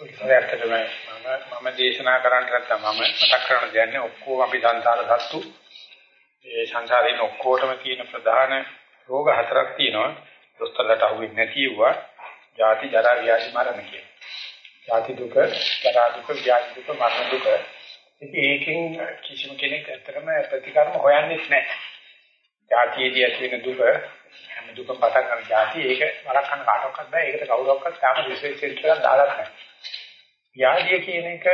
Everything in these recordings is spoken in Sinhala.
ඇත්තටම මම මම දේශනා කරන්න නැත්නම් මම මතක් කරන්න දෙන්නේ ඔක්කොම අපි සංසාර සත්තු ඒ සංසාරේ ඔක්කොටම තියෙන ප්‍රධාන රෝග හතරක් තියෙනවා. දොස්තරලට අහුවෙන්නේ නැතිවුවා. ජාති ජරා ව්‍යාධි මරණ කියන. ජාති දුක, ජරා දුක, ව්‍යාධි දුක, මරණ දුක. ඉතින් ඒකෙන් කිසිම කෙනෙක් ඇත්තටම ප්‍රතිකර්ම හොයන්නේ නැහැ. ජාතියේදී ඇති වෙන දුක හැම දුකම පටන් ගන්න ජාති ඒක වළක්වන්න කාටවත් බෑ. ඒකට කවුරක්වත් තාම රිසර්ච් සෙන්ටර් එකක් දාලා නැහැ. ව්‍යාධිය කියන එක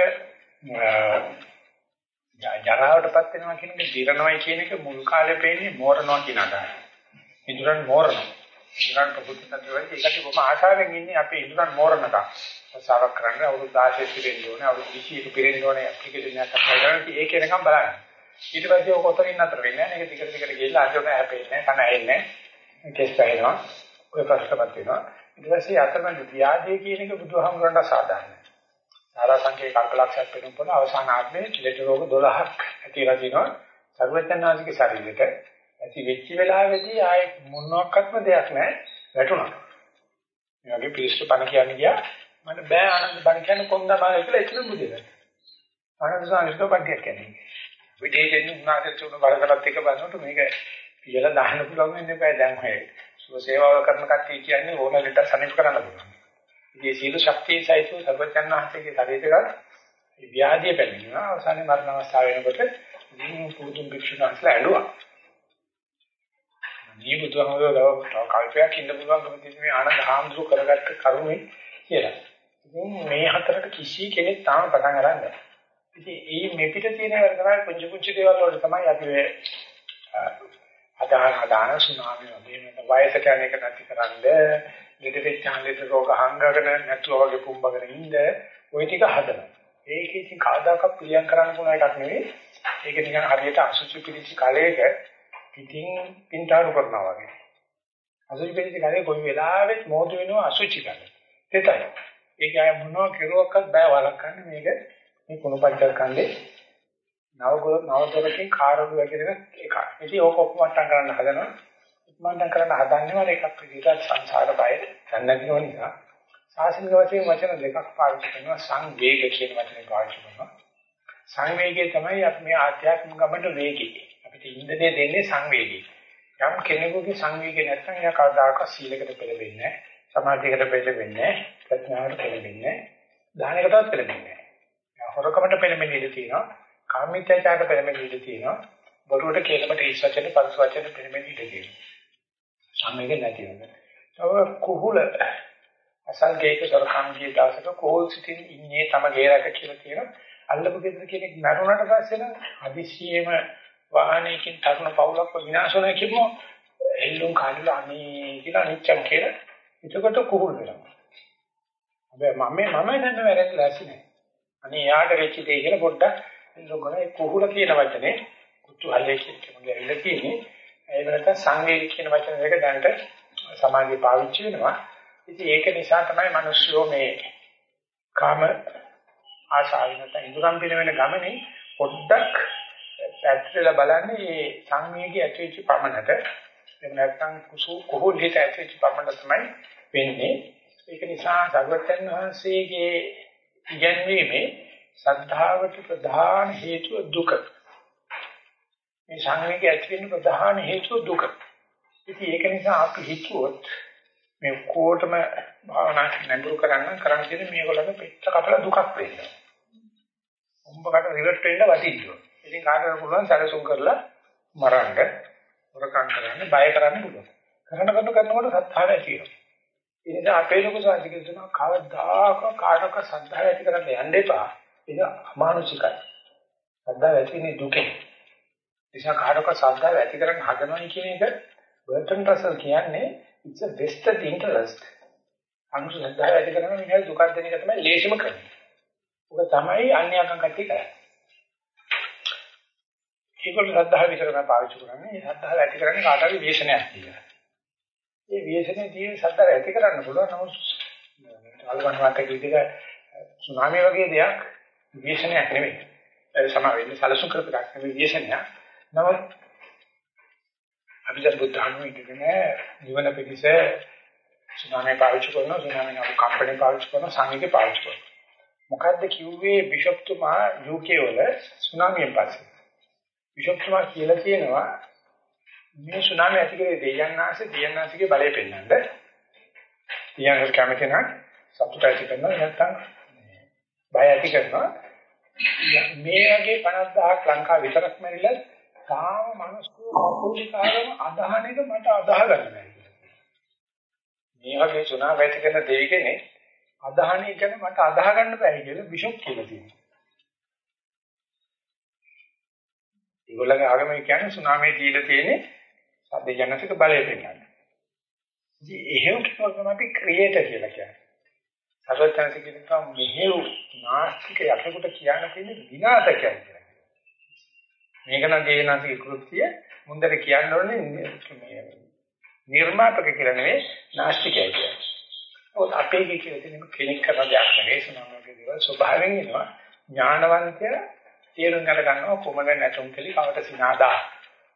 ජරාවටපත් වෙනවා කියන එක දිරනවයි කියන එක මුල් කාලේ පේන්නේ මෝරනවා කියන අදහස. ඉදurang මෝරනවා. ඉදurang ප්‍රබුද්ධත්වයේ ඒකට කොහොම ආශාවෙන් ඉන්නේ අපේ ඉදurang මෝරනකම්. සාවක් කරන්න අවුරුදු 16 පිරෙන්න ඕනේ අවුරුදු 20 පිරෙන්න ඕනේ ඇප්ලිකේෂන් එකක් අප්ලයි කරන්න ඒක එනකම් බලන්න. ඊට පස්සේ ඔක ඔතනින් නතර වෙන්නේ නැහැ. මේක ටිකට ටිකට ගිහලා අද ඔක හැපෙන්නේ නැහැ. කන ඇෙන්නේ නැහැ. කෙස් පැහැෙනවා. ඔය ප්‍රශ්නපත් වෙනවා. ඊට පස්සේ අතරමැද ව්‍යාධිය කියන එක බුදුහාමුදුරන්ට සාධාරණයි. සාරා සංකේ කල්පලක්ෂයක් වෙනකොට අවසාන ආත්මේ ලෙඩ රෝග 12ක් ඇතිලා දිනවා. සර්වඥාන්සික ශරීරෙට ඇති වෙච්ච වෙලාවේදී ආයේ මොනවාක්වත්ම දෙයක් නැහැ වැටුණා. මේ වගේ පිළිස්තු පණ කියන්නේ ගියා මට බෑ ආනන්ද බණ කියන්න කොන්දමයි කියලා එතන බුදිලා. ආනන්ද සාමිස්කෝ බණ්ඩියක් කියන්නේ. විදේශෙන් උනාට තුන බලකටත් එක බලනකොට මේක කියලා දාන්න පුළුවන් වෙන්නේ බෑ දැන් ඔය සුව සේවාව කරන කට්ටිය කියන්නේ ඕනලට සනිප් කරන්න පුළුවන්. ඉතින් සීල ශක්තිය සහිතව සර්වඥාන් වහන්සේගේ ශරීරයක ව්‍යාධිය පැමිණෙනවා අවසානයේ මරණ අවස්ථාව වෙනකොට ඉතින් පුදුම භික්ෂුණන්ස්ලා ඇඬුවා. මේ බුදුහමෝ කල්පයක් ඉන්න පුළුවන් කම තියෙන මේ ආනන්ද හාමුදුරුවෝ කරගත්ත කරුණේ කියලා. ඉතින් මේ හතරට කිසි කෙනෙක් තාම පටන් අරන් නැහැ. ඉතින් මේ මෙපිට තියෙන වැඩ තමයි පුංචි පුංචි දේවල් වලට තමයි අපි මේ අදාන අදාන සුනාමි වගේ වයසට යන්නේක නැතිකරන්න දෙදෙච්ච ඡන්දෙට රෝග හංගගෙන නැතුව වගේ කුඹගෙන ඉඳ ওই ටික හදනවා. ඒක ඉතින් කවදාකවත් පිළියම් කරන්න පුළුවන් එකක් නෙවෙයි. ඒක නිකන් හරියට අසුචි පිළිච්ච කාලයක පිටින් පින්තාරු කරනවා වගේ. අසුචි පිළිච්ච කාලේ කොයි වෙලාවෙත් මෝතු වෙනවා අසුචි කාලේ. එතන. ඒක අය මොනවා කෙරුවක්වත් බය වළක්වන්න මේක මේ කුණපච්චල් කන්දේ නවගොඩ නවතලකින් කාරණු වගේ දෙන එකක්. ඉතින් ඕක ඔක්කොම අට්ටම් කරන්න හදනවා. ඉක්මනට කරන්න හදන්නේ වල එකක් විදිහට සංසාර බය දැනගන්න නිසා සාසනික වශයෙන් වචන දෙකක් පාවිච්චි කරනවා සංවේග කියන වචනේ පාවිච්චි කරනවා. සංවේගය තමයි අපි මේ ආධ්‍යාත්මික ගමනට වේගය. අපිට ඉන්දනේ දෙන්නේ සංවේගය. යම් කෙනෙකුගේ සංවේගය නැත්නම් එයා කවදාකවත් සීලයකට පෙළඹෙන්නේ නැහැ. සමාධියකට පෙළඹෙන්නේ නැහැ. ප්‍රඥාවට පෙළඹෙන්නේ නැහැ. දානයකටවත් පෙළඹෙන්නේ නැහැ. හොරකමට පෙළඹෙන්නේ ඉඳී තියෙනවා. කාමීත්‍යචාරයට පෙළඹෙන්නේ ඉඳී තියෙනවා. බොරුවට කේලමට ඊස් වචන පරිස වචන පෙළඹෙන්නේ ඉඳී තියෙනවා. සංවේගය නැති වෙනවා. තව කුහුල අසල් ගේක සරකම්ගේ දාසක කෝල් සිටින් ඉන්නේ තම ගේරක කියලා තියෙනවා. අල්ලපු ගෙදර කෙනෙක් මරුණාට පස්සේ නම් අදිශියේම වාහනයකින් තරුණ පවුලක් විනාශ වෙනවා කියමු. එල්ලුම් කාලේ අනේ කියලා අනිච්චම් කියලා එතකොට කුහුල් වෙනවා. හැබැයි මම මම දැන් වැරද්දලා ඇසිනේ. අනේ යාට වෙච්ච දේ කියලා පොඩ්ඩක් එතකොට ඒ කුහුල කියන වචනේ කුතුහලයේ කියන්නේ ඇවිල්ලා තියෙන්නේ. ඒ වෙනත සංවේග කියන වචන දෙක දැනට සමාජයේ පාවිච්චි වෙනවා. ඉතින් ඒක නිසා තමයි මිනිස්සු මේ කාම ආශාවෙන් නැත්නම් ඉඳුරම් පිනවෙන ගමනේ පොඩ්ඩක් පැත්තට බලන්නේ මේ සංවේගී ඇතිවෙච්ච පමණට එහෙම නැත්නම් කුසු කොහොල් හිත ඇතිවෙච්ච පමණට තමයි වෙන්නේ. ඒක නිසා සර්වඥ වහන්සේගේ ඉගැන්වීමේ සද්ධාවට ප්‍රධාන හේතුව දුක. මේ සංවේගය ඇති වෙන්න ප්‍රධාන හේතුව දුක. ඉතින් ඒක නිසා අපි හිතුවොත් මේ කොටම භාවනා නැඹුරු කරන්න කරන්න තියෙන මේගොල්ලන්ගේ පෙත්ත කපලා දුකක් වෙන්න. උඹකට රිවර්ට් වෙන්න වටිනවා. ඉතින් කාටද පුළුවන් සැලසුම් කරලා මරන්න, හොරකම් කරන්න, බය කරන්න පුළුවන්. කරන කරන කරනකොට සත්‍තාව ඇති වෙනවා. ඒ නිසා අපේ ලොකු සංසිකේ තුන කවදාක කාටක සද්ධාය ඇති කරන්න යන්න එපා. ඒක අමානුෂිකයි. සද්ධාය ඇතිනේ දුකේ. නිසා කාටක සද්ධාය ඇති කරන්න හදනවා කියන එක බර්ටන් රසල් කියන්නේ it's a vested interest. අනුස සද්ධාය ඇති කරන මිනිහා දුක දෙන එක තමයි ලේසිම කරන්නේ. ඔක තමයි අන්‍යයන්කම් කට්ටිය කරන්නේ. ඒගොල්ලෝ සද්ධාය විතරම පාවිච්චි කරන්නේ. මේ සද්ධාය ඇති කරන්නේ කාටරි වේශනයක් කියලා. ඒ ව්‍යසනේ තියෙන සතර ඇති කරන්න පුළුවන් නමුත් අලුවන් වාතක විදිහට සුනාමිය වගේ දෙයක් ව්‍යසනයක් නෙමෙයි. ඒ සමා වෙන්නේ සලසු කරපයක් නෙමෙයි ව්‍යසනයක්. නමුත් අපිට බුද්ධ ධර්ම ඉදගෙන නිවන පිටිස සුනාමිය පාවිච්චි කරනවා සුනාමිය නම කම්පැනි පාවිච්චි කරනවා සංගීත පාවිච්චි කරනවා. මොකද්ද කිව්වේ බිෂොප් තුමා UK වල සුනාමියෙන් පස්සේ. බිෂොප් තුමා කියලා කියනවා මේ සුනාමිය ඇති කරේ දෙයන්නාසේ දෙයන්නාසේගේ බලය පෙන්වන්න. දෙයන්නාසේ කැමති නම් සතුට ඇති කරනවා නැත්නම් බය ඇති කරනවා. මේ වගේ 50000ක් ලංකාව විතරක් මැරිලා තාම මිනිස්සු කපුලිකාරම අදහන එක මට අදාහ ගන්න බැහැ. මේ වගේ සුනාමිය ඇති කරන දෙය කෙනෙක් අදහන එක මට අදාහ ගන්න බැහැ කියලා බිෂොප් කියලා තියෙනවා. ඒගොල්ලගේ ආගම කියන්නේ සුනාමිය දීලා තියෙන්නේ සද්ද ජනසික බලය පෙන්වන්න. ඉතින් එහෙම කිව්වම අපි ක්‍රියේටර් කියලා කියන්නේ. සර්වඥාන්සේ කියනවා මෙහෙව් නාස්තික යකෙකුට කියන්න තියෙන විනාශකයන් කියලා. මේක නම් දේනාසික කෘත්‍ය. මුන්දර කියන්න ඕනේ මේ නිර්මාපක කියලා නෙවෙයි නාස්තිකය කියන්නේ. ඔත් අපේ කියන කෙනෙක් කරන දෙයක් නෙවෙයි සනමගේ දේවල් ස්වභාවයෙන් එනවා. ඥානවන්තය තේරුම් ගන්න ගන්නවා කොමද නැටුම් කෙලි කවට සිනාදා.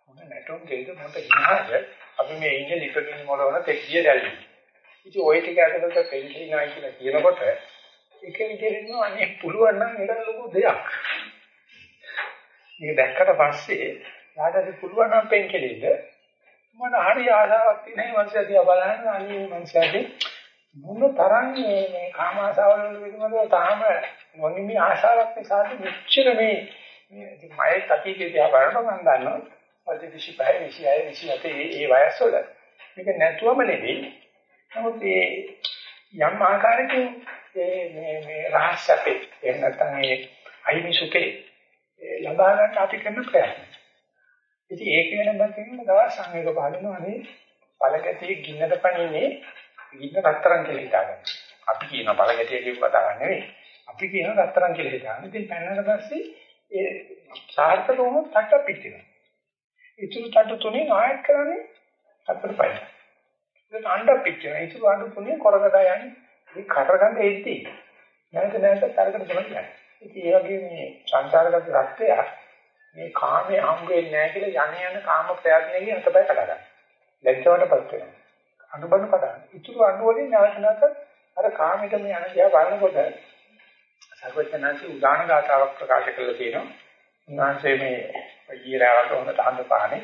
මොන නැටුම් කෙලිද මොන හිනාද අපි මේ ඉන්නේ ලිපකින් මොළවන තෙක්ිය දැල්ලි. ඉතින් ওই ටික ඇතුළත පෙන්කේ නයි කියලා කියනකොට එක විදිහකින් අනේ පුළුවන් නම් ඒක ලොකු දෙයක්. මේක දැක්කට පස්සේ යාට පුළුවන් නම් පෙන්කෙලිද මට හරි ආසාවක් තියෙන මනුස්සය දිහා බලන්න අනේ මනුස්සයාගේ මොන තරම් මේ මේ කාම ආසාවල් වල පිළිබඳව තාම මොනිමි ආශාවක් නිසාද? මෙච්චර මේ මේ මයෙත් අතීතයේ දිහා බලනකොට මම දන්නවා වර්ධ 25 26 27 ඒ වයස්වල මේක නැතුවම නෙවෙයි. නමුත් මේ යම් ආකාරයකින් මේ මේ මේ රහස්‍යපේ එහෙම නැත්නම් මේ අහිමි සුඛේ ලබා ගන්න අපි කරන ප්‍රයත්න. ඉතින් ඒක වෙන බකින් දවස් සංවේග බලනවා නේ පළගතිය ගින්නට පණින්නේ ගින්න රත්තරන් කියලා හිතාගන්න. අපි කියන පළගතිය කියපු කතාවක් නෙවෙයි. අපි කියන රත්තරන් කියලා හිතාගන්න. ඉතින් පැනනට පස්සේ ඒ සාර්ථක වුණොත් තට්ට පිටිනවා. ඉතුරු තට්ට තුනේ ආයත් කරන්නේ හතර පහයි. ඒක අඬ පිටිනවා. ඉතුරු අඬ තුනේ කරකඩ යන්නේ. මේ කරගන්න එද්දී නැවත නැවත තරකට දෙන්න යනවා. ඉතින් ඒ වගේ මේ සංසාරගත රක්තය මේ කාමයේ හම් වෙන්නේ නැහැ කියලා යණ යන කාම ප්‍රයත්නයේ අතපය කඩා ගන්න. ලැජ්ජාවටපත් වෙනවා. අනුබඳ කඩන. ඉතුරු අණු වලින් නැවත නැවත අර කාමයට මේ යන දිහා බලනකොට සර්වඥාන්සේ උදාන ගාතාවක් ප්‍රකාශ කරලා තියෙනවා. උන්වහන්සේ මේ ඊරාවට හොඳ තහඳ පහනේ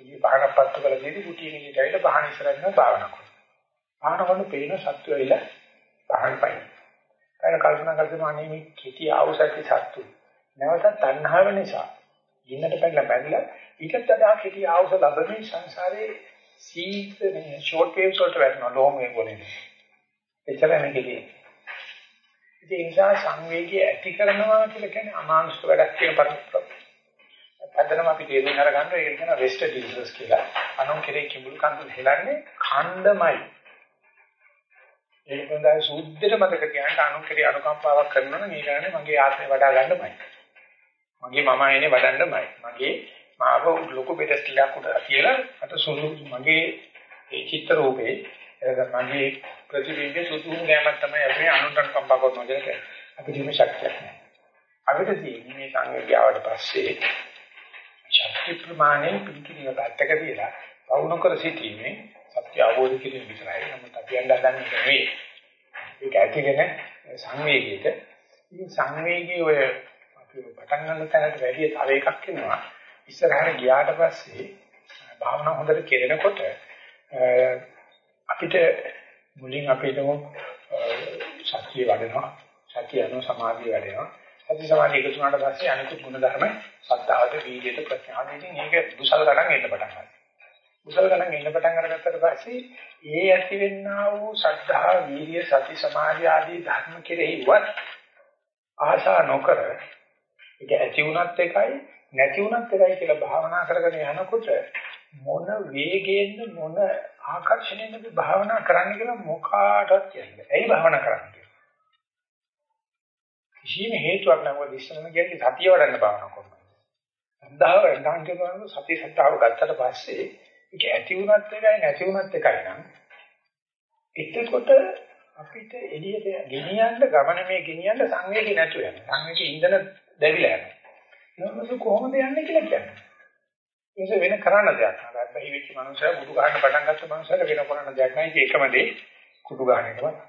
ඉතින් පහනක් පත්තු කරලා තියෙදි කුටියේ නිලට ඇවිල්ලා පහන ඉස්සරහින් භාවනා කරනවා. භාවනා කරන පේන සත්‍ය වෙලා පහන් පයින්. ඒක කල්පනා කරගෙන අනේ මේ කිටි ආවසති සත්තු. නැවත තණ්හාව නිසා ඉන්නට පැනලා පැනලා ඊටත් වඩා කිටි ආවස ලැබෙමින් සංසාරේ සීත මේ ෂෝට් වේව්ස් වලට වැටෙනවා ලොං වේව් වලින්. එච්චරයි මේකදී. ඉතින් ඒ නිසා සංවේගය ඇති කරනවා කියලා කියන්නේ අමානුෂික වැඩක් කියන පරිප්‍රප්ත. අදනම් අපි තේරුම් අරගන්න ඒක කියන වෙස්ට් ඩිසර්ස් කියලා. අනුන් කෙරේ කිඹුල් කන්දල් හෙලන්නේ ඛණ්ඩමයි. ඒක තමයි සුද්ධට මතක තියාගන්න අනුන් කෙරේ අනුකම්පාවක් කරනවා නම් ඒ කියන්නේ මගේ ආත්මය වඩා ගන්නමයි. මගේ මම ආයනේ වඩන්නමයි. මගේ මාව ලොකු පෙටස්ටිලක් උඩ කියලා අත සුළු මගේ ඒ චිත්ත රූපේ එතන මගේ ප්‍රතිබිම්බේ සුදුහුම් ගෑමක් තමයි අපි අනුන්ට කම්පා කරනවා කියන්නේ. අපිට මේ ශක්තියක් නැහැ. අපිට තියෙන්නේ මේ සංවේගයවට පස්සේ ශක්ති ප්‍රමාණය පිළිකිරීම පැත්තක තියලා වුණ කර සිටීමේ සත්‍ය අවබෝධ කිරීම විතරයි. නමුත් අපි යන්න හදන්නේ නෙවෙයි. ඒක ඇතිගෙන සංවේගයට ඉතින් සංවේගී ඔය අපි පටන් ගන්න තැනට වැඩි තව එකක් එනවා. ඉස්සරහට ගියාට පස්සේ භාවනා හොඳට කෙරෙනකොට අපිට මුලින් අපිට සත්‍ය වඩනවා. සත්‍ය අනුව සමාධිය වැඩෙනවා. සති සමාධිය එකතු වුණාට පස්සේ අනිකුත් ගුණ ධර්ම සත්‍තාවට වීර්යයට ප්‍රඥාවෙන් මේක කුසල ගණන් එන්න පටන් ගන්නවා. කුසල ගණන් එන්න පටන් අරගත්තට පස්සේ ඒ ඇතිවෙනා වූ සද්ධා වීර්ය සති සමාධි ආදී ධර්ම කෙරෙහිවත් ආශා නොකර ඒක ඇති වුණත් එකයි නැති වුණත් එකයි කියලා භාවනා කරගෙන යනකොට මොන වේගයෙන්ද මොන ආකර්ෂණයෙන්ද භාවනා කරන්න කියලා මොකාටවත් කියන්නේ. ඇයි භාවනා කරන්නේ? කිසිම හේතුවක් නැවත ඉස්සරම කියන්නේ සතිය වඩන්න භාවනා කරනවා. සද්ධාව වඩන්න කියනවා සතිය සද්ධාව ගත්තට පස්සේ ඒක ඇති වුණත් එකයි නැති වුණත් එකයි නම් එතකොට අපිට එළියට ගෙනියන්න ගමන මේ ගෙනියන්න සංවේගී නැතු වෙනවා. සංවේගී ඉන්ධන දැවිලා යනවා. නමුත් කොහොමද යන්නේ කියලා කියන්නේ. ඒක වෙන කරන්න දෙයක් නෑ. හැබැයි වෙච්ච මනුස්සයා බුදු ගහන්න පටන් ගත්ත මනුස්සයාට වෙන කරන්න දෙයක් නෑ. ඒක එකම දේ කුඩු ගන්න එකම.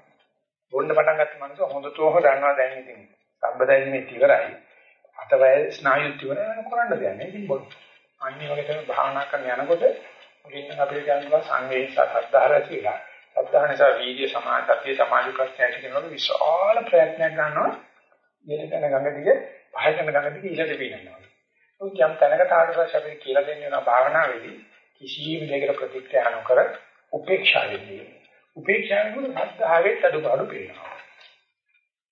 බොන්න පටන් ගත්ත මනුස්සයා හොඳටම දන්නවා දැන් ඉතින් සම්බදැල්ීමේ ඉවරයි. අතවය ස්නායුත් ඉවරයි වෙන කරන්න දෙයක් නෑ. ඉතින් බොරු. අනිත් වගේ තමයි භාවනා කරන යනකොට මුලින්ම අපිට කියනවා සංවේදී සද්ධාර කියලා. සද්ධා නිසා වීර්ය සමාධිය සමාධි ප්‍රඥා කියනවල විශාල ප්‍රයත්නයක් ගන්නවා. ඊට කරන ගඟ දිගේ පහ කරන ගඟ දිගේ ඊළඟට පිනනවා. උන් යම් තැනකට ආවට පස්සේ අපිට කියලා දෙන්නේ වෙන භාවනාවේදී කිසියම් දෙයකට ප්‍රතික්‍රියා නොකර උපේක්ෂා වෙන්නේ. උපේක්ෂාවෙන් සද්ධාවේ අඩුපාඩු පේනවා.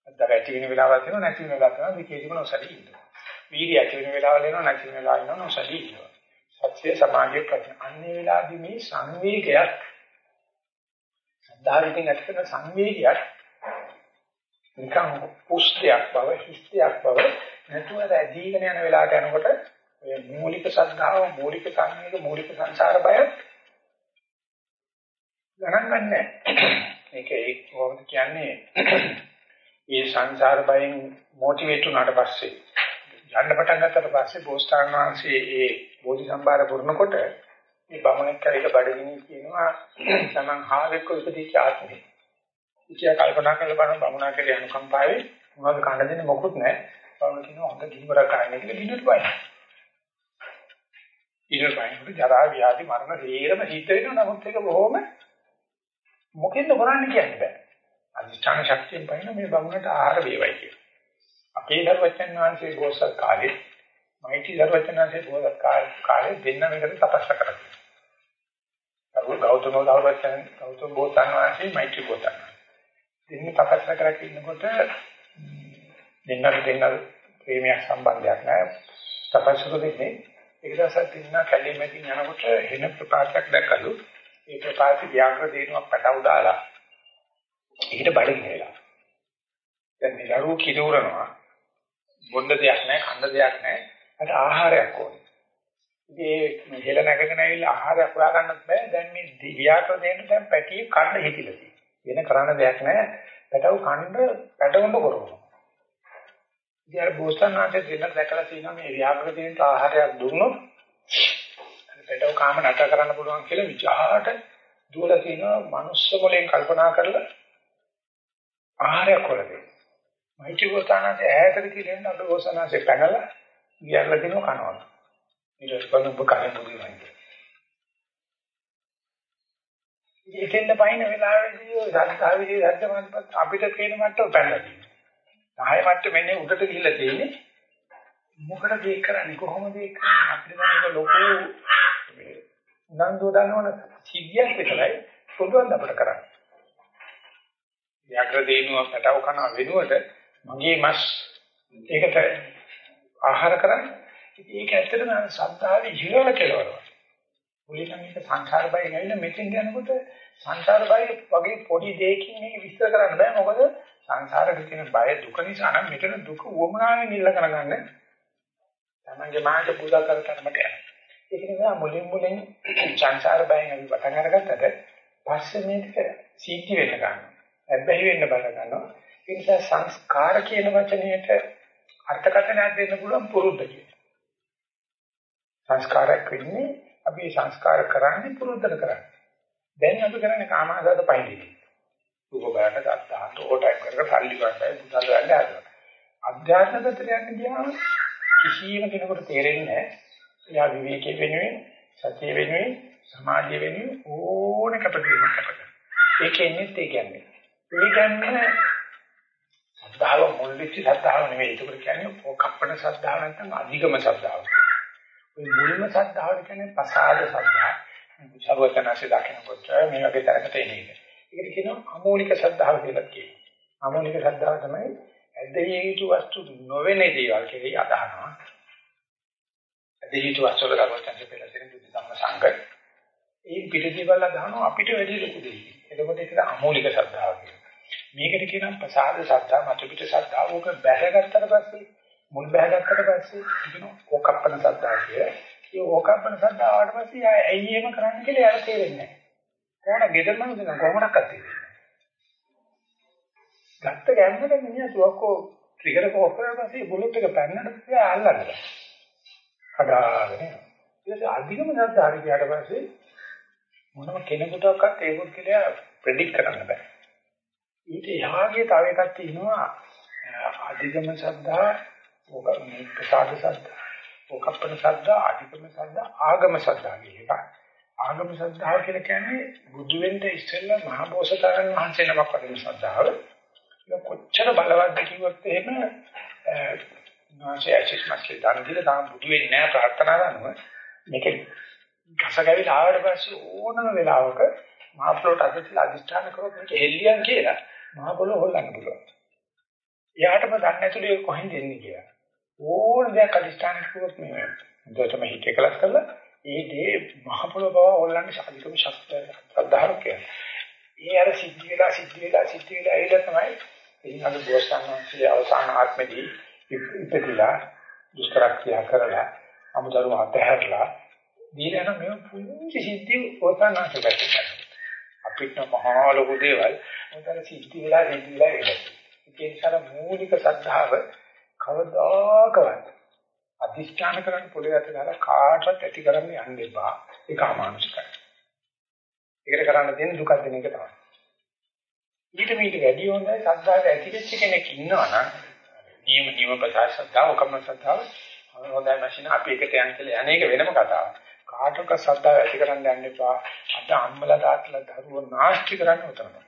අද්දර ඇති වෙන වෙලාවල් තියෙනවා නැති වෙන වෙලාවල් තියෙනවා විකේතිම නොසලී ඉන්නවා. වීර්ය ඇති වෙන වෙලාවල් එනවා නැති වෙන වෙලාවල් එනවා නොසලී ඉන්නවා. සත්‍ය සමාධිය ප්‍රඥා අන්නේ වෙලාවදී මේ සංවේගයක් සද්ධාවෙන් ඇති කරන සංවේගයක් නිකන් පුස්තයක් බව හිස්තයක් බව නැතුව රැදීගෙන යන වෙලාවට යනකොට ඔය මූලික ශ්‍රද්ධාව මූලික සංවේග මූලික සංසාර බය ගණන් ගන්නෑ. මේක ඒ කොහොමද කියන්නේ? මේ සංසාර බයෙන් මොටිවේට් වුණාට පස්සේ යන්න පටන් ගත්තට පස්සේ බෝසතාණන් වහන්සේ ඒ බෝධි සම්භාර පුරනකොට මේ බමුණෙක් කරේක බඩගිනි කියනවා තමන් හාවෙක උපදීච්ච ආත්මේ. ඉතියා කල්පනා කරලා බලන බමුණා කෙරේ අනුකම්පාවේ මොනවද කන්න දෙන්නේ මොකුත් නැහැ. බමුණ කියනවා හොඳ ගිහිවරක් ගන්න කියලා බිඳුට බයි. ඊට පස්සේ ජරා ව්‍යාධි මරණ හේරම හිත වෙනවා නමුත් ඒක බොහොම මොකෙන්ද කරන්නේ කියන්නේ බෑ. අධිෂ්ඨාන ශක්තියෙන් පයින් මේ බමුණට ආහාර වේවයි කියලා. අපේ දරුවචන් වහන්සේ ගෝසත් කාලේ මෛත්‍රී දරුවචන් වහන්සේ ගෝසත් කාලේ දෙන්න මේකට තපස්ස කරා. අරුණ ගෞතම දරුවචන් ගෞතම බෝසත් වහන්සේ මෛත්‍රී බෝසත්. දෙන්න තපස්ස කරලා ඉන්නකොට දෙන්නට දෙන්න ප්‍රේමයක් සම්බන්ධයක් නැහැ. තපස්ස කරන්නේ ඒක දවසක් දෙන්න කැලේ මැදින් යනකොට හෙන ප්‍රපාතයක් දැක්කලු. ඒ ප්‍රපාතේ ව්‍යාකර දේනුවක් පැටව දාලා ඒකට බඩගින වෙලා. දැන් මේ දරුවෝ කිරෝරනවා. බොන්න දෙයක් නැහැ, කන්න දෙයක් නැහැ. අර ආහාරයක් ඕනේ. ඉතින් මේ හෙල නැගගෙන ඇවිල්ලා ආහාරයක් හොයා ගන්නත් බෑ. දැන් මේ ව්‍යාකර දෙන්න දැන් පැටිය කන්න හිතිලා තියෙනවා. වෙන කරන්න දෙයක් නැහැ. පැටව කන්න පැටවන්න කරනවා. ඉතින් අර බෝසත්ණන්ට දෙන්න දැකලා තියෙනවා මේ ව්‍යාකර දෙන්න ආහාරයක් දුන්නොත් පැටව කාම නැතර කරන්න පුළුවන් කියලා විචාරට දුවලා තියෙනවා මනුස්ස මොලෙන් කල්පනා කරලා ආහාරයක් හොරදේ. මෛත්‍රී ගෝසානන්ද ඈතට කියලා අපේ ගෝසානන්සේ පැනලා ගියලා දිනව කනවා. ඊට පස්සේ ඔබ කලින් බුදුමයි. ඉතින් පයින් වෙලාවේදී ඔය සත්‍යාවිදී සත්‍යමත් අපිට පේන මට්ටම පැනලා තියෙනවා. ආය මට්ටමෙන්නේ උඩට ගිහිල්ලා තියෙන්නේ. මොකටද ඒක කරන්නේ කොහොමද ඒක කරන්නේ අපිට දැන් ලොකු නන්දෝ දන්නවන සිද්ධියක් විතරයි පොදුන් අපිට කරන්නේ. ව්‍යාකර දේනුව පැටව කන වෙනුවට මගේ මස් ඒකට ආහාර කරන්නේ. ඉතින් ඒක ඇත්තටම සද්ධාවේ ඉහළ කෙලවරක්. මුලින්ම මේක සංසාර බය නැවිලා මෙතෙන් යනකොට සංසාර බය වගේ පොඩි දෙයකින් මේක විස්තර කරන්න බෑ මොකද සංසාරේ තියෙන බය දුක නිසා නම් මෙතන දුක උවමනාවෙන් ඉල්ල කරගන්න තමන්ගේ මානසික පූජා කරකට මට ඒක නිසා මුලින් මුලින් සංසාර බයෙන් අපි පටන් අරගත්තට පස්සේ මේක සීටි වෙන්න ගන්නවා ඇබ්බැහි වෙන්න බල ගන්නවා ඒ නිසා සංස්කාර කියන වචනයට අර්ථකථනයක් දෙන්න පුළුවන් පුරුද්ද කියන. සංස්කාරයක් වෙන්නේ අපි සංස්කාර කරන්නේ පුරුද්දට කරන්නේ. දැන් අපි කරන්නේ කාමාසාද පයින්නේ. රූප බලන්න ගත්තාට ඕටයි කරක සල්ලි ගන්නයි බුදුන් ගන්න හදනවා. අධ්‍යාත්මකට යන්න ගියාම කිසියම් කෙනෙකුට තේරෙන්නේ නැහැ. එයා විවේකයේ වෙනුවෙන් සතිය වෙනුවෙන් සමාධිය වෙනුවෙන් ඕන කටයුතු කරනවා. ඒකෙන්නේ ඒ කියන්නේ. ඒ කියන්නේ ශ්‍රද්ධාව මුල් වෙච්ච ශ්‍රද්ධාව නෙවෙයි. ඒක කියන්නේ කප්පණ ශ්‍රද්ධාව නැත්නම් අධිගම ශ්‍රද්ධාව. මේ මුල්ම ශ්‍රද්ධාව කියන්නේ පසාද ශ්‍රද්ධාව. සර්වඥාසේ දකිනකොට මේ වගේ තරකට එන්නේ. ඒකට කියනවා අමෝනික ශ්‍රද්ධාව කියලා කියනවා. අමෝනික ශ්‍රද්ධාව තමයි ඇදහිය යුතු වස්තු නොවන දේවල් කියලා අදහනවා. ඇදහිය යුතු වස්තු වල දරුවචන්සේ පෙළසෙන බුද්ධ ධම්ම සංගය. ඒ පිළිදේවල් අදහනවා අපිට වැඩි ලොකු දෙයක්. එතකොට ඒක අමෝනික ශ්‍රද්ධාව කියනවා. මේකට කියනවා ප්‍රසාද ශ්‍රද්ධා මත පිට ශ්‍රද්ධා. ඕක බැහැගත්තට පස්සේ මුල් බැහැගත්තට පස්සේ කියනවා ඕකප්පන ශ්‍රද්ධා කියලා. ඒ ඕකප්පන ශ්‍රද්ධා ආවට පස්සේ ආය ඇයි එහෙම කරන්න කියලා යාර තේරෙන්නේ නැහැ. කොහොමද ගෙදර මනුස්සය කොහොමඩක් අතේ. ගත්ත ගැම්මට මිනිහා සුවකෝ ට්‍රිගර් එක ඔෆ් කරලා පස්සේ බුලට් එක පැන්නට පස්සේ අල්ලන්න. හදාගෙන. ඊට අධිකම ශ්‍රද්ධා හරි ගියාට පස්සේ මොනම කෙනෙකුටවත් ඒක කියලා ප්‍රෙඩික්ට් කරන්න බෑ. ඊට එහාගේ තව එකක් තියෙනවා අධිගම සද්ධා ඕක මේ ප්‍රසාද සද්ධා ඕකප්පන සද්ධා අධිගම සද්ධා ආගම සද්ධා කියන එක. ආගම සද්ධා කියලා කියන්නේ බුදු වෙන්න ඉස්සෙල්ලා මහ බෝසතාණන් වහන්සේ නමක් වගේ සද්ධාව. ඒක කොච්චර බලවත්ද කිව්වොත් එහෙම නාසය ඇසිස් මාස්ටර් දන් දීලා තාම බුදු වෙන්නේ නැහැ ප්‍රාර්ථනා කරනවා. මේක ගසගවිලා ආවට පස්සේ ඕනම වෙලාවක මහ පොළොට අදිටලා අදිස්ථාන කරොත් මේක හෙල්ලියන් කියලා මහ පොළොව හොල්ලන්න පුළුවන්. එයාටම දන්නේ නැතුළු ඒක කොහෙන්ද එන්නේ කියලා. ඕන දෙයක් අදිස්ථාන කරුවොත් මේ හොඳටම හිත එකලස් කරලා ඒ දේ මහ පොළොව බව හොල්ලන්නේ සාධිකම ශක්තිය සද්ධාරක කියන්නේ. ඒ අර සිද්ධ වෙලා සිද්ධ වෙලා සිද්ධ වෙලා ඇවිල්ලා තමයි ඉතින් අද බෝසත්ණන්සේ අවසාන ආත්මදී ඉපදිලා දුෂ්කරක්‍රියා කරලා අමුදරුව අතහැරලා දීලා නම් මේ පුංචි සිද්ධි ඕතනන්ට බැහැ. අපිට මහා ලොකු දේවල් උතන සිද්ධි වෙලා සිද්ධි වෙලා එනවා. ඒ නිසා මූලික සද්ධාව කවදාකවත් අධිෂ්ඨාන කරන්න පොළේ ඇත දාලා කාටවත් ඇති කරන්න යන්න එපා. ඒක අමානුෂිකයි. ඒකට කරන්න තියෙන දුකක් දෙන එක තමයි. ඊට මේක වැඩි හොඳයි සද්ධාව ඇති වෙච්ච කෙනෙක් ඉන්නවා නම් නියම නියම ප්‍රසාර සද්ධාව ඔකම සද්ධාව හොඳයි මැෂින අපි එකට යන කියලා අනේක වෙනම කතාවක්. කාටක සද්ධාව ඇති කරන්න යන්න එපා. අද අම්මලා තාත්තලා දරුවෝ නාස්ති කරන්න උතරනවා.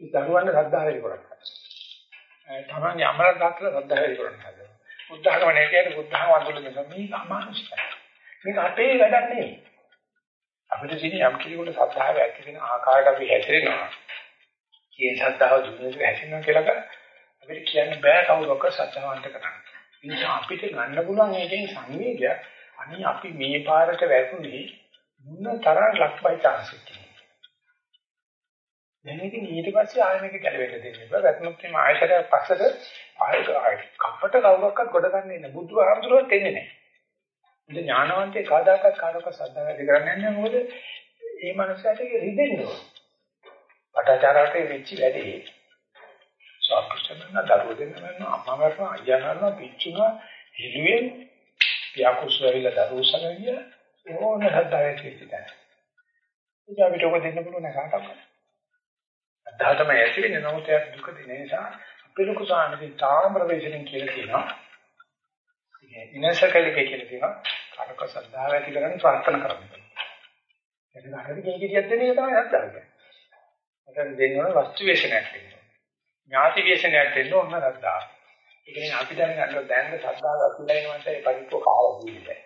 ඒ දරුවන්ට ශ්‍රද්ධාව වැඩි කරන්නේ. තමන්ගේ අමල දාත්‍ර ශ්‍රද්ධාව වැඩි කරන්න හදනවා. බුද්ධඝම නැතිවට බුද්ධඝම අඳුරගෙන මේක අමානුෂ්‍යයි. මේක අපේ වැඩක් නෙවෙයි. අපිට තියෙන යම් කෙනෙකුට ශ්‍රද්ධාව ඇති වෙන ආකාරයට අපි හැසිරෙනවා. කියන ශ්‍රද්ධාව දුන්නට හැසිරෙනවා කියලා අපිට කියන්න බෑ කවුරක්ක ශ්‍රද්ධාවන්ත කරන්නේ. ඒ නිසා අපිට ගන්න පුළුවන් මේකෙන් සංවේගය අනේ අපි මේ පාරට වැටුනේ මුන්න තරම් ලක්බයි chance එකක්. දැන් ඉතින් ඊට පස්සේ ආයෙ මේක ගැලවෙන්න දෙන්න බෑ. වැටුනොත් මේ ආයතරයක් පස්සට ආයෙ කප්පට කවුරක්වත් ගොඩ ගන්න ඉන්න බුදු ආමතුරුවත් එන්නේ නැහැ. ඉතින් ඥානවන්තේ කාදාකත් කාටක සද්දා වැඩි කරන්නේ නැහැ මොකද මේ මනුස්සයාට ඒක රිදෙන්න ඕන. පටාචාරාට වෙච්ච වැඩේ. සාකච්ඡාන දරුවෝ දෙන්න මම අම්මා මරනවා අයියා මරනවා පිච්චුනා හිලුවෙන් පියාකුස්වැවිලා දරුවෝ සමගිය ඕන හදාගෙන ඉතින්. ඉතින් අපිට ඔක දෙන්න පුළුවන් කාටවත්. අදා තමයි ඇති වෙන්නේ නමුත් ඒක දුක දෙන නිසා අපි ලොකු සාහනකින් තාම්‍ර වේශණින් කියලා කියනවා. ඉනසකලිකේ කියලා කියනවා. කාටක සද්ධාව ඇති කරගන්න ප්‍රාර්ථනා කරන්න. ඒක හරියට මේක කියත් දෙන එක තමයි සද්ධාව කියන්නේ. මට දෙන්න ඕන වස්තු වේශනයක් දෙන්න. ඥාති වේශනයක් දෙන්න ඕන සද්ධාව. ඒ කියන්නේ අපි දැන් ගන්න දැන් සද්ධාව අතුලයි නමන්ට ඒ පරිප්පෝ කාලා දීලා.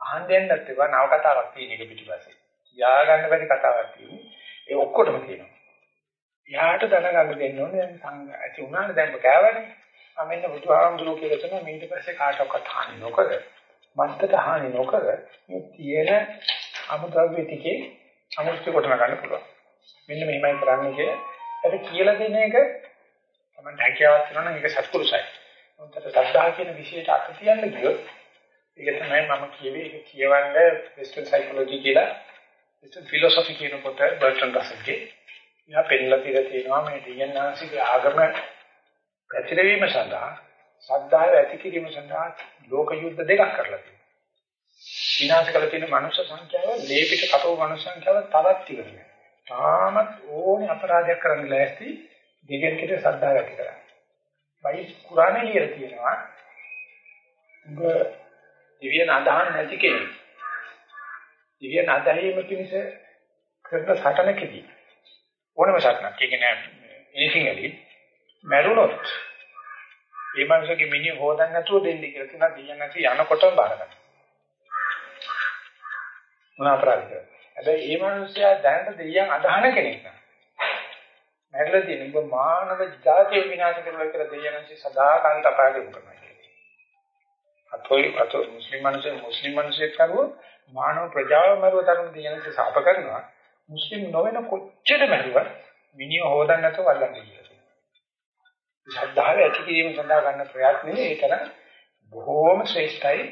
අහන්න දෙන්නත් ඒවා නව කතාවක් තියෙන එක පිටිපස්සේ. යා ගන්න බැරි කතාවක් තියෙන්නේ. ඒ ඔක්කොටම තියෙනවා. එයාට දැනගන්න දෙන්න ඕනේ දැන් සංඝ ඇති උනානේ දැන් කෑවනේ. මම මෙන්න බුදුහාමුදුරුවෝ කියලා තමයි ඊට පස්සේ කාටවත් හානි නොකර මත්තට හානි නොකර මේ තියෙන අමුද්‍රව්‍ය ටිකේ අමුස්ති කොටන ගන්න පුළුවන්. මෙන්න මෙහෙමයි කරන්නේ කියලා. ඒක කියලා දෙන එක තමයි හැකියාවක් තියෙනවා නම් ඒක සත්පුරුසයි. මොකද සද්ධා කියන විශේෂයට අත තියන්න ගියොත් ඒක තමයි මම කියවේ ඒක කියවන්නේ වෙස්ටර්න් සයිකොලොජි කියලා වෙස්ටර්න් ෆිලොසොෆි කියන පොත බර්ටන් රසල්ගේ එයා පෙන්නලා තියලා තියෙනවා මේ දියන්නාසිගේ ආගම පැතිරවීම සඳහා සද්ධාව ඇති කිරීම සඳහා ලෝක යුද්ධ දෙකක් කරලා තියෙනවා. විනාශ කළ තියෙන මනුෂ්‍ය සංඛ්‍යාව ලේපිට කපව මනුෂ්‍ය සංඛ්‍යාව තවත් ඉවරයි. තාමත් ඕනේ අපරාධයක් කරන්න ලෑස්ති දෙකකට සද්ධාව ඇති කරගන්න. බයි කුරානේ ලියලා තියෙනවා. උඹ දිව්‍යන අදහන් නැති කෙනෙක්. දිව්‍යන අදහීම පිණිස කරන සටනකදී ඕනම සත්‍යක්. ඒක නෑ anything else. මැරුණොත් ඒ මනුස්සගේ මිනිහ හොදන්න නැතුව දෙන්නේ කියලා තුනක් දෙයයන් නැති යනකොටම බාර ගන්න. මොන අපරාධද? හැබැයි ඒ මනුස්සයා දැනට දෙයයන් අදහන කෙනෙක් නෑ. මැරලා තියෙන උඹ මානව ජාතිය විනාශ කරලා කියලා දෙයයන්න්සේ සදාකාලික අපායට යොමු කරනවා. අතෝයි අතෝ මුස්ලිම් මිනිස්සු මුස්ලිම් මිනිස්සෙක් කරුවොත් මානව ප්‍රජාව මරුව තරම් දෙයයන්සේ සාප කරනවා. මුස්ලිම් නොවන කොච්චර මැරුවත් මිනිහ හොදන්න නැතුව වල්ලන්නේ කියලා. ශ්‍රද්ධාව ඇති කිරීම සඳහා ගන්න ප්‍රයත්නේ ඒ තරම් බොහෝම ශ්‍රේෂ්ඨයි.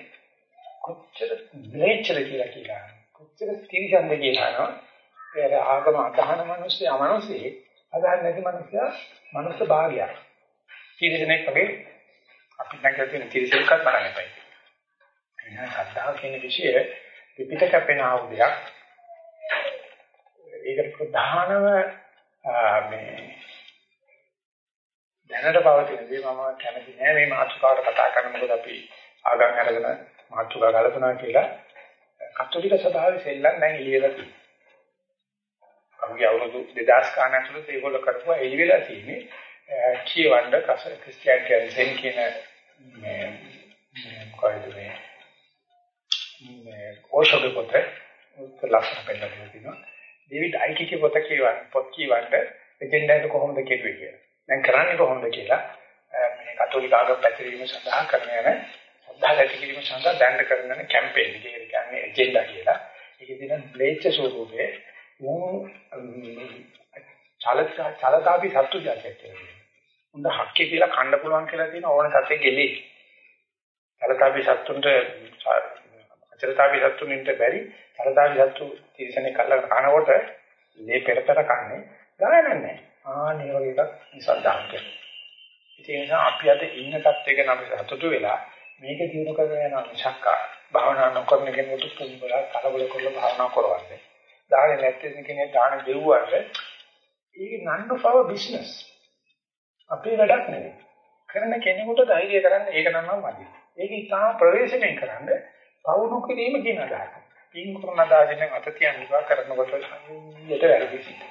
කොච්චර බ්ලේච්චර කියලා කියලා. කොච්චර තිරිසන්ද කියලා නෝ. ඒ ආගම අදහන මිනිස්සු අමනුෂ්‍යයි අදහන් නැති මිනිස්සයා මනුස්ස භාගයක්. තිරිසනෙක් වගේ අපි දැන් කියන තිරිසනෙක්වත් බලන්න එපා. එහෙනම් ශ්‍රද්ධාව කියන විෂය පිටිට කැපෙන ආයුධයක්. ඒකට ප්‍රධානම මේ දැනට පවතින දේ මම කැමති නෑ මේ මාතෘකාවට කතා කරන්න මොකද අපි ආගම් අරගෙන මාතෘකා ගලපනවා කියලා කතෝලික සභාවේ සෙල්ලම් දැන් එළියලා තියෙනවා. කවුගේ අවුරුදු 2000 ගාන ඇතුළත ඒගොල්ලෝ කරපුවා එළි වෙලා තියෙන්නේ කියවන්න ක්‍රිස්තියානි කියන කියන මේ මොකද මේ මේ ඕෂෝගේ පොතේ උත්තර ලක්ෂණ පෙන්නලා තියෙනවා. ඩේවිඩ් අයිකිගේ පොත කියවන්න පොත් කියවන්න එජෙන්ඩා එක කොහොමද කෙරුවේ කියලා. දැන් කරන්නේ කොහොමද කියලා මේ කතෝලික ආගම පැතිරීම සඳහා කරන යන සද්ධා ඇති කිරීම සඳහා දැන්න කරන කැම්පේන් එක. ඒ කියන්නේ එජෙන්ඩා කියලා. ඒකේ තියෙන බ්ලේච් ස්වරූපයේ උන් චලත චලතාපි සත්තු જાතියක් කියලා. උන්ද හක්කේ කියලා කන්න පුළුවන් කියලා තියෙන ඕන සතේ ගෙලේ. චලතාපි සත්තුන්ට අචලතාපි සත්තුන්ට බැරි චලතාපි සත්තු තිරසනේ කල්ලා කනකොට මේ පෙරතර කන්නේ ගානක් නැහැ. ආනේ වගේ එකක් නිසද්දාම් කරනවා. ඒ නිසා අපි අද ඉන්න තත්ත්වයක නම් සතුටු වෙලා මේක දිනු කරගෙන යනවා මිසක් භාවනා නොකරන කෙනෙකුට පුදුමල කලබල කරලා භාවනා කරවන්නේ. දාහනේ නැත්නම් කෙනෙක් දාන දෙව්වට ඒක none of our business. අපේ වැඩක් නෙවෙයි. කරන කෙනෙකුට ධෛර්යය කරන්න ඒක නම් මදි. ඒක ඉතාම ප්‍රවේශමෙන් කරන්න පවුණු කිරීම කියන අදහස. පින් කරන දාගෙන අත තියන්න ඉවා කරනකොට යට වැරදි සිද්ධ.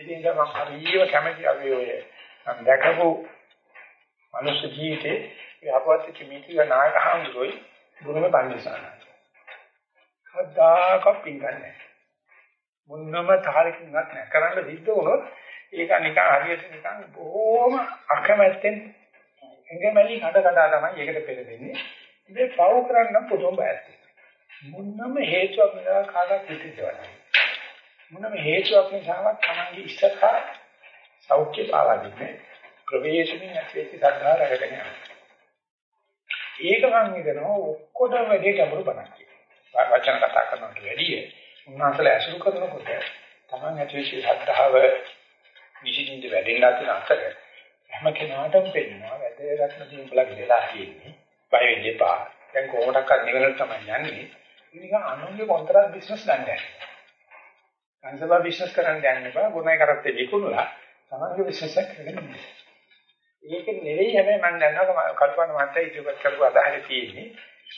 ඉතින් මම හරියව කැමති අපි ඔය දැකපු මනුෂ්‍ය ජීවිතේ යහපත් කිමිතිව නායක හඳුරෝයි ගුණම පන්දිසාන. කද්දාක පිංගන්නේ. මුන්නම තාලකින්වත් නැහැ. කරන්න සිද්ධ වුණොත් ඒක නිකන් හරියට නිකන් බොහොම අකමැත්තෙන් එංගමැලි කඩ කඩ තමයි ඒකට පෙරදෙන්නේ. ඉතින් පව කරන්න පුදුම බයත්. මුන්නම හේතුවක් නිසා කාටවත් පිටිදවන්නේ. මුන්නම හේතුවක් නිසාවත් තමන්ගේ ඉස්සරහා සෞඛ්‍ය පාවා දෙන්නේ. ප්‍රවේශමින් ඇතිවෙච්ච සද්ධා රැගෙන යනවා. ඒක මම හිතනවා ඔක්කොටම වැඩි ගැඹුරු බණක් කියලා. වචන කතා කරනවට වැඩිය උන්වහන්සේලා ඇසුරු කරනකොට තමන් ඇතිවෙච්ච සද්ධාව විශේෂින්ද වැඩෙන්නත් තියෙන අතර හැම කෙනාටම පෙන්නවා වැදගත්ම දේ උඹලා ගිරලා තියෙන්නේ. බය වෙන්න එපා. දැන් කොහොමඩක්වත් නිවනට තමයි යන්නේ. නිකන් අනුන්ගේ කොන්ත්‍රාත් බිස්නස් ගන්න යන්නේ. කන්සබා බිස්නස් කරන්න යන්න එපා. ගුණයි කරත්තේ විකුණලා තමන්ගේ බිස්නස් එක කරගෙන ඉන්න. ඒක නෙවෙයි හැබැයි මම දන්නවා කල්පනා මත ඉදිරිපත් කරපු අදහසේ තියෙන්නේ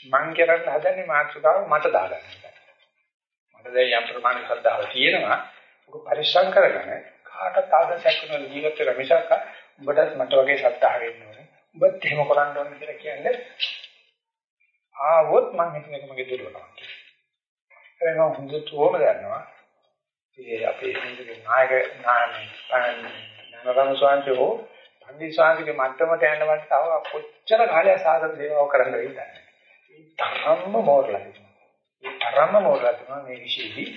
මං කරන්න හදන්නේ මාතෘකාව මට දාගන්න එක. මට දැන් යම් ප්‍රමාණික ශ්‍රද්ධාව තියෙනවා. ඔක පරිස්සම් කරගෙන කාටත් ආදර්ශයක් වෙන ජීවිත වෙන මිසක් උඹටත් මට වගේ ශ්‍රද්ධාව වෙන්න ඕනේ. උඹත් එහෙම කරන්න ඕනේ කියලා කියන්නේ ආවොත් මම හිතන එක මගේ දුර්වලකමක්. ඒ වෙනවා හොඳටම දන්නවා. ඒ අපේ ඉන්දියානු නායක නාමී නරම ස්වාමීන් පන්දි ස්වාමීගේ මට්ටමට යන්න වට තව කොච්චර කාලයක් සාධන සේවාව කරන්න වෙයිද? ඒ තරම්ම මෝරලා තිබුණා. ඒ තරම්ම මෝරලා තිබුණා මේ විශේෂී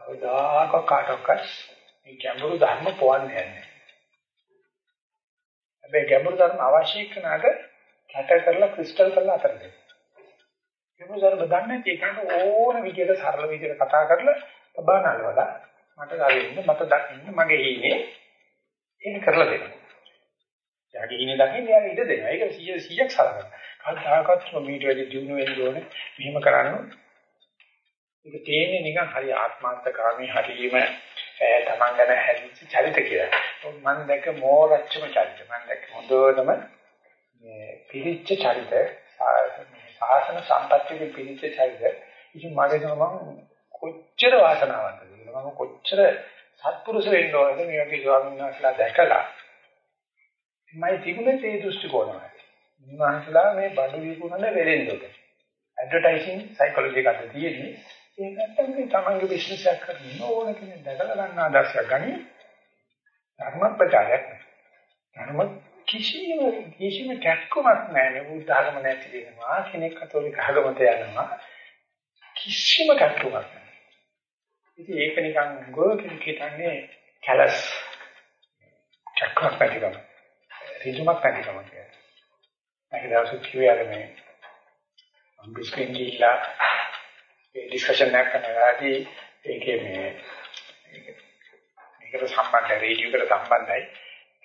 කවදාක කාටවත් මේ ගැඹුරු ධර්ම පොවන්නේ නැහැ. හැබැයි ගැඹුරු ධර්ම අවශ්‍ය කරනාට කැට කරලා ක්‍රිස්ටල් කරලා අතර දෙන්න. ගැඹුරු ධර්ම දන්නේ නැති එකට ඕන විදියට සරල විදියට කතා කරලා තබානල්වලා මට ගාලින්න මට දකින්න මගේ හීනේ ඒක කරලා දෙන්න. යාගේ ඉන්නේ දකින්න යාගේ ඉඩ දෙනවා. ඒක 100 100ක් සලකනවා. කවදාකවත් මීට වැඩි දිනු වෙන්න ඕනේ. මෙහෙම කරන්න. ඒක තේන්නේ නිකන් හරි ආත්මාර්ථකාමී හරීම තමන් ගැන හැදිච්ච චරිත කියලා. මම දැක මෝරච්චම චරිත. මම දැක හොඳටම මේ පිරිච්ච චරිත සාසන සම්පත්තියේ පිරිච්ච චරිත. ඉතින් මගේ මම කොච්චර වාසනාවන්තද කියලා. මම කොච්චර සත්පුරුෂ වෙන්න ඕනද මේ වගේ ස්වාමීන් වහන්සේලා දැකලා මයි තිබුණේ ඒ දෘෂ්ටි කෝණය. උන්වහන්සේලා මේ බඩු විකුණන වෙලෙන්දොට. ඇඩ්වර්ටයිසිං සයිකොලොජි එකක් තියෙන්නේ. ඒ නැත්තම් මේ තමන්ගේ බිස්නස් එකක් කරන්න ඕන කෙනෙක් දැකලා ගන්න ආදර්ශයක් ගනි. ධර්ම ප්‍රචාරයක් නෑ. ධර්ම කිසිම කිසිම කැක්කමක් නෑ මේ බුද්ධ ධර්ම නැති වෙනවා. කෙනෙක් කතෝලික ආගමට යනවා. කිසිම කැක්කමක් නෑ. ඉතින් ඒක නිකන් ගෝකෙන් හිතන්නේ කැලස් චක්‍රක් පැතිකම. ඍජුමක් පැතිකම කියන්නේ. ඒක දවසක් කිව්වේ මේ මම බිස්කෙන් ගිහිල්ලා ඒ ඩිස්කෂන් එකක් කරනවාදී ඒකේ මේ මේකට සම්බන්ධ රේඩියෝකට සම්බන්ධයි.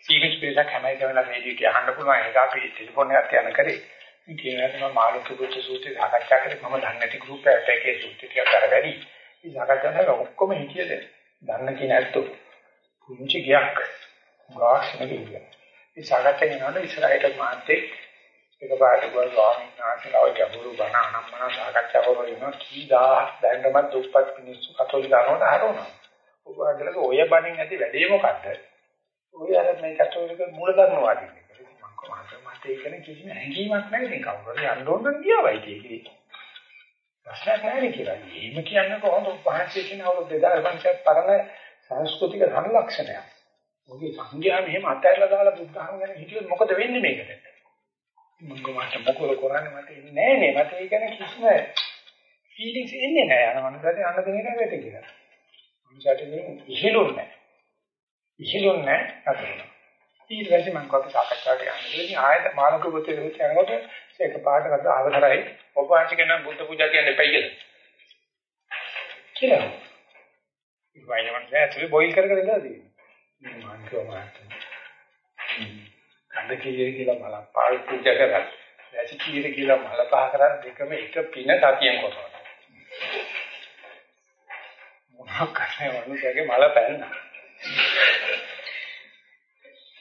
සීගස් පිටක් හැමයි කරලා රේඩියෝ එක අහන්න පුළුවන්. ඒක අපි ටෙලිෆෝන් එකක් තියන කරේ. ඉතින් ඒකට මම මාළුක පුච්ච සූත්‍රය සාකච්ඡා කරේ. මම දන්නේ නැති ගෲප් එකකට ඒකේ සූත්‍රය ටිකක් අර වැඩි. ඉතින් සාකච්ඡා කරලා ඔක්කොම හිතියද දන්න කියන ඇත්තෝ පුංචි ගයක්. ගාස් නෙවෙයි ඒ සාකච්ඡා කරනකොට ඉස්සරහට මාත්‍යේ එකපාරට ගොල් ස්වාමීන් වහන්සේලා ඔය ගැඹුරු බණ අනම්මන සාකච්ඡා කරගෙන ඉන්නවා කී දහස් දැන්නම දුප්පත් මිනිස්සු කතෝලික ධර්මයට හරවනවා. ඔබ වහන්සේලක ඔය බණින් ඇති වැඩේ මොකද්ද? ඔය අර මේ කතෝලික මූලධර්මවාදී මම කොහොමද මට ඒකන කිසිම හැඟීමක් නැහැ ඉතින් කවුරුහරි යන්න ඕන නම් ගියාවයි ඒක. ප්‍රශ්නයක් නැහැ කියලා. එහෙම කියන්නේ කොහොමද උපහාසය කියන අවුරුදු 2500ක් පරණ සංස්කෘතික සංලක්ෂණයක්. ඔගේ සංඥා මෙහෙම අතහැරලා දාලා බුද්ධ ධර්ම ගැන හිතුවොත් මොකද වෙන්නේ මේකට? මම මට මොකද කරන්නේ මට ඉන්නේ නෑ නේ මට ඒ කියන්නේ කිසිම ෆීලිංස් එන්නේ නෑ අර මනසට යන්න දෙන්නේ නැහැ වෙට කියලා. මනසට මේ ඉහෙලුන්නේ නෑ. ඉහෙලුන්නේ නෑ අතන. ඊට පස්සේ මම කවුරු සාකච්ඡාවට යන්නේ. ඉතින් ආයෙත් මානක පුතේ දෙවිත් යනකොට ඒක පාට කරලා අවසරයි ඔබ වහන්සේ කියන බුද්ධ පූජා කියන්නේ එපයි කියලා. කියලා. ඒ වයින්මන් දැන් බොයිල් කර කර ඉඳලා තියෙනවා. මම කියනවා කඳ කීයේ කියලා මල පාල් පූජා කරා. වැසි කීයේ කියලා මල පහ කරා දෙකම එක පින සතියෙන් කරනවා. මොනක් කරන්නේ වනුසගේ මල පැන්නා.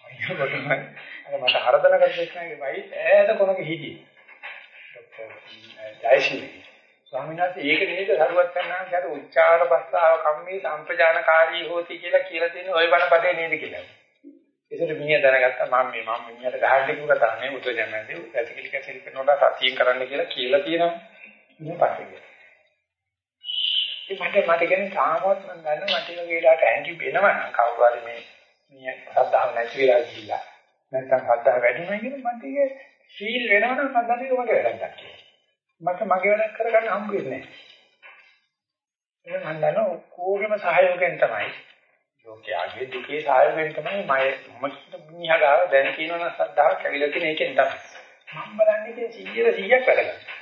අයියෝ මට මට හරදන කරන්නේ වයි ඈත කොනක හිටියේ. ડોක්ටර් ජයශ්‍රී ස්වාමීන් වහන්සේ ඒක නේද සරුවත් කරනවා අර උච්චාර භස්සාව කම්මේ සම්පජානකාරී හෝති කියලා කියලා තියෙන ওই බණ පදේ නේද කියලා. ඒසර මිනිහ දැනගත්තා මම මේ මම මිනිහට ගහන්න කිව්ව කතා නේ උදේ දැනන්නේ පැතිකිලි කැසිලි කරනකොට සතියෙන් කරන්න කියලා කියලා තියෙනවා. ඉතින් පස්සේ ඒ මට මට කියන්නේ තාමත් මම දන්න මට ඒ වගේලාට ඇඟි වෙනවා නම් කවුරු හරි මේ මිය සද්ධාව නැති වෙලා ගිහිල්ලා. නැත්නම් සද්ධාව වැඩි වෙනවා කියන මට ඒක ෆීල් වෙනවා නම් මම දන්නේ මගේ වැඩක් කියලා. මට මගේ වැඩක් කරගන්න හම්බ වෙන්නේ නැහැ ඒක මම දන්න ඔක්කොගේම සහයෝගයෙන් තමයි ලෝකයාගේ දුකේ සායයෙන් තමයි මම මිනිහා ගාව දැන කියනවනම් සද්ධාවක් ඇවිල්ලා තියෙන එකෙන් තමයි. මම බලන්නේ ඉතින් 100 100ක් වැඩ කරනවා.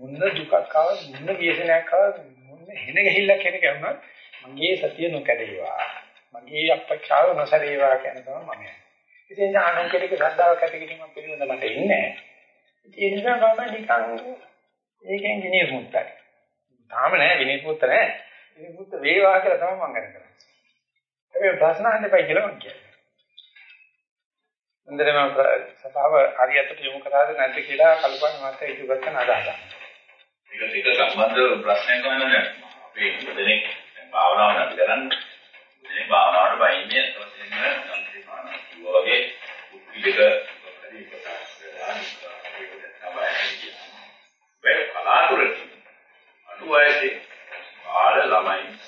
මුන්න දුකක් ආව මුන්න ව්‍යසනයක් ආව මුන්න හෙන ගහිල්ලක් හෙන ගමන් මගේ සතිය නොකඩේවා. මගේ අපේක්ෂාව නොසලේවා කියන තමයි මම යන්නේ. ඉතින් අනුකෙලික ශ්‍රද්ධාවක් ඇති කිරීම පිළිබඳ මට ඉන්නේ. ඒ නිසා මම නිකන් ඒකෙන් විනය මුත්තයි. තාම නෑ විනය මුත්ත නෑ. මේ බුද්ධ වේවා කියලා තමයි මම ගන්න කරන්නේ. හැබැයි ප්‍රශ්න අහන්න එපා කියලා මම කියන්නේ. හොඳටම සභාව හරියට යොමු කරාද නැද්ද කියලා කල්පනා මාත්‍ය ඉදු කරගෙන අදහසක්. ඒක එක සම්බන්ධ ප්‍රශ්නයක් තමයි නේද? අපේ දෙනෙක් භාවනාව නැති කරන්නේ. දෙනෙක් භාවනාවට බයින්නේ තවසෙන්න සම්පූර්ණ වගේ උත්විලක හරි ප්‍රකාශ කරලා ඒක තමයි. වෙයි කලාතුරකින් අනුවයසේ ආල ළමයි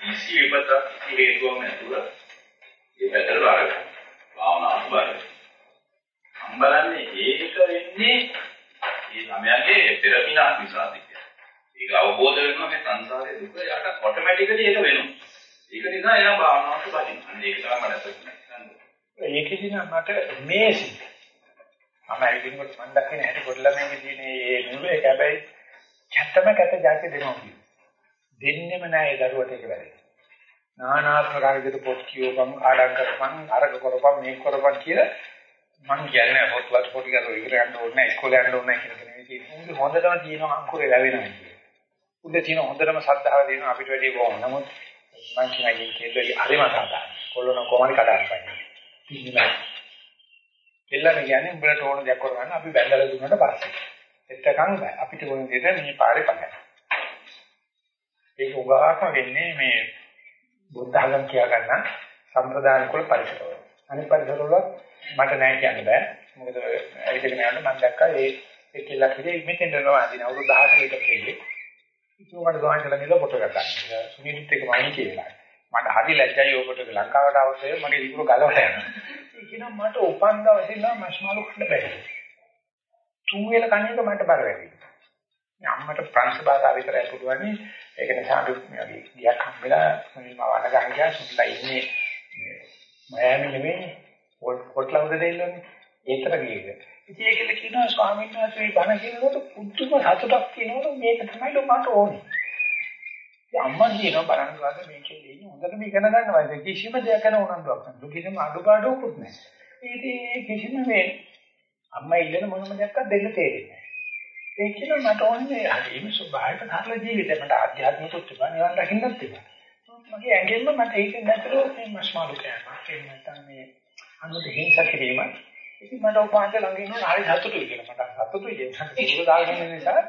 කිසි විපත හේතුවක් නැතුව ඒ පැත්තට බාර ගන්න. භාවනාවට බාර ගන්න. මම බලන්නේ ඒක වෙන්නේ මේ ළමයාගේ පෙරපිනක් නිසාද කියලා. ඒක අවබෝධ වෙනවා මේ සංසාරයේ දුක යට ඔටෝමැටිකලි ඒක වෙනවා. ඒක නිසා එයා භාවනාවට බහිනවා. අන්න ඒක තමයි මට තේරෙන්නේ. ඒකෙදි නම් මට මේසි. මම ඇවිදිනකොට මම දකින හැටි පොඩ්ඩක් මේකේ තියෙන මේ නුඹේ හැබැයි කැත්තම කැත જાති දෙනවා කියන්නේ. දෙන්නෙම නෑ ඒ දරුවට ඒක වැඩි. නානාත්මක විදිහට පොත් කියවපන් ආඩම් කරපන් අරක කරපන් මේක කරපන් කියලා මං කියන්නේ පොත් වල පොත් ගාන ඉවර යන්න ඕනේ නෑ ඉස්කෝලේ යන්න ඕනේ නෑ කියලා නෙවෙයි. උන්ගේ හොඳටම තියෙන අංකුරේ ලැබෙනවා කියන්නේ. උන්ගේ තියෙන හොඳටම සද්ධාව දෙන අපිට වැඩි කොහොම නමුත් මං කියන්නේ කේතෝයි හරිම සාදා. කොල්ලන කොහොමද කඩන්න පින්නේ. එල්ලම කියන්නේ උඹලට ඕන දෙයක් කරගන්න අපි බැලලා දුන්නාට පස්සේ. එතකන් බෑ. අපිට ඕන දෙයට මේ පාරේ පලයන්. ඒක උගාකම වෙන්නේ මේ බුද්ධ ධර්ම කියා ගන්න සම්ප්‍රදාන කුල පරිසරවල. අනිත් පරිසරවල මට නෑ කියන්න බෑ. මොකද ඇවිදගෙන යනකොට මම දැක්කා ඒ ඒ කියලා කිව්වේ මෙතෙන් යනවා අදින අවුරුදු 18 කට කෙල්ලේ. ඒක මට ගාන කළා නේද ෆොටෝ එකක් ගන්න. සුනිලිත් එක මම කියලා. මට හරි ලැජ්ජයි ඔය ෆොටෝ එක ලංකාවට આવත් මගේ ඉතුරු ගලවලා යනවා. ඒ කියනවා මට උපන් දවසේ ඉඳලා මස්මාලු කන්න බෑ. තුන් වේල කණේක මට බර වැඩි. අම්මට ප්‍රංශ භාෂාව විතරයි පුළුවන්. ඒක නිසා අපි මේ ගියක් හම්බෙලා මම වඩ ගන්න ගියා සුදුලා ඉන්නේ මයෑමි නෙමෙයි කොට්ලවුද දෙල්ලන්නේ. ඒතර ගියේද. ඉතින් ඒකල කියනවා ස්වාමීන් වහන්සේ මේ බණ කියනකොට පුදුම සතුටක් තියෙනවලු මේක තමයි මට ඕනේ. ඉතින් අම්මා කියනවා බලන්න වාද මේකේ ඉන්නේ හොඳටම ඉගෙන ගන්නවා. කිසිම දෙයක් ගැන උනන්දුවක් නැහැ. කිසිම අඩුපාඩුවකුත් නැහැ. ඉතින් කිසිම මේ අම්මා ඉල්ලන මොනම දෙයක්වත් දෙන්න තේරෙන්නේ නැහැ. ඒ කියන මට ඕනේ හරිම ස්වභාවික සරල ජීවිතයක් මට ආධ්‍යාත්මික උත්සව නිවන් දකින්නත් තිබුණා. මගේ ඇඟෙන්ම මට ඒක නැතුව මේ මස්මාලු කෑමක් එහෙම නැත්නම් මේ අනුන්ට හිංසා කිරීම. ඉතින් මට උපාන්ත ළඟ ඉන්නවා හරි සතුටුයි කියලා. මට සතුටුයි කියන්නේ. ඒක දාගෙන ඉන්න නිසා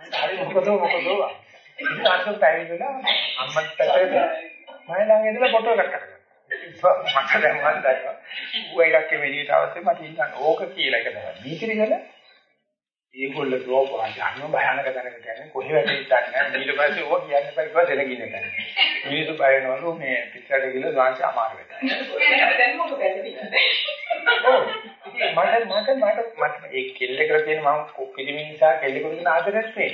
මට හරි මොකද මොකද. ඉතින් අන්තිම පැවිදිලා අම්මත් පැත්තට මම ළඟ ඉඳලා ෆොටෝ එකක් කරගත්තා. මට දැන් මම දන්නවා. ඌ එකක් එමෙලියට අවශ්‍ය මට ඉන්න ඕක කියලා එක තමයි. මීතිරිගල ඒගොල්ලෝ ගෝපාල අන්න භයානක දැනකට යන්නේ කොහේ දන්නේ නැහැ. ඊට පස්සේ ඕක කියන්න බෑ කිව්වා දෙලගින්න ගන්න. මිනිස්සු බය වෙනවලු මේ පිටරට ගිහලා දාංශ අමාරු වෙනවා. දැන් මොකද. මට මට මට මට ඒ කෙල්ල කරලා තියෙන මම පිළිමින් නිසා කෙල්ල කරගෙන ආදරයක් නේ.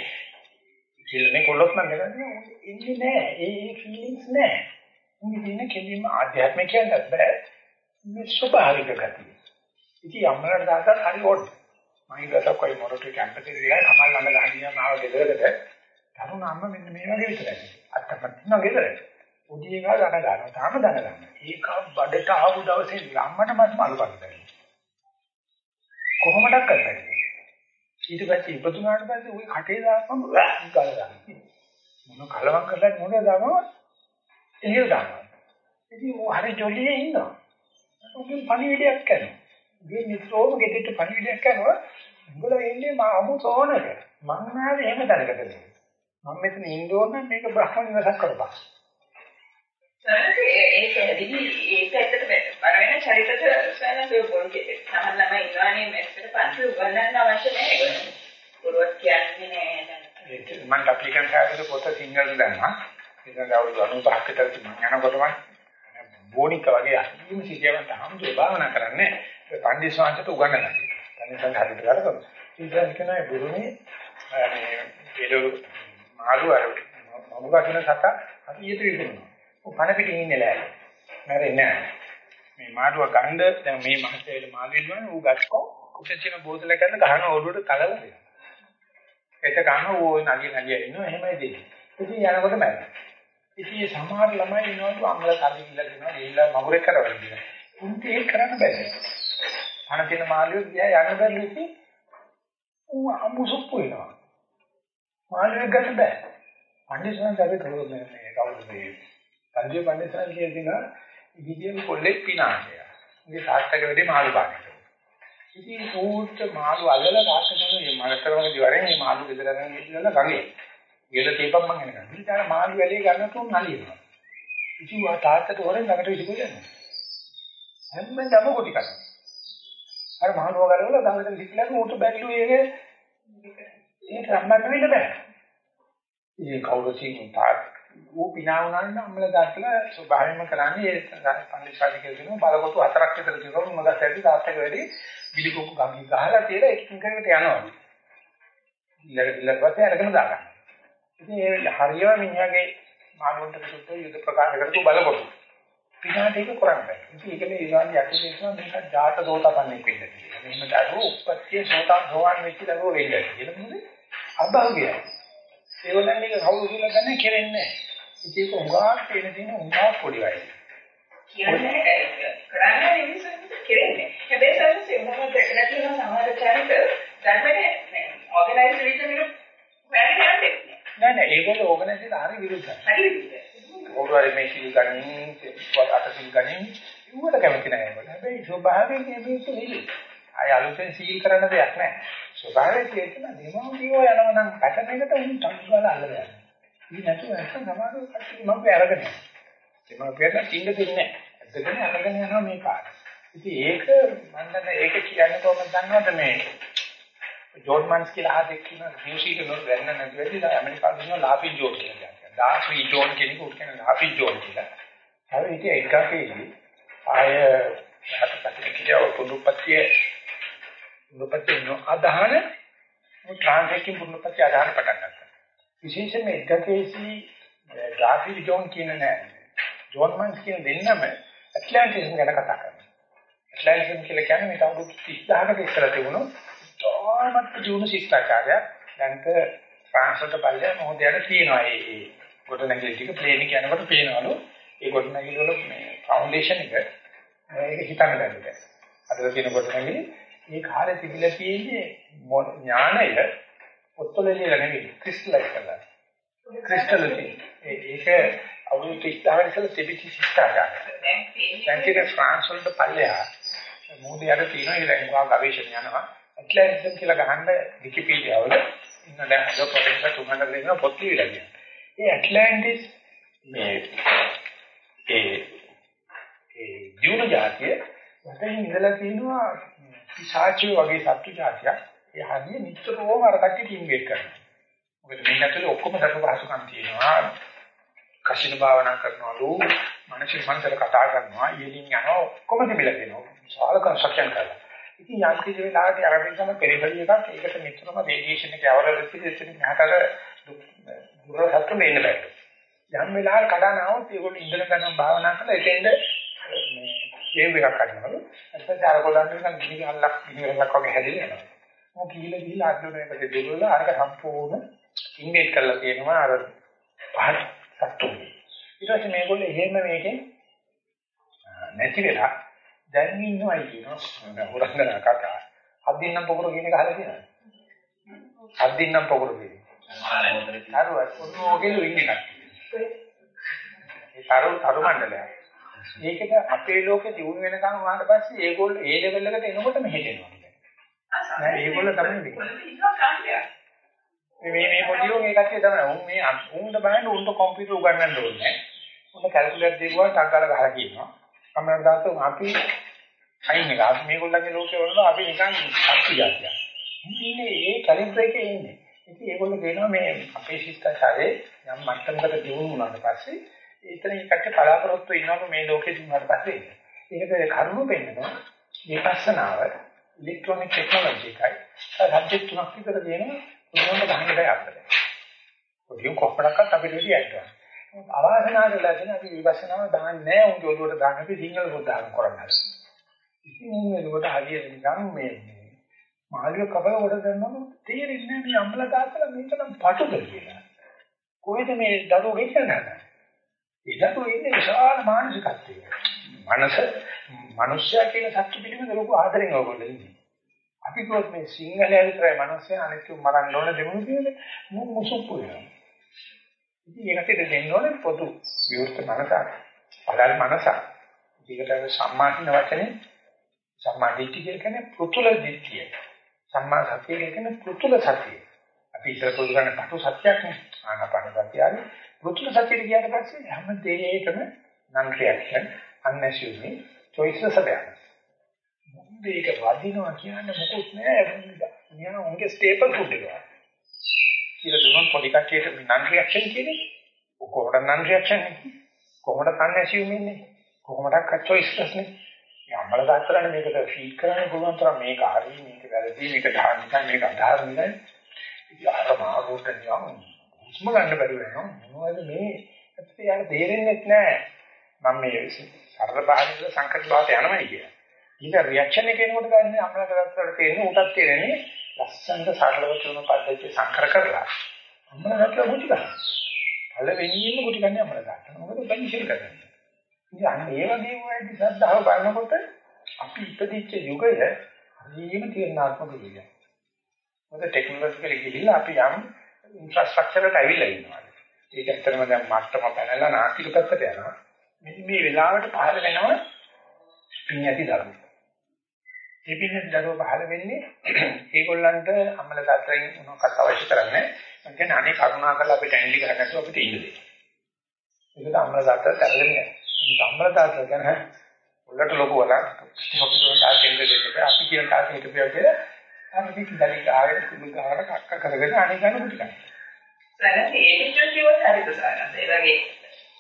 කෙල්ලනේ කොල්ලොත් නම් කරන්නේ ඉන්නේ නැහැ. ඒ ෆීලිංග්ස් නැහැ. මුගේ දින කෙලින්ම ආධ්‍යාත්මික කියන්නත් බෑ. මේ ස්වභාවික ගතිය. ඉතින් අම්මලාට දාලා හරි ඕනේ. මම ඉස්සර කොයි මොරටු කැම්පස් එකේ ගියා කමල් ළඟ ගහගෙන මාව ගෙදරකට තරුණ අම්ම මෙන්න මේ වගේ විතරයි. අත්තපත් නෝ ගෙදර. උදේ ගා ගන්න ගන්නවා. තාම දන ගන්න. ඒක බඩට ආපු දවසේ අම්මට මට මලු පන්දරේ. කොහොමඩක් කරන්නේ? ඊට පස්සේ ඉපදුනාට පස්සේ ওই කටේ දාපම ගාලා මොන කලවම් කරලා මොනවද දාමව එහෙල් දානවා. ඉතින් ਉਹ හරි ජොලියේ ඉන්නවා. උගෙන් පණිවිඩයක් කරනවා. මේ මිත්‍රෝම ගෙදරට පණිවිඩයක් කරනවා. උඹලා එන්නේ මම අමු සෝනක. මං නාවේ එහෙම දැනගද මම මෙතන ඉන්න ඕන නම් මේක බ්‍රහ්ම නිවසක් කරපන්. ඒක ඇදිලි ඒක ඇත්තට බර වෙන චරිතද සයන්ස් බොල් කෙටේ. සමහර ළමයි ඉන්නවනේ මෙතන පන්සල් උගන්වන්න අවශ්‍ය නැහැ ඒක. පුරවත් කියන්නේ නැහැ. මම අප්ලිකන් සායකට පොත සිංහලට දැම්මා. ඉතින් අවුරුදු 95කට විතර මම යනකොටම බෝනික වගේ අහිමි සිද්ධියකට හම්දු භාවනා කරන්නේ පණ්ඩිත ස්වාමීන්ට උගන්වනවා. පණ්ඩිත ස්වාමීන් හරියට කරගන්න. ඉතින් කියනවා බුරුනේ මේ ඒලු මාළු අර මමුගා කියන සතා හරියට විකුණනවා. පණ පිටින් ඉන්නේ නැහැ. මැරෙන්නේ නැහැ. මේ මාළුව ගන්න දැන් මේ මහත්තයා මාළු ඉල්ලුවානේ ඌ ගස්කෝ කුටචින බෝතල කරන ගහන ඔළුවට තලලා දෙනවා. ඒක ගන්න ඌ නගි නගි ඉන්නවා එහෙමයි දෙන්නේ. ඉතින් යනකොට මැරෙනවා. ඉතින් සමහර ළමයි ඉන්නවලු අම්ල කල්ලි කියලා දෙනවා ගිහිල්ලා මගුරේ කරවල දෙනවා. උන්ට ඒක කරන්න බෑ. පණ තියෙන මාළුවෙක් ගියා යන්න බැරි ඉතින් ඌ අමුසුප්පු වෙනවා. මාළුවෙක් ගන්න බෑ. පඬිස්සන් දැක කරුවෝ මේ කවුරුද මේ සංජය පඬිස්සන් කියනවා ඉදිරියෙන් කොල්ලෙක් පිනාශය. මේ සාර්ථක වෙදී මාළු බාන්නේ. ඉතින් ඌට මාළු අල්ලලා තාත්තගෙන මේ මලතරමගේ වරෙන් මේ මාළු ගෙදර ගන්න ගිහලා ගඟේ. ගෙල තේපම් මං එනකන්. ඉතින් අර මාළු වැලේ ගන්න තුන් නලියනවා. ඉතින් වා තාත්තට හොරෙන් ළඟට විසිකෝලන්නේ. හැමදාම කොටි කරනවා. අර මාළුව ගලවලා ළඟට විසිකලා ඌට බැරිලු ඒක ඒක සම්බන්ධ වෙන්න බෑ. ඉතින් කවුරු සිං තාත් ඌ පිනා වුණාම අම්මලා දාලා ස්වභාවයෙන්ම කරන්නේ ඒ පන්දිසාරි කියන බලකොටු හතරක් විතර තියෙනවා මොකද ඇටි තාත්තක වැඩි බිලිකොක්ක ගඟි ගහලා තියලා එකින් කරකට යනවා. ඉල්ලක ඉල්ලක පස්සේ අරගෙන දාගන්න. ඉතින් ඒ හරියම මිනිහාගේ මානවන්ට සුද්ධ යුද ප්‍රකාශ කරපු බලකොටු. පිනාට ඒක කරන්නේ. ඉතින් ඒකනේ ඊගාන් යටි දේශනා මේක ජාත දෝතපන්නේ කියන්නේ. මෙහෙම දරුවෝ උපත්ති සෝතන් සෝවන් වෙච්ච දරුවෝ වෙන්නේ. ඒක මොකද? අභාග්‍යයි. ඒවලන් මේක කවුරු කියලා ගන්න කෙරෙන්නේ නැහැ. ඒක උගාක් කියන දින උගාක් පොඩි වයි. කියන්නේ කරන්නේ නෙමෙයි කෙරෙන්නේ. හැබැයි සමහර මොනවද දැකලා තියෙන සමහර චරිත ධර්මනේ ඕගනයිස් රීසන් එක වැඩි නෑ. නෑ නෑ ඒගොල්ලෝ ඕගනයිස් එක හරි විරුද්ධයි. හරි විරුද්ධයි. කවුරු හරි මේ සිල් ගනින් අත සිල් ගනින් ඉුවට කැමති නැහැ ඒගොල්ලෝ. හැබැයි ස්වභාවයෙන් මේක නිලි. අය අලුතෙන් සීල් කරන්න දෙයක් නැහැ. ස්වභාවයෙන් තියෙන දෙමෝපියෝ යනවා නම් පැටර්න් එකට උන් තංගවල අල්ලලා යනවා. ඉතින් නැතුව නැත්නම් සමහරව කට්ටිය මම අරගෙන යනවා. දෙමෝපියන්ට තින්න දෙන්නේ නැහැ. ඇත්තටම අරගෙන යනවා මේ කාර්ය. ඉතින් ඒක මම දන්නේ ඒක කියන්නේ කොහොමද දන්නවද මේ ජෝන් මන්ස් කියලා ආදෙක් කියන මියුසික් නෝ ගන්න නැති වෙයි ඇමරිකානු කියන ලාෆින් ජෝන් කියලා කියනවා. ඩාෆ්‍රි ජෝන් කෙනෙකුට කියන ලාෆින් ජෝන් කියලා. හරි ඉතින් ඒකකේදී ආය හතපත් කියලා පොදුපත්තිය පුරුපත්ති නෝ අදහන ට්‍රාන්සෙක්ටින් පුරුපත්ති අදහන පටන් ගත්තා. විශේෂයෙන්ම එකකේසි ඩාෆ්‍රි ජෝන් කියන නෑ. ජෝන් මන්ස් කියන දෙන්නම ඇට්ලන්ටිස් ගැන කතා කරනවා. ඇට්ලන්ටිස් කියලා කියන්නේ මේ අවුරුදු 30000කට ඉස්සර තිබුණු තෝමත් ජීවන ශිෂ්ටාචාරය දැන්ක ෆ්‍රාන්ස් වලට පල්ලෙ මොහොතයට තියෙනවා ඒ ඒ ගොඩනැගිලි ටික ප්ලේන් එක යනකොට පේනවලු ඒ ගොඩනැගිලි වල මේ ෆවුන්ඩේෂන් එක ඒක හිතන්න බැහැ. අද තියෙන ගොඩනැගිලි මේ කාලේ තිබිලා තියෙන්නේ ඥානය පොත්වල ලියලා නෙවෙයි ක්‍රිස්ටලයිස් කරලා. ක්‍රිස්ටලයිස් ඒක අවුරුදු 30000 ඉස්සෙල්ලා තිබිච්ච ශිෂ්ටාචාරය. දැන් තියෙන ෆ්‍රාන්ස් වලට පල්ලෙහා මොහොතේ යට තියෙනවා ඒක දැන් ගා ගවේෂණ යනවා. ඇට්ලැන්ටිසම් කියලා ගහන්න විකිපීඩියා වල ඉන්න දැන් අද ප්‍රොෆෙසර් තුමන්ට දෙන පොත් ලියලා තියෙනවා. ඒ ඇට්ලැන්ටිස් මේ ඒ ඒ දියුණු જાතිය වටේ ඉඳලා තියෙනවා පිසාචි වගේ සත්තු જાතියක් ඒ හරිය නිතරම අර කට්ටිය ටීම් වේට් කරනවා. මොකද මේක ඇතුලේ ඔක්කොම දරු පහසුකම් තියෙනවා. කෂින භාවනා කරනවලු, මිනිස්සු මනසට කතා කරනවා, ඊළින් යනවා ඔක්කොම දෙමිලා දෙනවා. විශාල කන්ස්ට්‍රක්ෂන් කරලා. ඉතින් යම් කිසි වෙලාවක අරගෙන යන පෙරේපරි එකක් ඒකට නිතරම වේගීෂණ එක යවලා ඉතින් එතන මහතර දුර සත්තු මේන්න බෑ. යම් වෙලාවක කඩනවා ඒගොල්ලෝ ඉඳලා කරන භාවනා කරලා එතෙන්ද මේ වේව් එකක් ගන්නවලු. ඊපස්සේ අර කොල්ලන්ට නිකන් ගිනි ගල්ලක් ගිනි ගල්ලක් වගේ හැදෙලා යනවා. මොකද ගිහිල්ලා ගිහිල්ලා අද්දුනේකට දුරල අරක සම්පූර්ණ ඉන්වේට් කරලා තියෙනවා අර පහත් සත්තු. ඊට පස්සේ මේගොල්ලෝ එහෙම මේකෙන් නැති වෙලා දැන් ඉන්නවයි කියනවා හොරංගන කතා. අද්දින්නම් පොකුරු කියන එක අහලා තියෙනවද? අද්දින්නම් පොකුරු කියන. හරිවත් ඔන්නෝගෙලු ඉන්නේ කට්ටිය. ඒ තරු තරු මණ්ඩලය. ඒකද අපේ ලෝකෙ දියුණු වෙනකන් වුණාට පස්සේ ඒගොල්ලෝ ඒ ලෙවල් එකට එනකොට මෙහෙට එනවා. නෑ ඒගොල්ලෝ තමයි මේ. මේ මේ පොඩියෝ මේ කට්ටිය තමයි. උන් මේ උන්ට බලන්න උන්ට කම්පියුටර් උගන්වන්න ඕනේ. උන්ට කැල්කියුලේටර් දෙවුවා ටංගල ගහලා කියනවා. අපේ දාතෝ අපි අයින් එක. අපි මේගොල්ලන්ගේ ලෝකේ වල අපි නිකන් අක්තියක්. ඉන්නේ ඒ කලිබ්‍රේකේ ඉන්නේ. ඉතින් ඒගොල්ලෝ කියනවා මේ අපේ ශිෂ්ටාචාරයේ යම් මට්ටමකට දියුණු වුණාට පස්සේ එතන ඒකට බලාපොරොත්තු වෙනවා මේ ලෝකේ දුන්නාට පස්සේ. ඒකේ කරුණු පෙන්නනවා විපස්සනාව ඉලෙක්ට්‍රොනික ටෙක්නොලොජි එකයි. සබ්ජෙක්ට් තුනක් විතර දෙනවා මොනවද ගහන්න බෑ අපිට. පොඩි කොප්පඩක්වත් අපිට එළිය ඇටවා. අවාසනාවකලා කියන අපි විපස්සනාව දාන්නේ නැහැ උන්ගේ ඔළුවට දාන්න අපි සිංගල් බුද්ධාගම කරන්නේ. ඉතින් මේකට හරියට නිකන් මේ මාළිය කබල කොට දෙන්නම තේරෙන්නේ මේ අම්බල තාත්තලා මේක නම් පටුද කියලා. කොහෙද මේ දරුවෝ ගෙන්නන්නේ? ඒ දරුවෝ ඉන්නේ විශාල මානසිකත්වයක. මනස මනුෂ්‍යයා කියන සත්‍ය පිළිබඳ ලොකු ආදරෙන් ඔයගොල්ලෝ ඉන්නේ. අපි කිව්වොත් මේ සිංහලයා විතරයි මනුස්සයා අනිත් මරන්න ඕන දෙමුණු කියන්නේ මුසුප්පු වෙනවා. ඉතින් ඒකට දෙන්න ඕනේ පොදු විවෘත මනසක්. පළල් මනසක්. ඒකට සම්මාහින වචනේ සම්මා දිට්ඨිය කියන්නේ පුතුල දිට්ඨිය. සම්මා සතිය කියන්නේ පුතුල සතිය. අපි ඉතල පොදු ගන්න පටු සත්‍යයක් නේ. ආනාපාන සතියයි. පුතුල සතිය කියන පස්සේ හැම දෙයකම non reaction, unassuming, choiceless awareness. මේක වදිනවා කියන්නේ මොකුත් නෑ. නිකන් උන්ගේ ස්ටේපල් ෆුඩ් එක. කියලා දුන්නොත් පොඩි කට්ටියට non reaction කියන්නේ කොහොමද non reaction කොහොමද unassuming නේ? කොහොමද choiceless නේ? යම්බල දාත්‍රානේ මේකට ෆීඩ් කරන්න පුළුවන් තරම් මේක හරි මේක වැරදි මේක ධාර්මිකයි මේක අධාර්මිකයි ඉතින් අර මාගොට නියම හුස්ම ගන්න බැරි වෙනවා. මොනවද මේ? ඇත්තට යාර තේරෙන්නේ නැහැ මම මේ සරල භාෂාවේ සංකල්ප භාෂාවට යනවා කියලා. ඊට රියැක්ෂන් එක එනකොට ගන්න අම්ලක දාත්‍රාට තේරෙන්නේ උටත් තේරෙන්නේ ලස්සනට සරලව කියන පද්ධතිය සංකර කරලා. අම්මලා දාත්‍රා මුටි ගන්න. පළවෙනියෙන්ම මුටි ගන්න අම්මලා දාත්‍රා මොකද බැරි ඉෂල් කරන්නේ? ඉතින් අන්න ඒ වගේ වයිදි ශ්‍රද්ධාව බලනකොට අපි ඉපදිච්ච යුගය හරියම තීරණාත්මක යුගයක්. මොකද ටෙක්නොලොජිකලි ගිහිල්ලා අපි යම් ඉන්ෆ්‍රාස්ට්‍රක්චර් එකට ඇවිල්ලා ඉන්නවා. ඒක ඇත්තටම දැන් මට්ටම පැනලා නාස්තික පැත්තට යනවා. මෙන්න මේ වෙලාවට පහළ වෙනවා පින්යති ධර්ම. මේ පින්යති ධර්ම පහළ වෙන්නේ ඒගොල්ලන්ට අමල දාත්‍රයෙන් මොනවක්වත් අවශ්‍ය කරන්නේ. මම කියන්නේ අනේ කරුණා කරලා අපිට ඇන්ලි කරගන්න අපිට ඉන්න දෙන්න. ඒකට අමල දාත්‍ර තරගෙන යනවා. සම්බලතාවය ගැන උල්ලට ලොකු වලක් හොස්පිටල් තාකෙන්ද දෙන්න අපි කියන තාකෙ හිටපියා කියලා අපි කිදලි ආයෙ කුළු ගහකට කක්ක කරගෙන අනේ ගන්න මුටි ගන්න. සරත් ඒ ටික කිව්වොත් හරිද සරත්? ඒ වගේ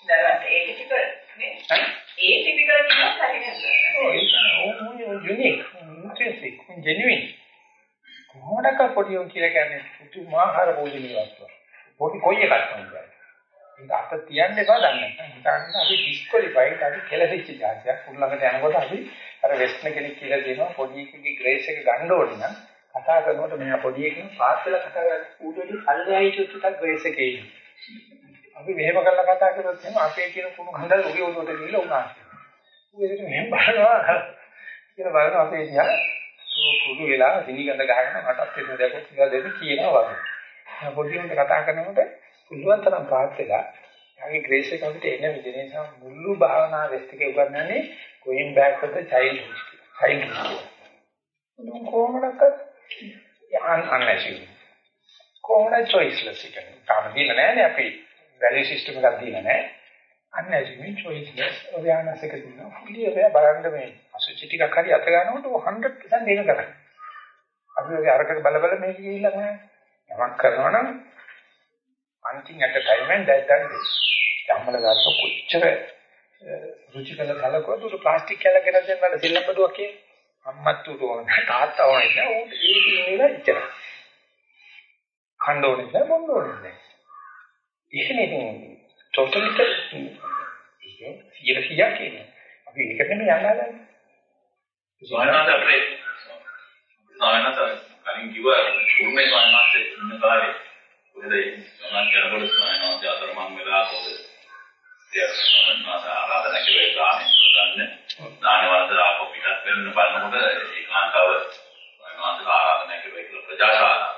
දරවට ඒ ටික නේ? ඒ ටිපිකල් කිව්වොත් හරිද? ඔව් ඒක ඕ යුනික්, ඉන්ට්‍රෙස්ටික්, ජෙනුයින්. කොහොමඩක පොඩි උන් කියලා කියන්නේ පුදුමාකාර පොඩි වස්තුවක්. පොඩි කොයි එකක් තමයි. ඒක අත තියන්න එපා දන්නේ නැහැ. හිතන්න අපි ඩිස්කොලිෆයිඩ් අපි කෙලෙසිච්ච જાතියක්. උල්ලඟට යනකොට අපි අර වෙස්ට්න කෙනෙක් කියලා දෙනවා පොඩි එකගේ ග්‍රේස් එක ගන්න ඕනේ නම් කතා කරනකොට මෙයා පොඩි එකෙන් පාස් වෙලා කතා කරන්නේ ඌටදී අල්ලයි චුට්ටක් ග්‍රේස් එකේ ඉන්නේ. අපි මෙහෙම කරලා කතා කරොත් එහෙනම් අපේ කියන කුණු කන්දල් උගේ උඩට ගිහලා උනා. ඌ ඒක මෙහෙම බලනවා කියලා බලන අපේ දිහා කුඩු වෙලා සිනිගඳ ගහගෙන මටත් එන්න දෙයක් කියලා දෙන්න කියනවා වගේ. පොඩි උන්ට කතා කරනකොට පුළුවන් තරම් පාත් වෙලා යාගේ ග්‍රේස් එක අපිට එන විදිහ නිසා මුළු භාවනා වෙස්ට් එකේ උගන්වන්නේ going back to the childhood කියලා. සයින්ටිස්ට්. මොන කොහොමදක්වත් අන්නැසිව්. කොහොමද choiceless එක. තාම දීලා නැහැ අපි value system එකක් දීලා නැහැ. අන්නැසිව් choiceless ඔයානසක තියෙනවා. fully aware බලන්න මේ අසුචි ටිකක් හරි අත ගන්නකොට 100% දෙන කරන්නේ. අපි ඔය අරකට බල බල මේක ගිහිල්ලා නැහැ. යමක් කරනවා නම් one thing at a time and that done this. යම්මල ගන්න කොච්චර රුචිකල කලකවල උඩ ප්ලාස්ටික් කැලක් ගෙනත් දෙන්න වල සෙල්ලම් බඩුවක් කියේ. අම්මත් උඩ ඕන තාත්තා ඕනේ නැහැ. ඌ ඒක ඉන්නේ ඉච්චර. කණ්ඩ ඕනේ නැහැ මොන්න ඕනේ නැහැ. එහෙනේ ඉතින් ටෝටල් එක ඉතින් 100 කියන්නේ. අපි ඒකට නෙමෙයි යන්නදන්නේ. සෝයනාත අපේ සෝයනාත කලින් කිව්වා උරුමේ සෝයනාත ඉන්න කාලේ කොහෙද සමාජ කරපොළ සෝයනාත අතරමං වෙලා කොහෙද සෝයනාත ආරාධනා කියලා ගානේ ගන්න දාන වන්දන ආපහු පිටත් වෙන්න බලනකොට ඒකාන්තව සෝයනාත ආරාධනා කියලා ප්‍රජාශාලා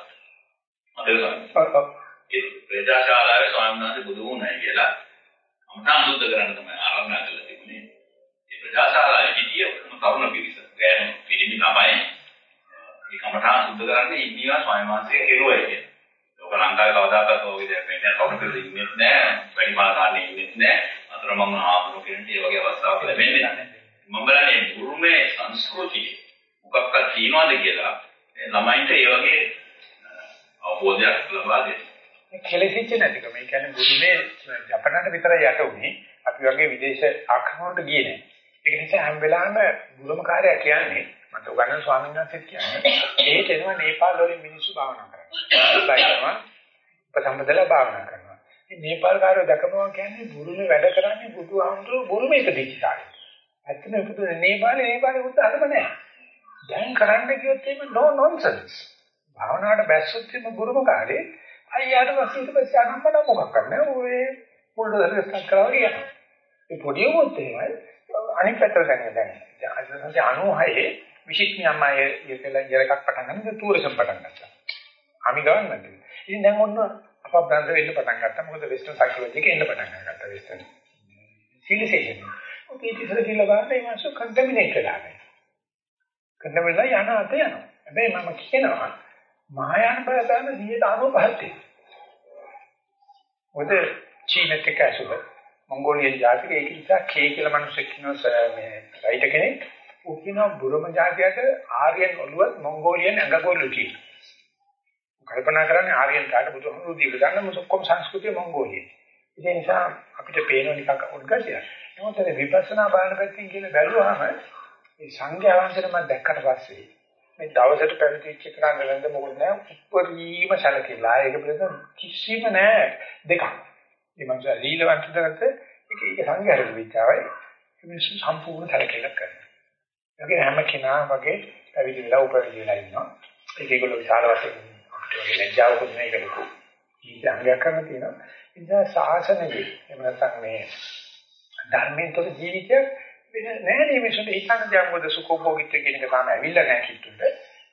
මතකද ඒ ප්‍රජාශාලාවේ ස්වාමීන් බුදු වුණා කියලා අමතා සුද්ධ කරන්න තමයි ආරාධනා කළා තිබුණේ. ඒ ප්‍රජාශාලාවේ හිටිය තරුණ පිරිස. ගෑනු පිරිමි ළමයි මේ කමඨාන් සුද්ධ කරන්නේ ඉන්දියා ස්වාමීන් වහන්සේ කෙරුවයි කියන්නේ. ඔක ලංකාවේ කවදාකවත් ඔය දෙයක් වෙන්නේ නැහැ. කවුරුත් ඉන්නේ නැහැ. වැඩිමාල් ගන්න ඉන්නේ නැහැ. අතර මම ආපු කෙනෙක් ඒ වගේ අවස්ථාවක් ලැබෙන්නේ නැහැ. මම බලන්නේ බුරුමේ සංස්කෘතිය මොකක්ද තියනවාද කියලා ළමයින්ට ඒ වගේ අවබෝධයක් ලබා දෙන්න. කෙලෙසිච්ච නැතිකම. ඒ කියන්නේ බුරුමේ ජපනට විතරයි යට උනේ. අපි වගේ විදේශ ආක්‍රමණයට ගියේ නැහැ. ඒක නිසා හැම වෙලාවෙම බුරුම කාර්යය කියන්නේ මට උගන්වන ස්වාමීන් වහන්සේත් කියන්නේ ඒත් එනවා නේපාල් වලින් මිනිස්සු භාවනා කරනවා. බයිනවා ප්‍රසම්පදලා භාවනා කරනවා. මේ නේපාල් කාර්යය දක්වනවා කියන්නේ බුරුමේ වැඩ කරන්නේ බුදුහාමුදුරුවෝ බුරුමේ ඉපදිච්ච කාලේ. ඇත්තම ඉපදුනේ නේපාලේ නේපාලේ බුද්ධ ධර්ම නැහැ. දැන් කරන්න කියොත් එහෙම no nonsense. භාවනාවට බැස්සොත් එම බුරුම කාලේ අයියාට පස්සේ ඊට පස්සේ අනම්මන මොකක් කරන්නේ ඔය පොල්ඩ දරස්කම් කරා වගේ යනවා. ඒ පොඩි උමුත් එහෙමයි අනිත් පැත්තට දැනෙන දැන් 96 විශිෂ්ණියම්මයි ඉතල ඉරකක් පටන් ගන්න ටූරිසම් පටන් ගත්තා. අපි ගවන්නද. ඉතින් දැන් ඔන්න අපබ්‍රන්ද වෙන්න පටන් ගත්තා. මොකද වෙස්ටර්න් සයිකොලොජි එකේ එන්න පටන් ගත්තා වෙස්ටර්න්. සිවිලයිසේෂන්. ඔක ඉතින් කියලා ගන්න ඒ මාසු කන්ටමිනේට් වෙලා නැහැ. කන්ටමිනේට් යන අත යනවා. හැබැයි මම කියනවා මහායාන බලතම 95ක් තියෙනවා. මොකද චීනෙත් එක්ක ඇසුර මොංගෝලියන් ජාතික ඒක නිසා කේ කියලා මිනිස්සෙක් ඉන්නවා මේ රයිටර් කෙනෙක් ඌ කියනවා බුරුම ජාතියට ආර්යයන් ඔළුව මොංගෝලියන් ඇඟගොල්ලු කියලා. කල්පනා කරන්නේ ආර්යයන් කාට බුදුහමෝ දීලා ගන්න මොකක්ම සංස්කෘතිය මොංගෝලියන්. ඒ නිසා අපිට පේන නිකන් උද්ගතිය. නමුත් විපස්සනා බලන පැත්තෙන් කියන බැලුවාම මේ සංඝයා වහන්සේට මම දැක්කට පස්සේ මේ දවසට පැවිදිච්ච කරන් වෙනද මොකද නෑ උපරිම සැලකිලා ඒක පිළිබඳ කිසිම නෑ දෙකක්. මේ මං ලීලවන්ත දරත ඒක ඒක සංඝයාට විචාරයි මිනිස්සු සම්පූර්ණ සැලකිලා කරනවා. ඒකේ හැම කෙනා වගේ පැවිදි වෙලා උපරිම වෙලා ඉන්නවා. ඒක ඒගොල්ලෝ විශාල වශයෙන් අපිට වගේ ලැජ්ජාවකුත් නෙවෙයි කලකු. ජීවිත අංගයක් කරන තියෙනවා. ඒ නිසා සාසනෙදී එහෙම නැත්නම් මේ ධර්මයෙන් තොර ජීවිතයක් වෙන නෑ නේ මිනිස්සුන්ට හිතන්න දෙයක් මොකද සුඛෝභෝගීත්වය කියන එක තමයි ඇවිල්ලා නැහැ කිට්ටුට.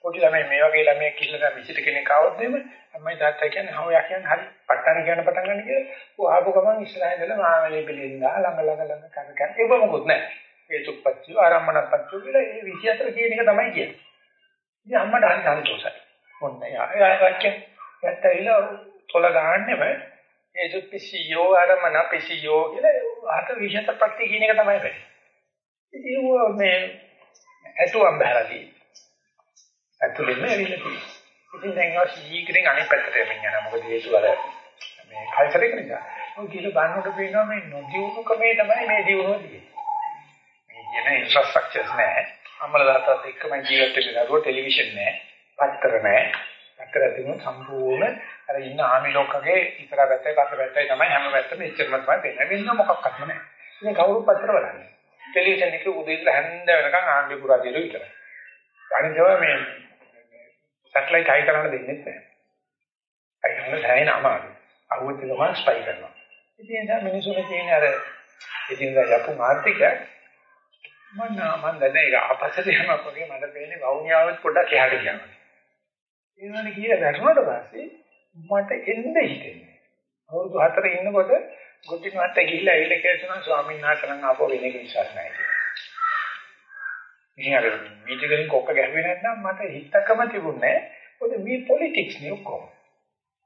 පොඩි ළමයි මේ වගේ ළමයි කිල්ලන මිසිත කෙනෙක් ආවොත් එimhe අම්මයි තාත්තා කියන්නේ හව යක් කියන්නේ හරි පට්ටන කියන පටන් ගන්න කියලා. ඌ ආපු ගමන් ඉස්සරහින් ඉඳලා මාමලේ පිළිඳා ළඟ ළඟ ළඟ කන කන ඒක මොකුත් නැහැ. ඒ තුප්පච්චි ආරම්මනපච්චි කියලා ඒ 24 කියන එක තමයි කියන්නේ. ඉතින් අම්මට හරි සන්තෝෂයි. ඔන්න යා වාක්‍ය යත්තයිලා තොල ගන්නෙම ඒ සුප්පිසියෝ ආරම්මන පිසියෝ කියලා ආත 24 ප්‍රති කියන එක තමයි වෙන්නේ. ඉතින් මේ ඇතුම් බහලා තියෙන්නේ. ඇතුළෙම ඇවිල්ලා තියෙන්නේ. ඉතින් දැන් ඔය ශීඝ්‍රයෙන් අනිත් පැත්තට යමින් යනවා. මොකද හේතුව අර මේ කල්චර් එක නිසා. ඔය කියලා බලනකොට පේනවා මේ නොදියුණුකමේ තමයි මේ දියුණුව තියෙන්නේ. මේ කියන ඉන්ෆ්‍රාස්ට්‍රක්චර්ස් නැහැ. අම්මලා තාත්තත් එක්කම ජීවත් වෙන්න දරුවෝ ටෙලිවිෂන් නැහැ. පත්තර නැහැ. පත්තර තිබුණ සම්පූර්ණ අර ඉන්න ආමි ලෝකගේ ඉතර පැත්තේ පස්ස පැත්තේ තමයි හැම පැත්තම ඉච්චරම තමයි වෙන්නේ. වෙන මොකක්වත්ම නැහැ. ඉතින් කවුරු පත්තර බලන්නේ. ටෙලිවිෂන් එක උදේ ඉඳලා හැන්ද වෙනකන් ආණ්ඩු පුරා දිරු විතරයි. අනිත් ඒවා මේ සැටලයිට් හයි කරන්න දෙන්නේ නැහැ. හයි කරන්න දැනෙන අමාරු. අහුවෙත් ගමන් ස්පයි කරනවා. ඉතින් ඒ නිසා මිනිස්සුන්ගේ තියෙන අර ඉතින්දා යපු මාර්ථික මම මම දැන් ඒක අපස්සට යනවා වගේ මට පේන්නේ වවුනියාවත් පොඩ්ඩක් එහාට ගියාම. ඒ වගේ කියලා වැටුණාට පස්සේ මට එන්න හිතෙන්නේ. අවුරුදු 4 ඉන්නකොට ගොඩින් වට ගිහිල්ලා ඇවිල්ලා කියනවා ස්වාමීන් වහන්සේ නම් ආපහු වෙන එක විශ්වාස නැහැ කියලා. මෙහි අර වීදිකෙන් කොක්ක ගැහුවේ නැත්නම් මට හිතකම තිබුණේ මොකද මේ පොලිටික්ස් නේ ඔක්කොම.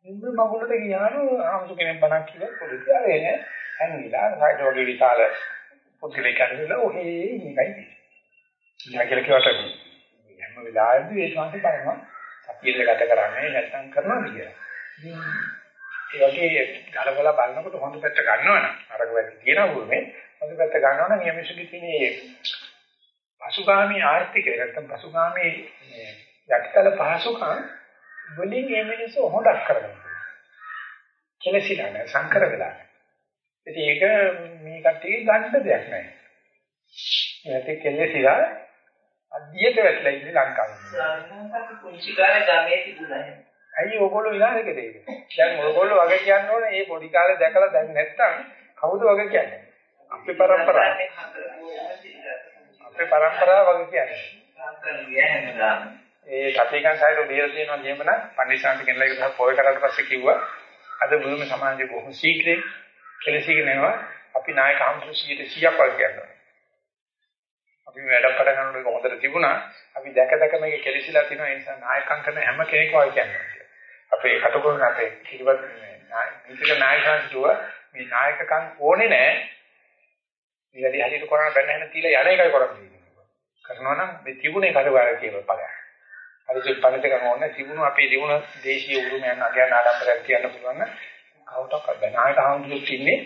ඉන්න මගුලට ගියාම ආමතු කෙනෙක් බණක් කියලා පොලිටික්ස් ආවේ හැංගිලා රයිඩ් වගේ විශාල පුදුලේ කරලා ඔහේ ඉන්නයි. ඉතින් කියලා කිව්වට හැම වෙලාවෙදී ඒ ශාන්ති බලනවා සතියෙල ගත කරන්නේ නැත්නම් කරනවාද කියලා. ඉතින් ඒ වගේ ගලවලා බලනකොට හොඳ පැත්ත ගන්නවනම් අරක වැඩි තියෙනවා වුනේ හොඳ පැත්ත ගන්නවනම් මේ මිනිස්සුගේ තියෙන පසුගාමී ආර්ථිකය නැත්නම් පසුගාමී යටිතල පහසුකම් වලින් මේ මිනිස්සු හොදක් කරගන්නවා. කෙලසිලා නැහැ සංකර වෙලා නැහැ. ඉතින් ඒක මේ කට්ටිය ගන්න දෙයක් නැහැ. ඒත් කෙල්ලසිලා අධ්‍යයට වැටලා ඉන්නේ ලංකාවේ. ඇයි ඔයගොල්ලෝ විනාශකද ඒක? දැන් ඔයගොල්ලෝ වගේ කියන්න ඕනේ මේ පොඩි කාලේ දැකලා දැන් නැත්තම් කවුද වගේ කියන්නේ? අපේ પરම්පරාව. අපේ પરම්පරාව වගේ කියන්නේ. ලංකාවේ හැමදාම ඒ කතේකන් සායතෝ දීලා තියෙනවා නියමන පන්දිසාන්ත කෙනලා ඒක පොය කරාට පස්සේ කිව්වා අද මුළුම සමාජයේ බොහොම ශීක්‍රේ කෙලසිගෙනවා අපි නායක හම්තු 100ක් වගේ කියනවා. අපි වැඩ පටන් ගන්නකොට හොඳට තිබුණා. අපි දැක දැක මේක කෙලිසිලා තියෙනවා. ඒ නිසා නායකම් කරන හැම කෙනෙක්ම වගේ කියන්නේ. අපේ කටුකුරුන අපේ කිරිවත් නීතික නායකයන්තුව මේ නායකකම් ඕනේ නැහැ. මේ වැඩි හරියට කරන්න බැන්න හැන තියලා යන එකයි කරන්නේ. කරනවා නම් මේ තිබුණේ කඩවාර කියලා පළයන්. අලුත් පණිත කරන ඕනේ තිබුණු අපේ දිනුන දේශීය උරුමයන් අගයන් ආඩම්බරයක් කියන්න පුළුවන් නම් කවුටක් බෑ. නායක හඳුන්වන්නේ ඉන්නේ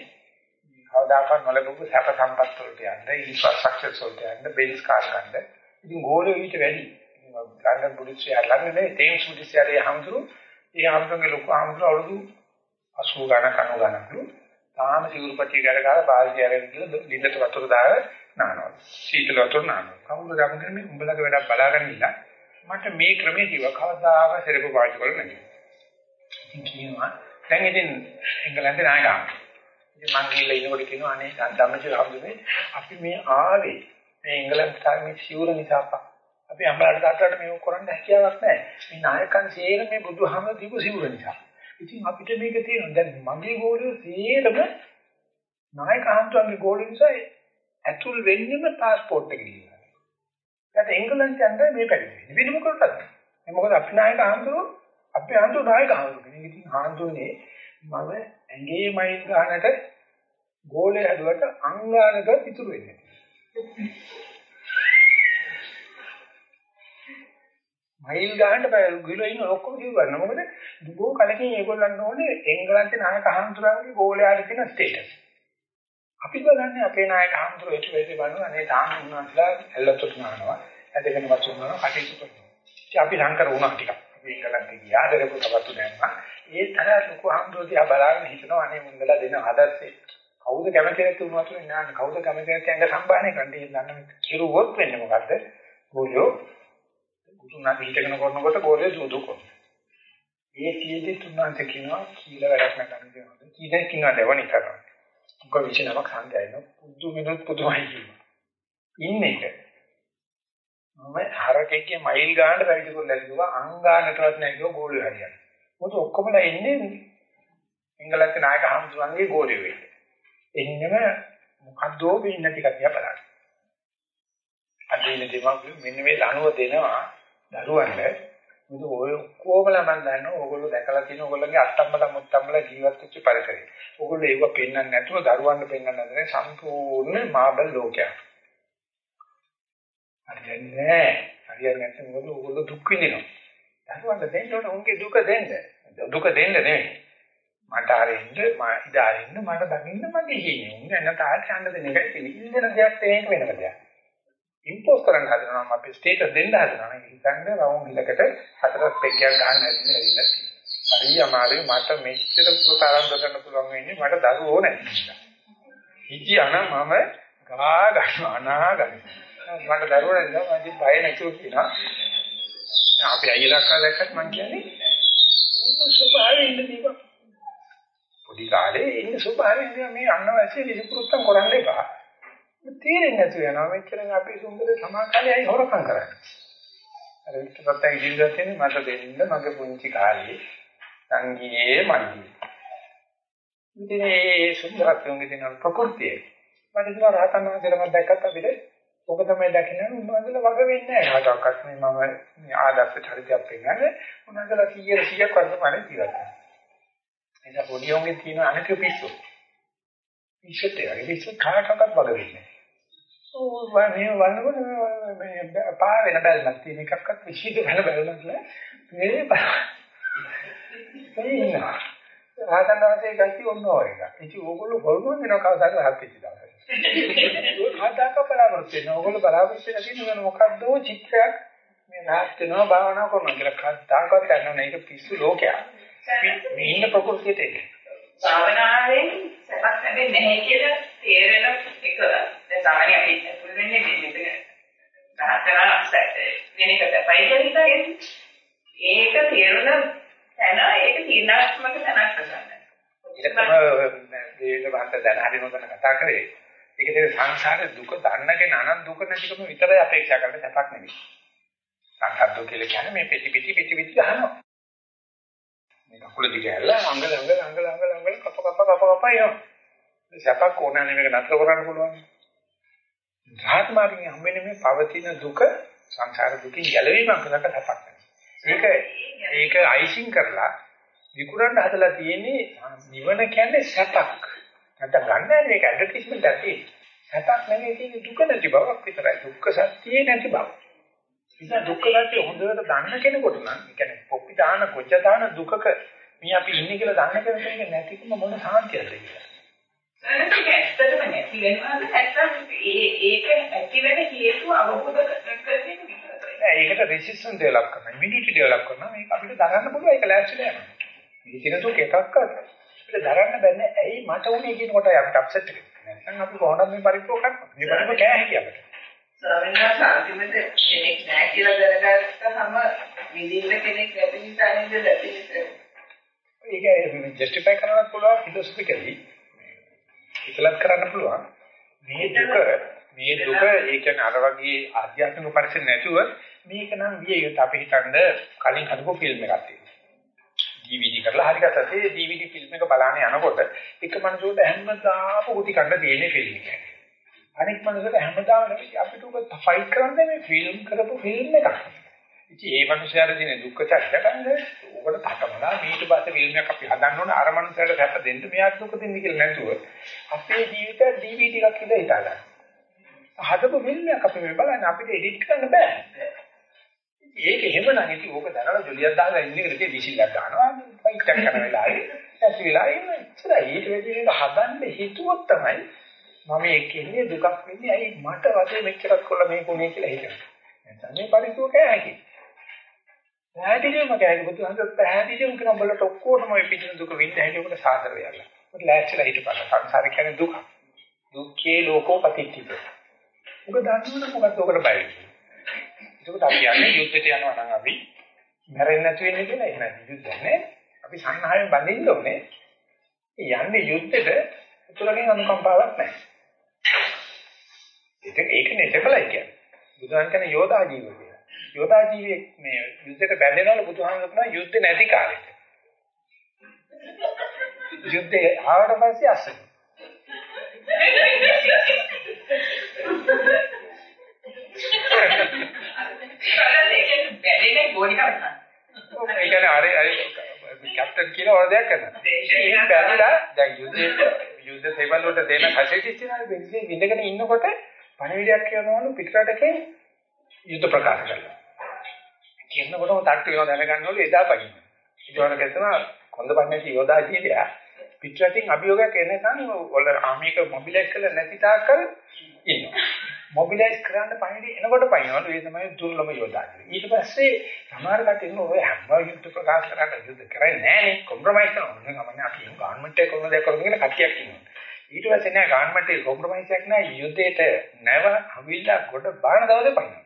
කවදාකවත් නොලබපු සැප සම්පත් වලට යන්න, ඉන්ෆ්‍රාස්ට්‍රක්චර් වලට යන්න, බේස් කාර් ගන්න. ඉතින් ගෝලෙ ඊට වැඩි. ලන්ඩන් පුලිසිය ළඟ නේ තේම්ස් පුලිසියරේ හම්දුරු. ඒ හම්දුරුගේ ලොකු හම්දුරු අවුරුදු 80 ගණන් 90 ගණන්ලු. තාම සිවුරුපටි ගැල ගාලා බාල්දිය අරගෙන ගිහලා ලිඳට වතුර දාලා නානවා. සීතල වතුර නානවා. කවුරුද ගමන්නේ මේ උඹලගේ වැඩක් බලාගෙන ඉන්න. මට මේ ක්‍රමයේ දිව කවදාක සෙරපු පාවිච්චි කරලා නැහැ. ඉතින් කියනවා දැන් ඉතින් එංගලන්තේ නායකයා ඉතින් මං ගිහලා ඉනකොට කියනවා අනේ ධම්මචර්ය හම්දුනේ අපි මේ ආවේ මේ එංගලන්ත තාමේ සිවුර නිසා අපි අම්බලට තාත්තට මේක කරන්න හැකියාවක් නැහැ. මේ නායකයන් සේර මේ බුදුහාම දීපු සිවුර නිසා. ඉතින් අපිට මේක තියෙනවා. දැන් මගේ ගෝලියෝ සේරම නායක හම්තුන්ගේ ගෝලිය නිසා ඇතුල් වෙන්නෙම પાස්පෝර්ට් එක ගිහිල්ලා. ඒකට එංගලන්තේ යන්න මේ පැවිදි. වෙන මොකටද? මොකද අපි නායක හම්තුරු අපි හම්තු නායක හම්තුරු. ඉතින් හම්තුනේ මම ඇඟේ මයිල් ගන්නට ගෝලයේ හැදුවට අංගානක ඉතුරු වෙන්නේ. මයිල් ගහන්න බෑ ගිලෝ ඉන්න ඔක්කොම කිව්වන්න මොකද දුගෝ කලකින් ඒගොල්ලන් ඕනේ එංගලන්තේ නායක හඳුරන්නේ ගෝලයාට තියෙන ස්ටේටස්. අපි බලන්නේ අපේ නායක හඳුර ඒට වෙදී බලනවා අනේ තාම උන්වහන්සේලා ඇල්ලතොට නානවා. ඇදගෙන වචුනවා කටයුතු කරනවා. ඉතින් අපි ලංකර වුණා ටිකක්. අපි එංගලන්තේ ගියා දරපු තවතු දැම්මා. ඒ තරහ ලොකු හඳුර දිහා බලාගෙන හිතනවා අනේ මුන්දලා දෙන ආදර්ශේ කවුද කැමති නැති වුණා කියලා නාන්න. කවුද කැමති නැති අංග සම්බාහනය කරන්නේ දන්න කිරුවොත් වෙන්නේ මොකද්ද? ගෝලියෝ උතුණා පිටකන කරනකොට ගෝලියෝ සුදු කරනවා. ඒ කීයේදී තුන්වන්ත කියනවා කීල වැඩක් නැගන්න දෙනවා කීයෙන් කියනවා දෙවනි කරනවා උක විචනමක් සංගයන පුදු මිනුත් පුදුමයි කියනවා ඉන්නේ එක. මම හරකෙක්ගේ මයිල් ගානට පැවිදි කරලා කිව්වා අංගානටවත් නැහැ කිව්වා ගෝලියෝ හරියට මොකද ඔක්කොමලා ඉන්නේ එංගලන්තේ නායක හම්දුරන්ගේ ගෝලියෝ වෙන්නේ එන්නම මොකද්දෝ වෙන්නේ නැති කතිය බලන්න. අදින දෙමව්පියෝ මෙන්න මේ ලනුව දෙනවා දරුවන්ට. මුදු ඔය කොමලා මන් දන්නවා ඕගොල්ලෝ දැකලා තියෙන ඕගොල්ලෝගේ අත්තම්මලා මුත්තම්මලා ජීවත් වෙච්ච පරිසරය. ඕගොල්ලෝ ඒව පෙන්වන්නේ නැතුව දරුවන්ට පෙන්වන්න නැදනේ සම්පූර්ණ මාබල් ලෝකයක්. හරියන්නේ හරියන්නේ නැත්නම් මොකද ඕගොල්ලෝ දුක් විඳිනවා. දරුවන්ට දෙන්න ඕන උන්ගේ දුක දෙන්න. දුක දෙන්න නෙමෙයි. මට අරින්න මා ඉදාරින්න මට දකින්න මගේ හේනේ. උන් එන්න තාට යන්න දෙන එකයි තියෙන්නේ. ඉන්න දෙයක් තේක වෙනම දෙයක්. ඉම්පෝස් කරන්න හදනවා නම් අපි ස්ටේටස් දෙන්න හදනවා නම් හිතන්න රවුම් හිලකට හතරක් පෙග්ගයක් ගන්න හැදින්න ඇවිල්ලා තියෙනවා. හරි අමාරුයි මට මෙච්චර ප්‍රතරම් කරන්න පුළුවන් වෙන්නේ මට දරුවෝ නැති නිසා. හිතියන මම ගා ගන්නවා අනා ගන්නවා. මට දරුවෝ නැතිව මම බය නැතුව කියනවා. අපි අයියලා කා දැක්කත් මං කියන්නේ උන් ස්වභාවයෙන් ඉන්න දීපක්. පොඩි කාලේ ඉන්න ස්වභාවයෙන් මේ අන්නවැසිය විසිපුරුත්තම් කරන්න එපා. තේරෙන්නේ නැතු වෙනවා මෙච්චරෙන් අපි සුන්දර සමාකාලේ අය හොරකම් කරන්නේ. අර වික්ටපත්තගේ ජීවිතයෙන් මට දෙන්න මගේ පුංචි කාලේ සංගීයේ මල්ලි. ඉතින් මේ සුන්දරත්වයෙන් දෙන ප්‍රകൃතිය. මට ඒක රහතන් වහන්සේලම දැක්කත් අපිට ඔක තමයි දකින්නේ උන්වහන්සේලා වග වෙන්නේ නැහැ කාටවත් මේ මම මේ ආදර්ශ චරිතයක් පෙන්නන්නේ උන්වහන්සේලා 100 100ක් වර්තමානයේ ජීවත් වෙනවා. එනිසා පොඩි උන්ගේ තියෙන අනික පිස්සු. පිස්සුත් ඒ පිස්සු කාටවත් වග වෙන්නේ නැහැ. ඕ වනේ වන්නකොට මේ පා වෙන බැලමක් තියෙන එකක්වත් විශේෂ වෙන බැලමක් නෑ. මේ බා. ඒ ඉන්නවා. රහතන් වහන්සේ ගැටි ඔන්න ඔය එක. ඉතින් ඕගොල්ලෝ හොල්මන් වෙන කවදාද රහත් වෙච්ච දවසේ. ඔය කාටක බලාපොරොත්තු වෙන. ඕගොල්ලෝ බලාපොරොත්තු වෙන තියෙන මොකක්ද චිත්‍රයක් මේ රහත් වෙනවා භාවනා කරනවා කියලා කාටවත් ගන්නව නෑ. ඒක පිස්සු ලෝකයක්. මේ ඉන්න ප්‍රകൃතියට එන්නේ. භාවනාවෙන් සපක් ලැබෙන්නේ නැහැ කියලා තේරෙන එක දැන් සාමාන්‍ය අපි පුල් වෙන්නේ මෙතන. තාතරා වෙන එක තමයි කියලා ඒක තේරුණ තැන ඒක තීරණාත්මක තැනක් කරගන්න. ඒක තමයි දේවල වාර්ත දැන හරි නොදැන කතා කරේ. ඒක දෙක සංසාරේ දුක දන්න කෙනා නම් දුක නැතිකම විතරයි අපේක්ෂා කරන්නේ සැපක් නෙවෙයි. සංසාර දුක කියලා කියන්නේ මේ පිටි පිටි පිටි පිටි ගහනවා. මේ කකුල දිග ඇල්ල අංගල අංගල අංගල අංගල අංගල කප කප කප කප යනවා. සැපක් ඕනෑ මේක නතර කරන්න පුළුවන්. ධාත් මාර්ගයෙන් හම්බෙන්නේ මේ පවතින දුක සංසාර දුකින් ගැලවීමක් කරකට සැපක්. ඒක ඒක අයිසිං කරලා විකුණන්න හදලා තියෙන්නේ නිවන කියන්නේ සැපක්. නැත්නම් ගන්න මේක ඇඩ්වර්ටයිස්මන්ට් තියෙන්නේ. සැපක් නෙවෙයි තියෙන්නේ දුක නැති බවක් විතරයි. දුක්ඛ සත්‍යයේ නැති බව. ඉතින් දුක්ඛ සත්‍ය හොඳට දන්න කෙනෙකුට නම් ඒ කියන්නේ පොප්පි දාන කොච්ච දාන දුකක මේ අපි ඉන්නේ කියලා දන්න කෙනෙකුට නැතිකම මොන සාන්තියද කියලා. ඒක ඇත්තටම නැති වෙනවා නැත්නම් ඒක ඇති වෙන හේතුව අවබෝධ කරගන්න ඒකට රෙසිස්ටන්ස් ඩෙවලොප් කරනවා ඉමුනිටි ඩෙවලොප් කරනවා මේක අපිට දරන්න පුළුවන් ඒක ලෑස්තිලා යනවා මේ තියෙන දුක එකක්වත් අපිට දරන්න බැන්නේ ඇයි මට උනේ කියන කොට අපිට අප්සෙට් එක නැත්නම් අපි කොහොමද මේ පරිප්‍රෝග කරන්නේ? මේ පරිප්‍රෝග කෑ හැකියි අපිට. ස්වාමීන් අන්තිමට කෙනෙක් නැහැ කියලා දැනගත්තහම විඳින්න කෙනෙක් නැති නිසා නේද ලැබෙන්නේ ඒක ජස්ටිෆයි කරන්න පුළුවන් ෆිලොසොෆිකලි ඉතලත් කරන්න පුළුවන්. මේ දුක මේ දුක ඒ කියන්නේ අර වගේ ආධ්‍යාත්මික පරිසර නැතුව මේක නම් විය යුතු. අපි හිතන්නේ කලින් හදපු ෆිල්ම් එකක් තියෙනවා. DVD කරලා හරි ගත්තේ DVD ෆිල්ම් එක බලන්න යනකොට එක මනසකට හැමදාම පුටි කන්න තියෙන ෆිල්ම් එකක්. අනෙක් මනසකට හැමදාම නෙවෙයි අපිට උක ෆයිට් කරන්නේ මේ ෆිල්ම් කරපු ෆිල්ම් එකක්. ඉතින් ඒ මනුස්සයාට තියෙන දුක්ඛ චක්‍රයන්ද ඕකට තකමලා ඊට පස්සේ ෆිල්ම් එකක් අපි හදන්න ඕන අර මනුස්සයාට සැප දෙන්න මෙයාට දුක දෙන්න කියලා නැතුව අපේ ජීවිතය DVD එකක් කියලා හිතා ගන්න. හදපු ෆිල්ම් එකක් අපි මේ බලන්න අපිට එඩිට් කරන්න බෑ. ඒක එහෙමනම් ඉතින් ඕක දැනලා ජොලියක් දාලා ඉන්නේ කියලා ඉතින් විසිල්ලක් ගන්නවා. ෆයිට් එකක් කරන වෙලාවේ ඇසි වෙලා ඉන්නේ. ඉතින් ඊට වෙදී මේක හදන්න හිතුවොත් තමයි මම ඒකෙන්නේ දුකක් වෙන්නේ. ඇයි මට වගේ මෙච්චරක් කොල්ල මේක උනේ කියලා හිතනවා. නැත්නම් මේ පරිසෝක ඇහැකි. පැහැදිලිවම කියන්නේ බුදුහන්සේ පැහැදිලිවම කියන උඹලට ඔක්කොටම මේ පිටින් දුක විඳ හැටි උඹට සාතර වෙලා. ඔබ ලෑස්තිලා හිටපන්. සංසාර කියන්නේ දුක. දුක්ඛේ ලෝකෝ පතිච්චිත. ඔබ දන්නවද මොකක්ද ඔකට බය වෙන්නේ? ඒකට අපි යන්නේ යුද්ධයට යනවා නම් අපි මැරෙන්නේ නැති වෙන්නේ කියලා එහෙනම් යුද්ධ නැහැ. අපි සංහායෙන් බඳින්න ඕනේ. යන්නේ යුද්ධෙට උතුරකින් අනුකම්පාවක් නැහැ. ඒක ඒක නෙතකලයි කියන්නේ. බුදුන් කියන්නේ යෝධා ජීව කියලා. යෝධා ජීවියේ මේ යුද්ධයට බැඳෙනවල බුදුහාමර කියන යුද්ධ නැති කාලෙට. යුද්ධේ ආවට පස්සේ අස්සන. බැලෙන්නේ ගෝලි කරනවා. ඒ කියන්නේ අර අර කැප්ටන් කියලා වර දෙයක් කරනවා. ඒක බැලලා දැන් යුද්ධ යුද්ධ සේවල වලට දෙන හැසිරෙච්ච ඉස්සරහ බෙන්සින් විඳගෙන ඉන්නකොට පණිවිඩයක් කියනවලු පිටරටකේ යුද්ධ ප්‍රකාශ කරලා. කියනකොටම තට්ටු වෙනවා දැනගන්නවලු එදා පයින්. ඊටවල කියනවා කොන්ද පන්නේ යෝධා ජීවියා පිටරටින් අභියෝගයක් එනකන් වල ආමික මොබිලයිස් කරලා නැති තාක්කල් ඉන්නවා. මොබිලයිස් කරන්න පණිවිඩ එනකොට පයින්නවලු ඒ තමයි දුර්ලභ යෝධා. ඊට පස්සේ සමහර කටින් ඔය හැම යුද්ධ ප්‍රකාශ කරන්න යුද්ධ කරන්නේ නැහනේ කොම්ප්‍රොමයිස් කරනවා. මම ගමන්නේ අපි ගවර්න්මන්ට් එක කොහොමද කරන්නේ කියලා කට්ටියක් ඉන්නවා. ඊට පස්සේ නෑ ගවර්න්මන්ට් එකේ කොම්ප්‍රොමයිස් එකක් නෑ යුද්ධයට නැව අවිල්ලා කොට බාන දවසේ පයින්නවා.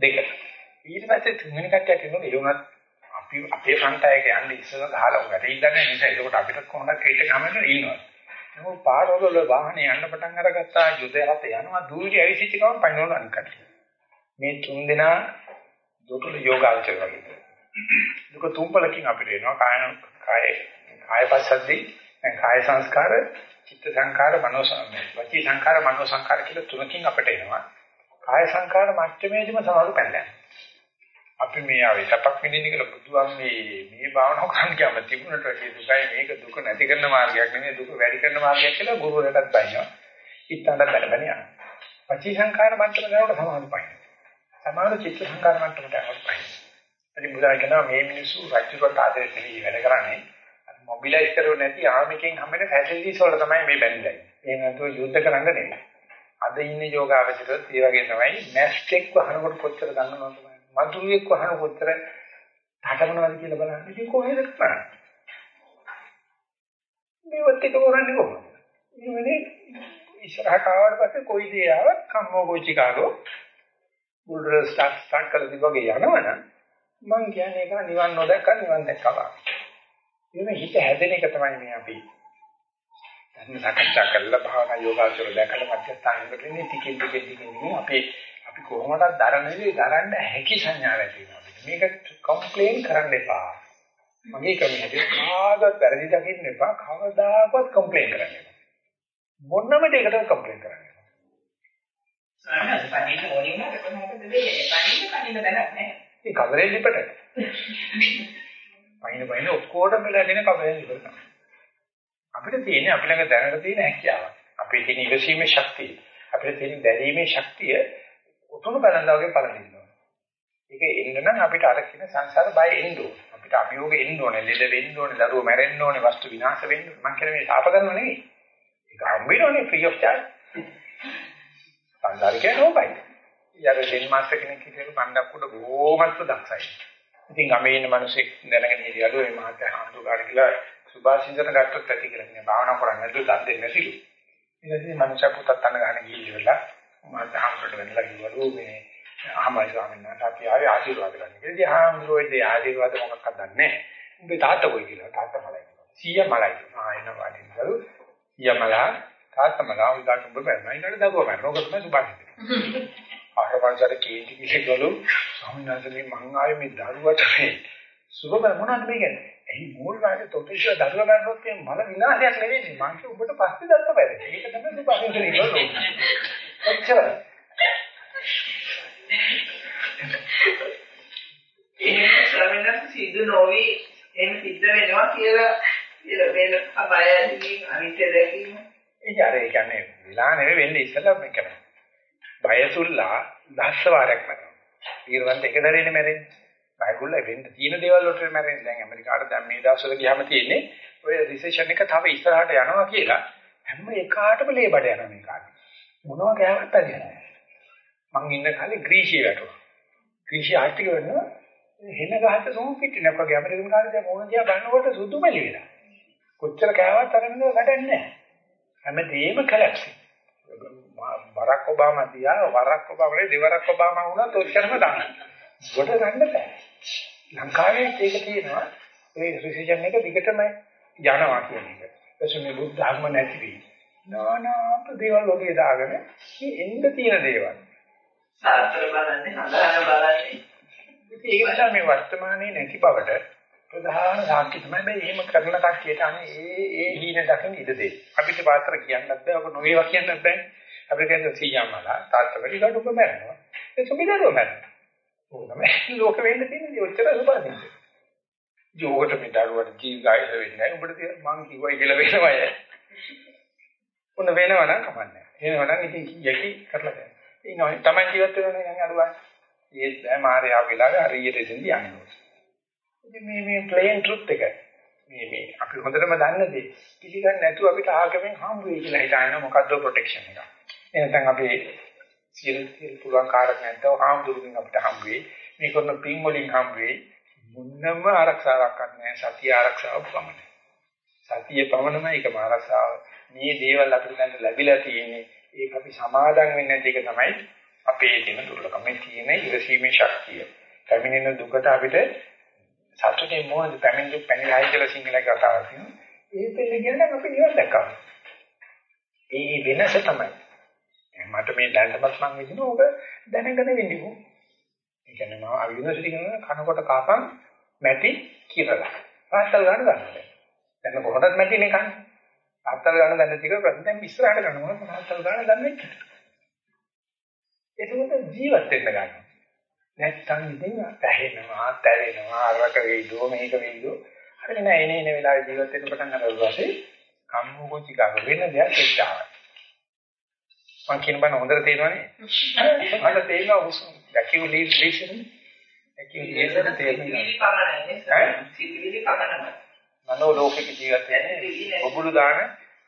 දෙක. ඊට පස්සේ තුන්වෙනි කට්ටියක් ඉන්නවා ඒ උනත් අපි අපේ ෆ්‍රන්ට් එක යන්නේ ඉස්සෙල්ලා ගහලා උගට ඉඳන්නේ නිසා ඒකට අපිට කොහොමද කේට ගමන ඉන්නවා. නමුත් පාරවල වාහනේ යන්න පටන් අරගත්තා යුදේ රට යනවා දූවිලි ඇවිසිච්ච ගමන් පයින්නවල අනිකට. මේ තුන් දෙනා දුකල යෝගාචර වගේ. දුක තුම්පලකින් අපිට එනවා කායන කාය කායපස්සද්දී දැන් කාය සංස්කාර චිත්ත සංකාර මනෝ සංකාර වචී සංකාර මනෝ සංකාර කියලා තුනකින් අපිට එනවා. කාය සංකාර මට්ටමේදීම සමහරව පැනලා අපි මේ ආවේ සපක් විඳින්න කියලා බුදුන් මේ මේ භාවනාව කරන්න කියම තිබුණට ඒ දුකයි මේක දුක නැති කරන මාර්ගයක් නෙමෙයි දුක වැඩි කරන මාර්ගයක් කියලා ගුරුවරයාටත් බයිනවා. ඉත්තන්ට බැල බැල යනවා. පචී සංකාර මට්ටම ගාවට සමාන පයින්. සමාන චිත්ත සංකාර මට්ටමට යනවා පයින්. ඉතින් බුදුන් කියනවා මේ මිනිස්සු රාජ්‍යකට ආදරේ පිළි වැඩ කරන්නේ මොබිලයිස් කරුවේ නැති ආමිකෙන් හම්බෙන ෆැසිලිටිස් වල තමයි මේ බැඳිලා ඉන්නේ. එහෙම නැතුව යුද්ධ කරන්න නෙමෙයි. අද ඉන්නේ යෝගාවචරත් ඒ වගේ තමයි මැස්ටෙක් වහනකොට කොච්චර දන්නවද මధుරියෙක් වහන කොච්චර තාඨමනවද කියලා බලන්න. ඉතින් කොහෙද කරන්නේ? මේවත් එක කරන්නේ කොහොමද? ඉන්නේ ඉස්සරහට ආවට පස්සේ කොයි දේ ආවත් කම්මෝ ගෝචිකාගෝ බුල්ඩර් ස්ටාර්ට් ස්ටාර්ට් කරලා දිවගේ යනවනම් මං කියන්නේ ඒක නිවන් නොදැක්ක නිවන් දැක්කවා. එimhe හිත හැදෙන එක තමයි මේ අපි ධර්ම සාකච්ඡා කරලා භාවනා යෝගාචර දැකලා මධ්‍යස්ථානෙකට ඉන්නේ ටිකෙන් ටිකෙන් ටිකෙන් අපි අපි කොහොමද දරන්නේ දරන්න හැකි සංඥාව ඇති වෙනවා. මේක කම්ප්ලේන් කරන්න එපා. මගේ කමේ හැටි කාගවත් වැරදි දකින්න එපා. කවදාකවත් කම්ප්ලේන් කරන්න එපා. මොනම දෙයකට කම්ප්ලේන් කරන්න එපා. සාමාන්‍යයෙන් පණින්න ඕනේ නේද කොහොමද දෙන්නේ? පණින්න පණින්න දැනක් නැහැ. ඒ කවරේ ලිපට. පයින් පයින් ඔක්කොටම වෙලාගෙන කවරේ ලිපට. අපිට තියෙන්නේ අපි ළඟ දැනට තියෙන හැකියාව. අපේ තියෙන ඉවසීමේ ශක්තිය. අපිට තියෙන දැරීමේ ශක්තිය උතුණු බැලඳා වගේ පළඳිනවා. ඒක එන්න නම් අපිට අර කියන සංසාර බය එන්න ඕන. අපිට අභියෝග එන්න ඕනේ, ලෙඩ වෙන්න ඕනේ, දරුවෝ මැරෙන්න ඕනේ, වස්තු විනාශ වෙන්න ඕනේ. මම කියන්නේ මේ ශාප කරනව නෙවෙයි. ඒක හම්බෙන්නේ ෆ්‍රී ඔෆ් චාර්ජ්. සංසාරිකේ නෝබයි. යාර දෙන් මාස්ටර් කෙනෙක් හිටියලු පණ්ඩක් උඩ බොහොමත්ම දක්ෂයි. ඉතින් ගමේ ඉන්න මිනිස්සෙක් දැනගෙන හිටියලු මේ මහත්තයා හඳුකාර කියලා සුභාසින්දන ගත්තොත් ඇති කියලා නේ භාවනා කරන්නේ නැද්ද දන් දෙන්නේ නැතිලු. ඊට පස්සේ මනුෂ්‍ය පුතත් අන්න ගහන ගිහිල්ලා මම හම්බට වෙනලා කිව්වලු මේ අහමයි ස්වාමීන් වහන්සේ අපි ආවේ ආශිර්වාද ගන්න. ඉතින් ආම්රෝයිදී ආශිර්වාද මොකක්ද දන්නේ නැහැ. උඹේ තාත්තා කොයි කියලා තාත්තා මලයි. සීයා මලයි. ආ එන වාඩින්කලු සීයා මලා තාත්තා මලා උදාට උඹ බැලුවා. ඊට දරුවා මරන. ඔක තමයි සුභාසින්ද. ආරවංශර කේන්ති කිලකලු ස්වාමීන් වහන්සේ මේ මං ආවේ මේ දරුවට මේ සුභ මොනවද මේ කියන්නේ? එහි මූල රාජ්‍ය තොටිෂ දරුවා මරනොත් මේ මල විනාශයක් නෙවෙයි. මං කිය උඹට පස්සේ දත්ත බැරි. ඒක තමයි සුභාසින්ද කියන්නේ. ඔච්චර. එහෙම ශ්‍රවණක් සිද්ධ නොවි එහෙම සිද්ධ වෙනවා කියලා කියලා වෙන අබයදී අනිත්‍ය දැකීම. ඒ අර ඒ කියන්නේ විලා නෙවෙයි වෙන්නේ ඉස්සලා මේක කරන්නේ. බයසුල්ලා දහස් වාරයක් මරනවා. ඊර්වන්ත එක දරේනේ මැරෙන්නේ. බයකුල්ලා වෙන්න තියෙන දේවල් වලට මැරෙන්නේ. දැන් ඇමරිකාවට දැන් මේ දවස්වල ගියාම තියෙන්නේ ඔය රිසෙෂන් එක තව ඉස්සරහට යනවා කියලා හැම එකාටම ලේබඩ යනවා මේ කාලේ. මොනවා කෑවත් හරියන්නේ මං ඉන්න කාලේ ග්‍රීසිය වැටුණා. ග්‍රීසිය ආර්ථික වෙනවා හෙන ගහට සෝම් පිටිනක් වගේ ඇමරිකන් කාලේ දැන් මොන දිහා බලනකොට සුදු මැලි වෙලා. කොච්චර කෑවත් අර නේද වැඩක් නැහැ. හැමදේම කලැප්සි. බරක් ඔබාමා තියා වරක් ඔබාමා දෙවරක් ඔබාමා වුණා තොච්චරම දාන්න. කොට ගන්න බෑ. ලංකාවේ ඒක තියෙනවා ඒ රිසිෂන් එක දිගටම යනවා කියන එක. එතකොට මේ බුද්ධ ධර්ම නැති වෙයි. නානා දේවල් ඔබේ දාගෙන මේ එන්න තියෙන දේවල්. සාත්‍ර බලන්නේ හදාන බලන්නේ. ඒක නිසා මේ වර්තමානයේ නැති බවට ප්‍රධාන සාක්ෂි තමයි මේ එහෙම කරන කට්ටියට අනේ ඒ ඒ හීන දකින්න ඉඩ දෙයි. අපිට පාත්‍ර කියන්නත් බෑ, ඔබ නොවේවා කියන්නත් බෑ. අපිට කියන සීයාමලා තාත්තවලි ගඩොක මැරෙනවා. ඒ සුබිදරුව මැරෙනවා. තමයි ලෝක වෙන්න තියෙන්නේ ඔච්චර සුබදින්න. ජෝකට මේ දරුවට ජීවිතය වෙන්නේ නැහැ. උඹට මං කිව්වයි කියලා වෙනවය. උන වෙනව නම් කමන්නේ. එනව නම් ඉතින් යකි කරලා ගන්න. ඉන්නවා තමයි ජීවත් වෙනවනේ නම් අරුවා. ඒත් බෑ මාර්යාව වෙලාවේ හරියට එතෙන්ද යන්නේ. ඉතින් මේ මේ ප්ලේන් ට්‍රුත් එක මේ මේ අපි හොඳටම දන්න දේ පිළිගන්නේ නැතුව අපිට ආගමෙන් හම්බ වෙයි කියලා හිතන මොකද්ද ප්‍රොටෙක්ෂන් එක. එහෙනම් අපි සියලු සියලු පුළුවන් කාරණා නැත්නම් හාමුදුරුවෝ අපිට හම්බ වෙයි. මේ කරන පින් වලින් හම්බ වෙයි. මුන්නම ආරක්ෂාවක් නැහැ සතිය ආරක්ෂාව පමණයි. සතිය පමණමයි ඒකම ආරක්ෂාව. මේ දේවල් අපිට දැන් ලැබිලා තියෙන්නේ ඒක අපි සමාදම් වෙන්නේ නැති එක තමයි අපේ තියෙන දුර්ලභම. මේ තියෙන ඉවසීමේ ශක්තිය. පැමිණෙන දුකට අපිට සතුටේ මොනද පැමිණි පැනිරයි කියලා සිංහලයි කතාවක් තියෙනවා. ඒ දෙන්න කියන්නේ අපි නිවන් දැක්කා. ඒ වෙනස තමයි. මට මේ දැනටමත් මම විදින ඕක දැනගෙන වෙන්නේ. ඒ කියන්නේ මම යුනිවර්සිටි කරන කනකොට කාපන් මැටි කිරලා. පාස්තල් ගන්න ගන්නවා. දැන් කොහොමද මැටිනේ කන්නේ? පාස්තල් ගන්න දැන ටික ප්‍රතිදැන් ඉස්සරහට ගන්නවා. පාස්තල් ගන්න දැන් මෙච්චර. ඒකෝට ජීවත් වෙන්න ගන්නවා. නැත්තම් ඉතින් පැහැෙනවා, තැවෙනවා, අරක වේදෝ මේක වේදෝ. හරි නෑ එනේ එනේ වෙලාවේ ජීවත් වෙන්න පටන් ගන්නවා ඊපස්සේ කම්මෝගෝචිකාව වෙන දෙයක් එච්චාවයි. මම කියන බණ හොඳට තේරෙනවනේ. මට තේරෙනවා හුස්ම දැකියු ලීෂන්. දැකියු ලීෂන් තේරෙනවා. සිතිවිලි පමණයි. මනෝ ලෝකෙක ජීවත් වෙන්නේ බබුළු දාන,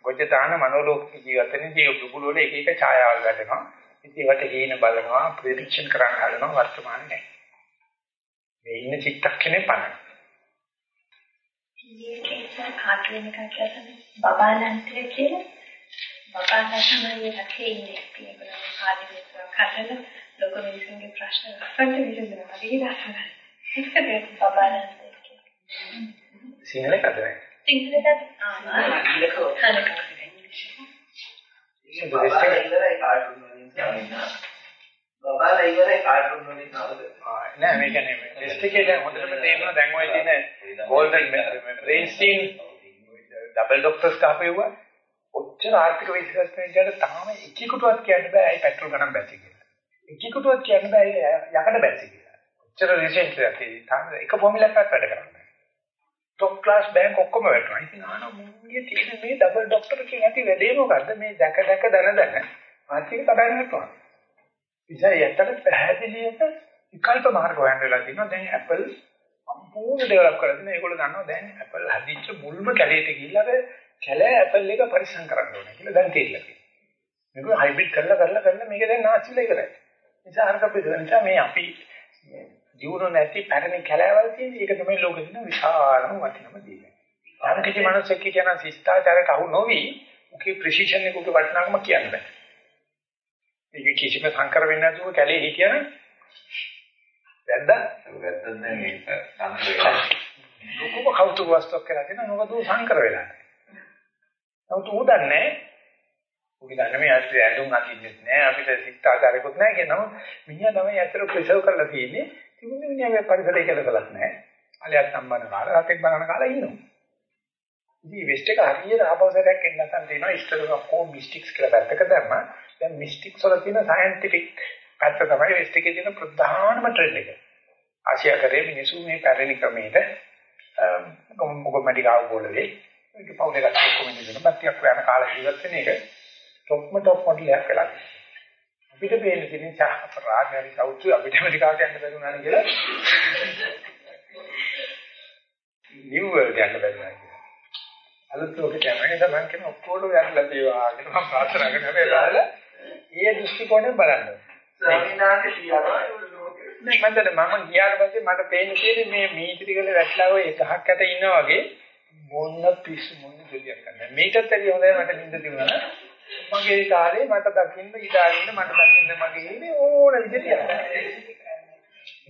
ගොජ දාන මනෝ ලෝකෙක ජීවත් වෙන්නේ ජීව බබුළු වල එක එක ඡායාවල් වැටෙනවා. ඉතින් ඒවට හේන බලනවා, ප්‍රෙඩික්ෂන් කරන්න හදනවා වර්තමාන නැහැ. මේ ඉන්න චිත්තක්ෂණේ පණ. ඊයේ කාටුවෙන් එකක් කියලා බබාලන්තය කියලා බබාලා තමයි රටේ ඉන්නේ කියලා කාලේ කටන ලොකු මිනිස්සුන්ගේ ප්‍රශ්න අහන්න විසඳනවා. ඒක දැක්කම ඒක බබාලන්තය කියලා. සිංහල කතරයි. සිංහලට. බබාලා ඉවරයි කාටුන් වලින්? නෑ මේ කියන්නේ ටෙස්ට් එකේ හොඳටම තේරෙනවා දැන් ඔය තියෙන ගෝල්ඩන් රේන්ස්ටීන් ඩබල් ડોක්ටර්ස් කාපේවා ඔච්චර ආර්ථික විශ්ලේෂණයට තාම එකෙකුටවත් කියන්න බෑ ඇයි පෙට්‍රල් ගණන් බැසි කියලා. එකෙකුටවත් කියන්න බෑ යකඩ බැසි කියලා. ඔච්චර රිසර්ච් එකක් තාම එක ෆෝමියුලාවක් වැඩ කරන්නේ. টොප් ක්ලාස් බැංක් ඔක්කොම වැටුණා. ඉතින් ආන මුංගේ තියෙන මේ ඩබල් ડોක්ටර් කියන ඇති වැඩේ මොකද්ද මේ දැක දැක දන දන ආර්ථික තඩයන් හිටුවා. ඉතින් ඇත්තට පැහැදිලියට විකල්ප මාර්ග හොයන්න වෙලා තිනවා. දැන් Apple සම්පූර්ණ ඩෙවලොප් කරලා තියෙනවා. ඒගොල්ලෝ දන්නවා දැන් Apple හදිච්ච මුල්ම කැලේට ගිහිල්ලා කැලේ Apple එක පරිස්සම් කරන්න ඕනේ කියලා දැන් තේරිලා තියෙනවා. මේක හයිබ්‍රිඩ් කරලා කරලා කරලා මේක දැන් නාස්තිලා ඉවරයි. නිසා අරක පිටුනට මේ අපි ජීවන නැති පැරණි කැලෑවල් තියෙන එක තමයි ලෝකෙ තියෙන විශාලම වටිනම දේ. අර කිසි මිනිසෙක් කියන ශිෂ්ටාචාරයට අහු නොවි උකේ ප්‍රිසිෂන් එක උක වටිනාකම කියන්න බෑ. මේක කිසිම සංකර වෙන්නේ නැතුව කැලේ හිටියන වැද්දා වැද්දක් දැන් ඒක සංකේතය. ලොකුම කෞතුක වස්තුවක් කියලා තියෙනවා මොකද සංකර වෙලා. නමුත් ඌ දන්නේ ඌ දන්නේ මේ ඇත්තට ඇඳුම් අඳින්නෙත් නෑ අපිට ශිෂ්ටාචාරයක්වත් නෑ කියනවා මිනිහා තමයි ඇත්තට ප්‍රිසර්ව් කරලා තියෙන්නේ. කිසිම විනය පරිසරය කෙලකලක් නැහැ. අලයක් සම්බන්ධ කාලා රටෙක් බලන කාලා ඉන්නවා. ඉතින් වෙස්ට් එක හරියට ආපෞසරයක් එන්න නැත්නම් තියෙනවා ඉස්තරක කො මිස්ටික්ස් කියලා පැත්තක දැම්ම. දැන් මිස්ටික්ස් වල තියෙන සයන්ටිෆික් පැත්ත තමයි වෙස්ට් එකේ තියෙන ප්‍රධානම ට්‍රෙන්ඩ් එක. ආසියාකරයේ මිනිස්සු මේ පැරණි ක්‍රමයට මොකමඩි ගාව බෝලේ ඒක පෞදේ ගන්න කොමිටු දෙනවා. බත්තියක් යන කාලේ ජීවත් වෙන එක ටොප්ම ටොප් මොඩලයක් වෙලා තියෙනවා. අපිට පේන තියෙන චා අපරාධ හරි සෞතු අපිට ඇමරිකාවට යන්න බැරි වුණා කියලා. නිව් වර්ල්ඩ් යන්න බැරි වුණා කියලා. අලුත් ලෝකෙට යනවා. නේද මම කියන ඔක්කොම යන්නලා තියෙනවා කියලා මම ප්‍රාර්ථනා කරන හැබැයි බලලා ඒ දෘෂ්ටි කෝණයෙන් බලන්න ස්වාමීන් වහන්සේ කියනවා මන්දට මම ගියාට පස්සේ මට පේන්නේ තියෙන්නේ මේ මීටිරිකල වැටලා ඔය ගහක් යට ඉන්නා වගේ මොන්න පිස්සු මොන්න දෙයක් කරන්නේ. මේකත් ඇයි හොඳයි මට නිින්ද තිබුණා. මගේ කාලේ මට දකින්න ඉඳාගෙන මට දකින්න මගේ ඉන්නේ ඕන විදිහට යනවා.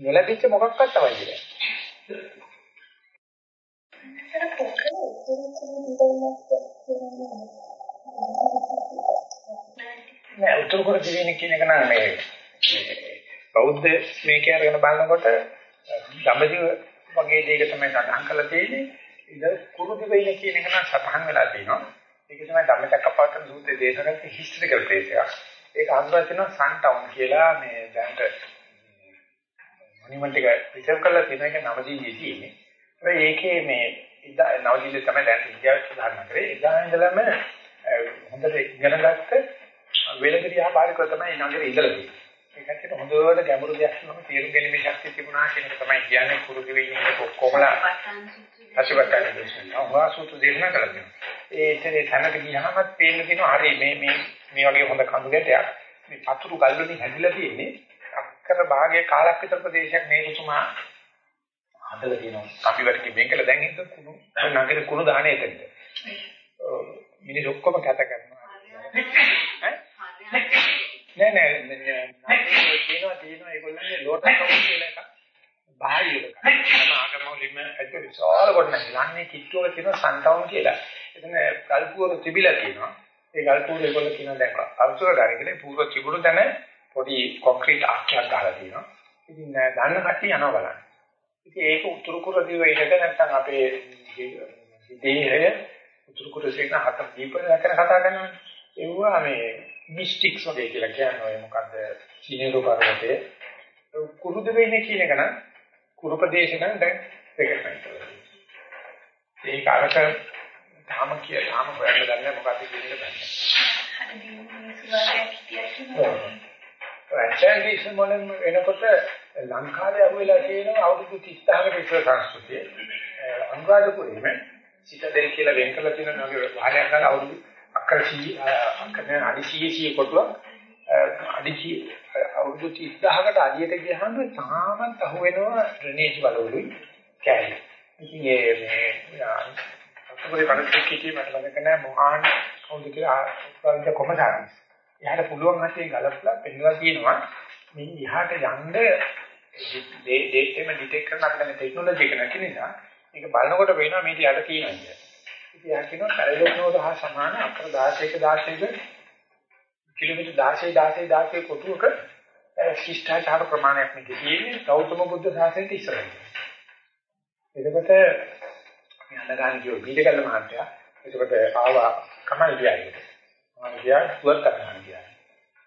නොලැබිච්ච මොකක්වත් අවශ්‍ය නැහැ. නෑ උතුරු කොට දිවින කියන එක නම් මේ බෞද්ධ මේක අරගෙන බලනකොට ධම්මදිව වගේ දෙයක තමයි සඳහන් කරලා තියෙන්නේ. ඉත කුරුදි වෙයින කියන එක නම් සතහන් වෙලා තියෙනවා. ඒක තමයි ධම්මචක්කපවත්තන සූත්‍රයේ දේශනාවේ හිස්ටරිකල් ප්ලේස් එකක්. ඒක හඳුන්වලා තියෙනවා සන් ටවුන් කියලා මේ දැන්ට මොනියුමන්ට් එක රිසර්ව් කරලා තියෙන එක නවදීයේ තියෙන්නේ. හැබැයි ඒකේ මේ ඉදා නවදීයේ තමයි දැන් ඉන්දියාවේ සඳහන් කරේ. එදා ඉඳලම හොඳට ඉගෙන ගත්ත වෙලගිරියා පාරිකව තමයි නගරේ ඉඳලා තියෙන්නේ. ඒකට හොඳට ගැඹුරු දෙයක් නම් තේරුම් ගැනීමේ ශක්තිය තිබුණා කියන එක තමයි කියන්නේ කුරුදි වෙන්නේ කොහොමලා පටිපට්ඨාන දේශන. අවවාසුතු දේශනා කළා. ඒ ඉතින් තැනට ගියාමත් පේන්න තියෙනවා හරි මේ මේ මේ වගේ හොඳ කඳු ගැටයක් මේ පතුරු ගල් වලින් හැදිලා තියෙන්නේ අක්කර භාගයේ කාලක් විතර ප්‍රදේශයක් මේකතුමා හදලා තියෙනවා. අපි වටේ බෙන්කල දැන් හිට කුණු නගරේ කුණු දාහනේ එතනද. මිනිස් ඔක්කොම කතා කරනවා. නෑ නෑ තියෙනවා තියෙනවා ඒගොල්ලන්ගේ ලෝටකම කියලා එකක් බාහිර එකක්. තම ආගමවලින්ම ඇත්ත විශාල කොට නැහැ. ලන්නේ කිට්ටුවල තියෙන සන්ටවුන් කියලා. එතන ගල්පුවර තිබිලා තියෙනවා. ඒ ගල්පුවර ඒගොල්ලෝ කියන දැන් අල්සුර ගානකලේ පූර්ව තිබුණු තැන පොඩි කොන්ක්‍රීට් ආක්‍යක් ගහලා තියෙනවා. ඉතින් දන්න කට්ටිය යනවා බලන්න. ඉතින් ඒක උතුරු කුර දිවයිනක නැත්නම් අපේ දේහය උතුරු කුර සේන හතර දීපල කරන කතා කරනවානේ. ඒවා මේ මිස්ටික්ස් වගේ කියලා කියන්නේ ඔය මොකද්ද සීනේරු පර්වතයේ කුරුද වෙන්නේ කියන එක නම් කුරු ප්‍රදේශ නම් දැන් රෙකග්නයිස් කරලා. ඒක අරක තාම කිය තාම හොයන්න දන්නේ මොකද්ද කියන එක දන්නේ. හරි මේ සුවාරයක් හිටියත් ෆ්‍රැන්චයිසිස් මොලෙන් එනකොට ලංකාවේ අහුවෙලා තියෙනවා අවුරුදු 30කට විතර සංස්කෘතිය. අනුරාධපුරේම සිටදෙල් කියලා වෙන් කරලා තියෙන වගේ වාහනයක් ගන්න අවුරුදු අක්කර 100 අක්කර අඩි 100 100 කොටුවක් අඩි 100 අවුරුදු 30000කට අඩියට ගියහම තාමත් අහුවෙනවා ඩ්‍රේනේජ් වලවලුයි කැලේ. ඉතින් ඒ මේ අක්කරේ කඩත් කිටි මට මතක නැහැ මොහාන් කවුද කියලා උත්තරජ කොමදාරිස්. එයාට පුළුවන් හැටි ගලපලා පෙන්නලා තියෙනවා මේ ඉහාට යන්න ඩේට් එක ඩිටෙක්ට් කරන අපිට ටෙක්නොලොජි එක නැති නිසා මේක බලනකොට වෙනවා මේක යට තියෙනවා කියලා. ඉතින් යා කියනවා පැරලෝකනෝද හා සමාන අක්‍ර 16ක 16ක කිලෝමීටර් 16 16 16 කොටුවක ශිෂ්ටාචාර ප්‍රමාණයක් මේක තියෙන්නේ ගෞතම බුද්ධ ශාසනයට ඉස්සරහින්. එතකොට අපි අඳගාන කියෝ බීජකල්ල මහත්තයා එතකොට ආවා කමල් ගියා මම ගියා සුවත් කරනවා කියලා.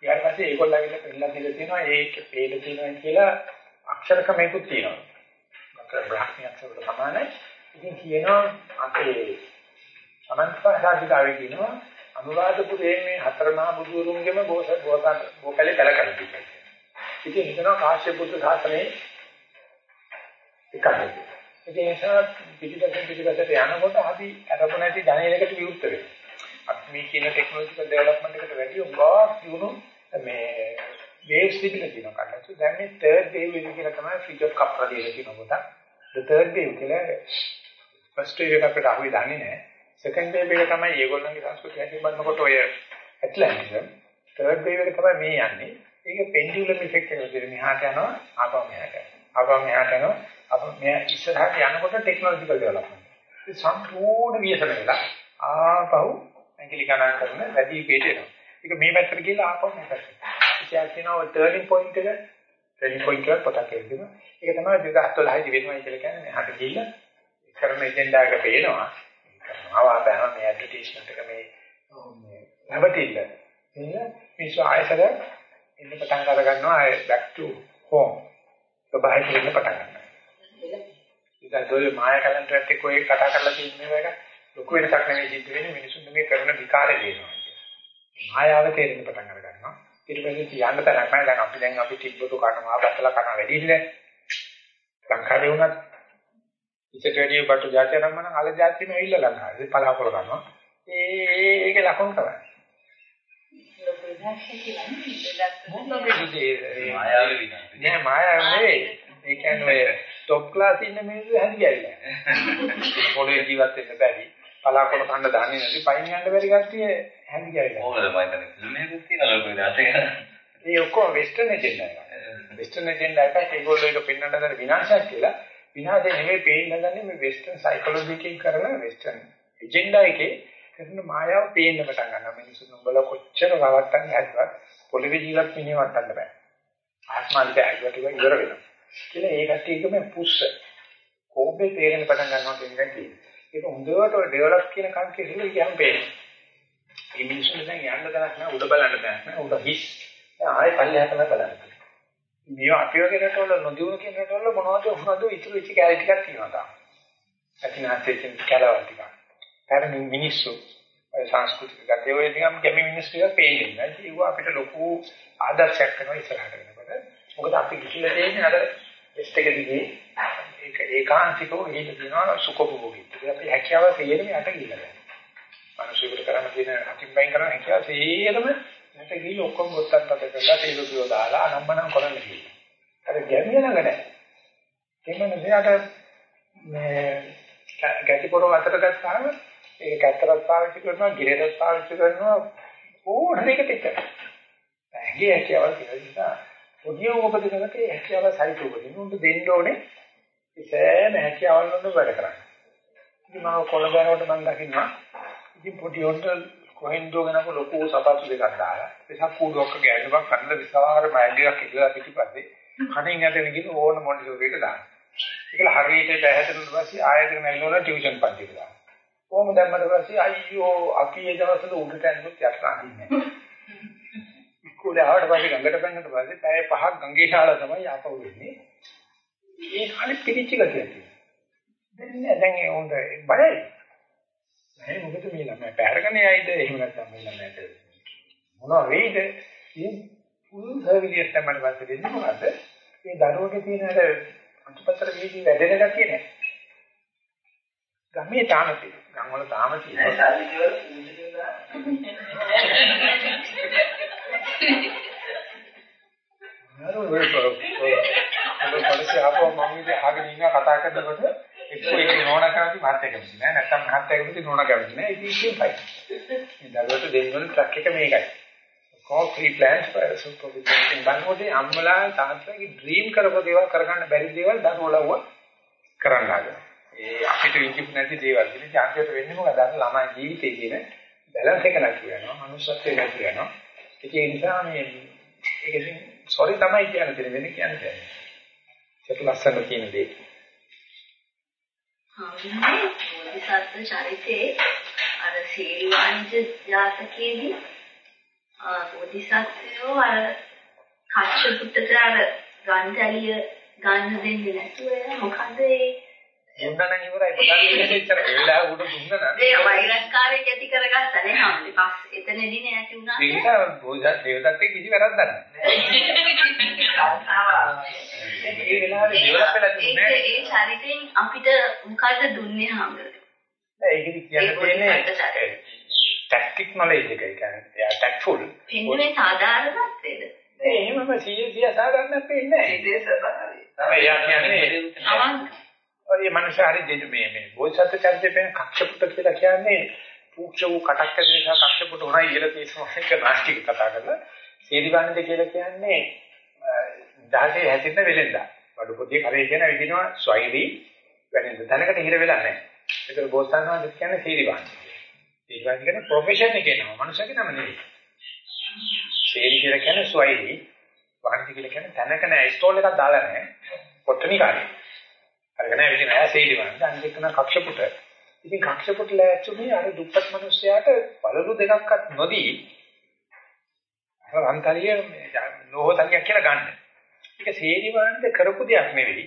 ඊට පස්සේ ඒගොල්ලෝ ඇවිල්ලා පෙන්නලා දීලා තියෙනවා ඒක පේල තියෙනවා කියලා අක්ෂර ක්‍රමයකුත් තියෙනවා. අක්ෂර බ්‍රාහ්මී අක්ෂර වලට සමානයි. ඉතින් කියනවා අපේ සමන්තපාදාසිකාවේ කියනවා අනුරාධපුරයේ මේ හතරමහා බුදුරුන්ගෙම බෝස බෝසත් බෝකලේ කලකන තිබෙනවා. ඉතින් හිතනවා කාශ්‍යප බුදු සාසනේ එකයි. ඒ නිසා පිටිපස්සෙන් පිටිපස්සට යනකොට අපි අරපො නැති ධනෙලකට විවෘත වෙනවා. අපි මේ කියන ටෙක්නොලොජිකල් ඩෙවලොප්මන්ට් එකට වැඩි උගා දිනු මේ වේව්ස් තිබිලා තියෙනවා කඩලා. දැන් මේ තර්ඩ් වේව් එක කියලා තමයි ෆිජ් ඔෆ් කප්ලා දෙලා කියන කොට. the third wave කියලා first wave එක අපිට අහුවේ දන්නේ නැහැ. Second wave එක තමයි ඒගොල්ලන්ගේ සංස්කෘතිය හැටි බලනකොට ඔය ඇට්ලැන්ටිසම් third wave එක තමයි මේ යන්නේ. ඒක පෙන්ඩියුලම් ඉෆෙක්ට් එකක් විදිහට මෙහාට යනවා ආපහු මෙහාට යනවා. ආපහු මෙහාට යනවා. අප මෙහා ඉස්සරහට යනකොට ටෙක්නොලොජිකල් ඩෙවලොප්මන්ට්. ඒ සම්පූර්ණ වියසන වෙලා ආපහු ඇඟිලි ගණන් කරන වැඩි පිට එනවා. ඒක මේ පැත්තට ගිහලා ආපහු මේ පැත්තට. ඉතින් කියනවා ටර්නින් පොයින්ට් එක ටර්නින් පොයින්ට් එක පොතක් කියනවා. ඒක තමයි 2012 දී වෙනවා කියලා කියන්නේ මෙහාට ගිහිල්ලා කරන එජෙන්ඩා එක පේනවා. කරනවා බෑම මේ ඇඩ්වර්ටයිස්මන්ට් එක මේ මේ නැවතිල්ල. එන්න මිනිස්සු ආයතන ඉන්න පටන් අර ගන්නවා ආය back to home. ස්වභාවික වෙන්න පටන් ගන්නවා. ඉතින් දොල් මාය කලන්ටරත් එක්ක ඔය කතා කරලා තියෙන එක ලොකු වෙනසක් නෙවෙයි සිද්ධ වෙන්නේ මිනිසුන් මේ කරන විකාරය දෙනවා. මායාව තේරෙන්න පටන් අර ගන්නවා. ඊට පස්සේ කියන්න තරක් නැහැ. දැන් අපි දැන් අපි තිබ්බතු කනවා, බත්තලා කනවා වැඩි ඉන්නේ. ලංකාවේ වුණත් ඉතකරණිය බටු જાතිය නම් මම අල જાතියම ඇවිල්ලා ගන්නවා. ඉතින් පලාකොල ගන්නවා. ඒ ඒක ලකුණු තමයි. නෑ මායාව නෙවෙයි. ඒ කියන්නේ ඔය টপ ක්ලාස් ඉන්න මිනිස්සු හැදිගැවිලා. පොළේ ජීවත් වෙන්න බැරි. පලාකොල කන්න දාන්නේ නැති පයින් යන්න බැරි කට්ටිය හැදිගැවිලා. ඕනද මම හිතන්නේ ෆිල්ම් එකක් තියෙනවා ලෝකේ දාතේ. මේ ඔක්කොම වෙස්ටර්න් එජෙන්ඩා එක. වෙස්ටර්න් එජෙන්ඩා එක ඒගොල්ලෝ එක පෙන්වන්න හදන විනාශයක් කියලා විනාශය නෙමෙයි පේන්න හදන්නේ මේ වෙස්ටර්න් සයිකොලොජි එකකින් කරන වෙස්ටර්න් එජෙන්ඩා එකේ කරන මායාව පේන්න පටන් ගන්නවා. මිනිස්සුන් උඹලා කොච්චර රවට්ටන්නේ හැදුවත් පොළවේ ජීවත් මිනිහ වටන්න බෑ. ආත්මාලික හැදුවට ඒක ඉවර වෙනවා. කියලා ඒ කට්ටියකම පුස්ස. කෝපේ තේරෙන පටන් ගන්නවා කියන එක තියෙනවා. ඒක හොඳට ඩෙවලොප් කියන කන්කේ ඉන්න කියන් පේනවා. මේ මිනිස්සුන් දැන් යන්න දණක් නෑ උඩ බලන්න බෑ නෑ උඩ හිස්. ආයෙ පල්ලෙහාට බලන්න. මේ අපි වගේ රටවල නොදියුණු කියන රටවල මොනවද මොනවද ඉතුරු වෙච්ච කැලේ ටිකක් තියෙනවා තාම. ඇතිනාතේකින් කැලවල් ටිකක්. පැරණි මිනිස්සු සංස්කෘතික ගතිය ඔය නිකම් ගැමි මිනිස්සු එක පේන්නේ නැහැ. ඒක අපිට ලොකු ආදර්ශයක් කරනවා ඉස්සරහට වෙනකොට. මොකද අපි කිසිලා දෙන්නේ අර වෙස්ට් එක දිගේ ඒක ඒකාන්තිකව හේතු දෙනවා සුඛභෝගී. ඒක අපි හැකියාව සියයටම යට ගිහලා යනවා. මිනිස්සුන්ට කරන්න තියෙන අතින් බයින් කරන හැකියාව සියයටම යට ගිහලා ඔක්කොම ගොත්තක් අත කරලා තේරුපියෝ දාලා අනම්මනම් කරන්න කියලා. අර ගැමිය ළඟ නැහැ. එන්න මෙයාට මේ ගැටි පොරව අතට ගත්තාම ඒක ඇත්තටත් පාවිච්චි කරනවා, ගිරේටත් පාවිච්චි කරනවා ඕන දෙයකට එක. ඇගේ හැකියාව කියලා නිසා පොදියෝ උපදිනකොට ඒ හැකියාව සහිත උපදින උන්ට දෙන්න ඕනේ ඉතින් හැකියාවල් වල වැඩ කරන්නේ. ඉතින් මම කොළඹ යනකොට මම දකින්නවා ඉතින් පොඩි උන්ට කොහෙන්දෝ ගෙනක ලොකු සපත්තු දෙකක් දාලා එසක් කූඩුවක් ගෑනුවක් කන්න විසාර මෑගයක් ඉඳලා පිටිපස්සේ කණින් ඇදගෙන ගිහින් ඕන මොන්ටිසෝරියට දාන්න. ඒකල හරියට පැහැදෙන්න පස්සේ ආයෙත් නැල්ලෝන ටියුෂන් පන්තිට දාන්න. කොහොම දැම්මට පස්සේ අයියෝ අපි ඒ දවස්වල උඩට ඇනුත් යට අඳින්නේ නැහැ. ඉස්කෝලේ ආවට පස්සේ ගඟට පැනනට පස්සේ පැය පහක් ගංගේ ශාලා තමයි ආපහු වෙන්නේ. ඒ කාලේ පිළිච්ච ගතියක් තියෙනවා. දැන් නෑ දැන් ඒ හොඳ බයයි. නෑ මොකද මේ ළමයි පැහැරගෙන යයිද එහෙම නැත්නම් මේ ළමයට මොනවා වෙයිද? ඉතින් පුල් සර්විස් තමයි වාස්තු දෙන්නේ මොකද? මේ දරුවගේ තියෙන අර අතුපතර වීදි වැඩෙන ගතිය නෑ. ගමේ තාම තියෙනවා. ගම් වල තාම තියෙනවා. සල්ලි කියලා පුංචි කියලා. නේද ඔය පොලිසිය ආපහු මම ඉතින් අහගෙන ඉන්නවා කතා කරනකොට එක්ක ඒක නෝන කැමති මහත් කැමති නෑ නැත්තම් මහත් කැමති නෝන කැමති නෑ. ඉතින් ඉතින් ෆයින් මේ දරුවට දෙන්න ඕන ට්‍රක් එක මේකයි. කොහොම ෆ්‍රී ප්ලෑන්ස් for supervision බංගෝටි අම්මලා තාත්තලාගේ ඩ්‍රීම් කරපු දේවල් කරගන්න බැරි දේවල් දරුවලව කරන්න ආගම ඒ අපිට විචිප් නැති දේවල්. ඉතින් අන්තිමට වෙන්නේ මොකද? අර ළමයි ජීවිතේ කියන බැලන්ස් එක නැති වෙනවා මනුස්සත්වයේ නැති වෙනවා. ඒ නිසා මේ ඒකෙන් සෝරි තමයි කියන්නේ දෙන්නේ වෙන කියන්නේ. ඒක ලස්සන කියන දේ. බෝධිසත්ව චරිතේ අර සීලවාණිජ ජාතකයේදී බෝධිසත්වයෝ අර කච්චපුත්තට අර ගන්ධලිය ගන්න දෙන්නේ නැතුව මොකද ඒ දුන්නා ඉවරයි. ගන්න ඉතර ඒ වෙලාව උඩ දුන්නා නම්. ඒ වෛරස්කාරයක් ඇති කරගත්තා නේ හැමෝටම පස්සේ එතනදී නේ ඇති වුණා ඒක බෝධා දේවදත්තේ කිසි වැරද්දක් නැහැ. ඒ වෙලාවේ ඩෙවලොප් වෙලා තිබුණේ ඒ ඒ චරිතෙන් අපිට මොකද දුන්නේ හැමෝටම නෑ ඒක කියන්න තියෙන්නේ ටැක්ටික් නොලෙජ් එක ඒ කියන්නේ. එයා ටැක්ට්ෆුල්. පින්නුවේ සාධාරණත්වයේද? ඒ එහෙමම 100 100 සාධාරණයක් වෙන්නේ නැහැ. ඉතේ සබහරි. තමයි එයා කියන්නේ. අවංක ඔය මනුෂ්‍ය හරි දෙන්න මේ මේ බෝසත් චරිතේ පෙන කක්ෂපුට කියලා කියන්නේ පූක්ෂ වූ කටක් ඇති නිසා කක්ෂපුට උනා ඉහළ තියෙන එක නාස්තික කතා කරලා සීදිවන්නද කියලා කියන්නේ දහසේ හැදෙන්න වෙලෙන්දා. බඩු පොතේ කරේ කියන විදිනවා ස්වෛරී වෙලෙන්ද. තැනකට හිර වෙලා නැහැ. ඒතර බෝසත්ණන් කියන්නේ සීදිවන්න. සීදිවන්න කියන්නේ ප්‍රොෆෙෂන් එකේ නම. මනුෂ්‍යගේ නම නෙවෙයි. සීදි කියලා කියන්නේ ස්වෛරී. වහන්ති කියලා කියන්නේ තැනක නැහැ. ස්ටෝල් එකක් දාලා නැහැ. පොට්ටනිකාරී. අරගෙන ඇවිදින අය සීලිවන්ත අනිත් එකන කක්ෂපුට. ඉතින් කක්ෂපුට ලෑච්චුනේ අර දුප්පත් මිනිස්සයාට බලු දෙකක්වත් නොදී අර අන්තරිය නොහොතනිය කියලා ගන්න. ඒක සීලිවන්ත කරපු දෙයක් නෙවෙයි.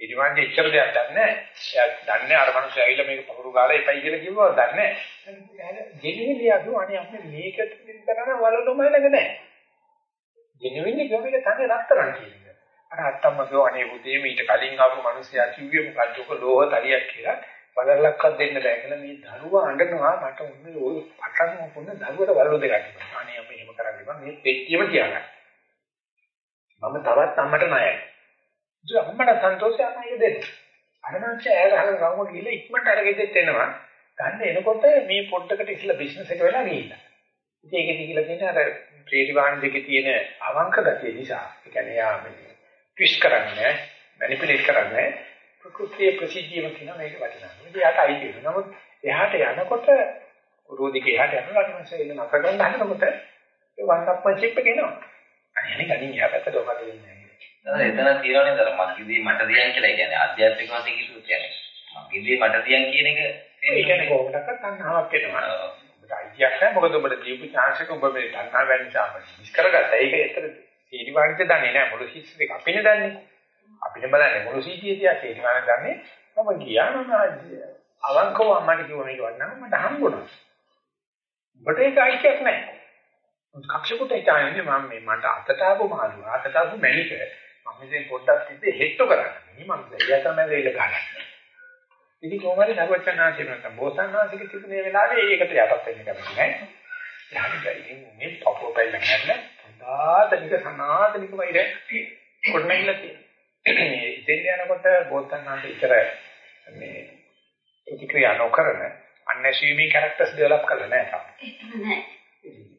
සීලිවන්ත ඉච්චර දෙයක් දන්නේ නැහැ. එයා දන්නේ අර මිනිස්සු ඇවිල්ලා මේක පහුරු ගාලා එපයි කියලා කිව්වා දන්නේ නැහැ. ගෙලිලියදු අනේ අපේ මේකට විතරන වලුමයි නැග නැහැ. ගෙනෙන්නේ ගොවිල තනේ රත්තරන් කියන්නේ. අර අත්තම්ම ගෝ අනේ පුතේ මීට කලින් ආපු මිනිස්සයා කිව්වේ මොකද්ද ඔක ලෝහ තලියක් කියලා බලලක්වත් දෙන්න බෑ කියලා මේ දරුවා අඬනවා මට උන්නේ ওই පටන් මොකුන්න දරුවට වලු දෙකක් තිබුණා. අනේ අපි එහෙම කරන්න බෑ මේ පෙට්ටියම තියාගන්න. මම තවත් අම්මට ණයයි. ඒ අම්මට සන්තෝෂය අම්මයි දෙන්න. අර මංච ඇය ගහන ගම ගිහලා ඉක්මනට අරගෙදෙත් එනවා. ගන්න එනකොට මේ පොඩ්ඩකට ඉස්සලා බිස්නස් එක වෙලා ගිහිල්ලා. ඉතින් ඒකෙදි කියලා තියෙන අර ප්‍රේරිවාණ දෙකේ තියෙන අවංක ගතිය නිසා ඒ කියන්නේ යා මේ ට්විස්ට් කරන්නේ මැනිපියුලේට් කරන්නේ ප්‍රകൃතිය ප්‍රසිද්ධියම කියන මේක වටිනවා. ඉතින් යාට අයිති වෙනවා. නමුත් එහාට යනකොට රෝදිකේ එහාට යනකොට මනසේ ඉන්න නතර ගන්න හදනකොට ඒ වන්දප්පන්ෂිප් එක එනවා. අනේ ගනින් යා පැත්තට ඔබට වෙන්නේ නැහැ. එතන තියෙනවනේ අර මග්ගිදී මට දියන් කියලා කියන්නේ ආධ්‍යාත්මික වශයෙන් කිව්වොත් කියන්නේ මග්ගිදී මට දියන් කියන එක ඒ කියන්නේ කොහොමදක්වත් තණ්හාවක් එනවා. ඔබට අයිතියක් නැහැ. මොකද ඔබට දීපු chance එක ඔබ මේ තණ්හාව වෙන නිසා මිස් කරගත්තා. ඒක ඇත්තට සීටි වාණිජ දන්නේ නැහැ මුළු සිස්ටම් එක අපිනේ දන්නේ. අපිට බලන්නේ මුළු සීටිය තියා සීටි වාණිජ දන්නේ. මම ගියා මම අවංකව අම්මට කිව්වා මේක වන්නම් මට හම්බුණා. ඔබට ඒක අයිතියක් නැහැ. කක්ෂපුට හිතාන්නේ මම මේ මට අතට ආපු මාළු අතට ආපු මැනික මම ඉතින් පොඩ්ඩක් තිබ්බේ හෙට්ටු කරන්න. මේ මම දෙයිය තමයි වෙල ගන්න. ඉතින් කොහොමද නරවචනාංශය නැත්නම් බෝසත්නාංශික තිබුණේ වෙලාවේ ඒකට යටත් වෙන්න කරන්නේ. යාලි ගයින් මේ පපුවපයි ළඟන්න සාතනික සනාතනික වෛරය කොටනගිලා තියෙනවා. ඉතින් යනකොට බෝසත්නාංශ ඉතර මේ ප්‍රතික්‍රියා නොකරන unassuming characters develop කරලා නැහැ තාම. නැහැ.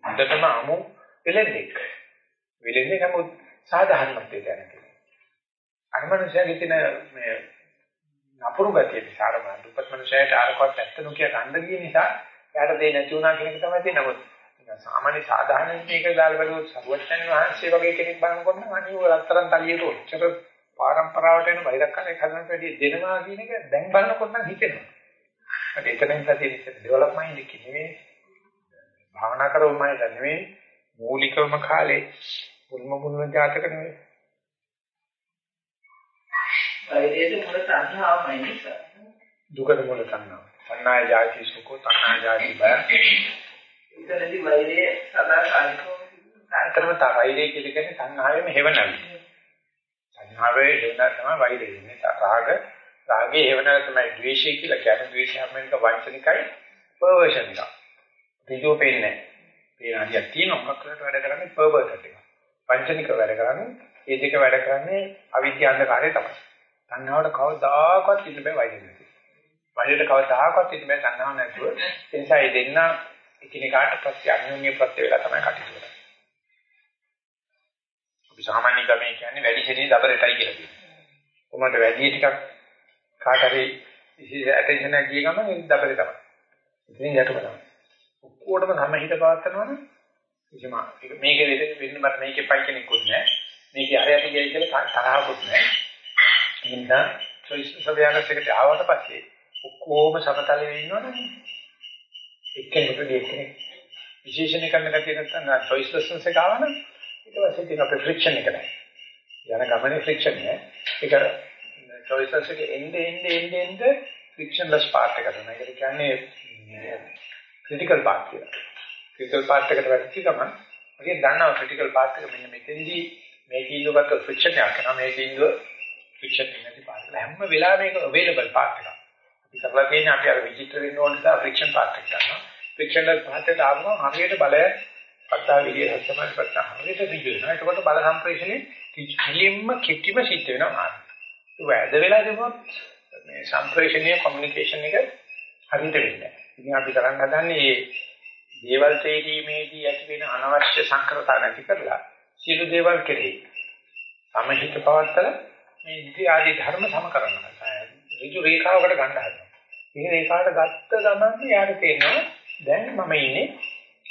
හොඳටම අමු වෙලෙන්නෙක්. වෙලෙන්නේ නමුත් සාධාරණත්වයට යන කෙනෙක්. අනුමනුෂයාගේ තියෙන මේ නපුරු ගතිය අර දුප්පත් මනුෂයාට ආරකවත් ඇත්ත නොකිය ගන්න ගිය නිසා එයාට දෙන්නේ නැති වුණා කියන එක තමයි තියෙන්නේ. නමුත් සාමාන්‍ය සාධාරණ මේක දාලා බලුවොත් සරුවච්චන් වහන්සේ වගේ කෙනෙක් බලනකොට නම් අනිව රත්තරන් තලියට ඔච්චර පාරම්පරාවට එන වෛරක්කාරයෙක් හදන්න වැඩි දෙනවා කියන එක දැන් බලනකොට නම් හිතෙනවා. ඒත් එතනින් තියෙන ඩෙවලොප්මන්ට් එක නෙවෙයි භාවනා කරවමයි නෙවෙයි මූලිකවම කාලේ මුල්ම මුල්ම ජාතක නෙවෙයි. වෛරයේ මුල සංහාවමයි නිසා. දුකද මුල තණ්හාව. තණ්හාය ජාති සුඛෝ තණ්හාය ජාති බය. එතනදී වෛරයේ සදාකාලිකව අතරම තව වෛරය කියලා කියන්නේ තණ්හාවෙම හේවණවි. තණ්හාවේ හේවණ තමයි වෛරය වෙන්නේ. රාග රාගේ හේවණ තමයි ද්වේෂය කියලා කියන්නේ. ද්වේෂය හැමෙන්ක වංචනිකයි පර්වර්ෂන් එක. ඍජුව පේන්නේ නැහැ. පේන හරියක් තියෙන මොකක් කරලා වැඩ කරන්නේ පර්වර්ට් එක. වංචනික වැඩ කරන්නේ ඒ දෙක වැඩ කරන්නේ අවිද්‍යා අන්ධකාරය තමයි. තණ්හාවට කවදාකවත් ඉන්න බෑ වෛරය නැති. වෛරයට කවදාකවත් ඉන්න බෑ තණ්හාව නැතුව. ඒ නිසා මේ දෙන්න එකිනෙකාට ප්‍රත්‍ය අන්‍යෝන්‍ය ප්‍රත්‍ය වෙලා තමයි කටයුතු කරන්නේ. අපි සාමාන්‍ය ගමේ කියන්නේ වැඩි ශරීර දබරටයි කියලා කියනවා. කොහොමද වැඩි ටිකක් කාට හරි විශේෂ ඇටෙන්ෂන් එකක් ගිය ගමන් ඒ දබරේ තමයි. ඉතින් යටම තමයි. ඔක්කොටම සමහිත පවත්නවනේ කිසිම මේකේ වෙන්න බෑ මේකේ පයි කෙනෙකුත් නෑ. මේකේ අරයට ගියයි කියලා තරහකුත් නෑ. ඒ නිසා choice සවියනස් එකට ආවට පස්සේ ඔක්කොම සමතලයේ ඉන්නවනේ. එක්කෙනෙකුට දෙකෙනෙක් විශේෂණ කරන්න ගැතිය නැත්නම් choice lessons එක ආවනම් ඊට පස්සේ තියෙන අපේ friction එක නැහැ. යන ගමනේ friction නෑ. ඒක choice lessons එකේ එnde එnde එnde එnde frictionless part එක තමයි. ඒකට කියන්නේ critical part කියලා. critical part එකට වැටිච්ච ගමන් අපි දන්නවා critical part එක මෙන්න මෙතෙන්දී මේ කීඳුකට friction එකක් කරනවා මේ කීඳුව friction එක නැති part එක හැම වෙලාවෙම මේක available part එකක්. අපි කරලා තියෙන්නේ අපි අර විචිත්‍ර වෙන්න ඕන නිසා friction part එක ගන්නවා. Frictionless part එක දානවා හරියට බලය පත්තා විදිය සත්‍යමයි පත්තා හරියට ඍජු වෙනවා. එතකොට බල සම්ප්‍රේෂණේ කිලින්ම කිටිම සිද්ධ වෙනවා. ඒක වැද වෙලා දෙමොත් මේ සම්ප්‍රේෂණීය කොමියුනිකේෂන් එක හරියට වෙන්නේ නැහැ. ඉතින් අපි කරන් හදන්නේ මේ දේවල් තේරීමේදී ඇති වෙන අනවශ්‍ය සංකරතා නැති කරලා සියලු දේවල් කෙරෙහි සමහිත පවත්තල මේ ඉති ආදී ධර්ම සම කරනවා. ඍජු රේඛාවකට ගන්න හදනවා. මේ රේඛාවට ගත්ත ගමන් යාට තේරෙනවා දැන් මම ඉන්නේ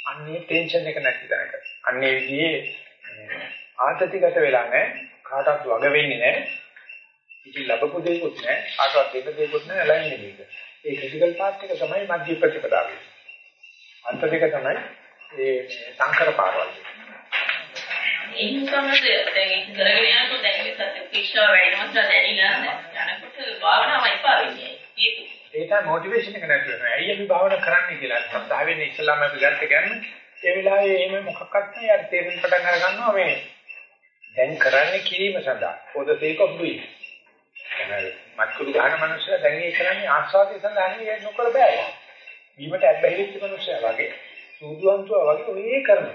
අන්නේ ටෙන්ෂන් එක නැති තැනක. අන්නේ විදිහේ ආතතිගත වෙලා නැහැ. කාටවත් වග වෙන්නේ නැහැ. ඉතින් ලැබපු දෙයක්වත් නැහැ. කාටවත් දෙන්න දෙයක්වත් නැහැ. ලයින් එකක. ඒ ක්‍රිටිකල් පාර්ට් එක තමයි මධ්‍ය ප්‍රතිපදාව. අන්ත දෙක තමයි ඒ සංකර පාරවල්. ඒ නිසාමද දැන් ඒක කරගෙන යනකොට දැන් මේ සත්‍ය ශික්ෂා වැඩිමත් දැනෙලා යනකොට භාවනාව එපා වෙන්නේ. ඒක ඒ තමයි මොටිවේෂන් එක නැති වෙනවා. ඇයි අපි භාවනා කරන්නේ කියලා. සත්‍යාවෙන් ඉස්සලාම අපි ගත්ත ගන්න. ඒ වෙලාවේ එහෙම මොකක්වත් නැහැ. යාර තේරෙන්න පටන් අර ගන්නවා මේ දැන් කරන්නේ කිරීම සඳහා. for the sake of doing. එනයි මත්කුළු ගහන මනුස්සයා දැන් ඒ කරන්නේ ආස්වාදය සඳහා නෙවෙයි නොකර බෑ. බීමට ඇබ්බැහිච්ච මනුස්සයා වගේ සූදුවන්තුවා වගේ ඔය කරනවා.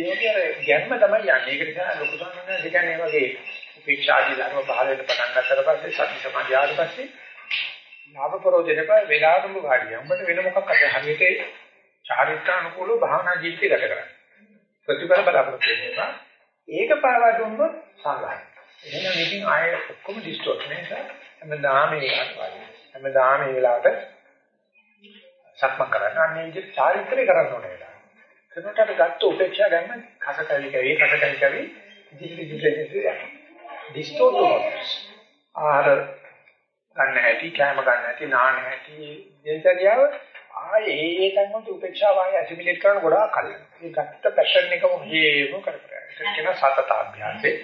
ඒකේ අර ගැම්ම තමයි යන්නේ. ඒක නිසා ලොකු සංඥා කියන්නේ වගේ උපේක්ෂාදී ධර්ම පහල වෙන පටන් ගන්නතර පස්සේ සති සමාධි ආවට පස්සේ ලාභ ප්‍රෝජනක වෙලාවටම ගාඩිය. උඹට වෙන මොකක් අද හරියට චාරිත්‍රානුකූලව භාවනා ජීවිතය ගත කරන්න. ප්‍රතිඵල බලාපොරොත්තු වෙනවා. ඒක පාවා දුන්නොත් සාගායි. එහෙනම් ඉතින් ආයෙ ඔක්කොම ඩිස්ටෝට් නිසා හැමදාම ඒකට වගේ. හැමදාම මේ වෙලාවට සක්ම කරන්න. අන්නේ විදිහට චාරිත්‍රය කරන්න ඕනේ වෙලාව. කරනකොට අර ගත්ත උපේක්ෂා ගන්න කසකලි කරේ කසකලි කරේ ඉදිරි ඉදිරි ඩිස්ටෝට් වුණොත් ආහාර ගන්න හැටි කැම ගන්න හැටි නාන හැටි දෙන්තරියාව ආයේ ඒ තැන් වලට උපේක්ෂාව ආයේ ඇසිමිලේට් කරන ගොඩාක් කලින්. ඒ ගත්ත පැටර්න් එකම හේම කර කර. ඒක කියන සතත අභ්‍යාසයේ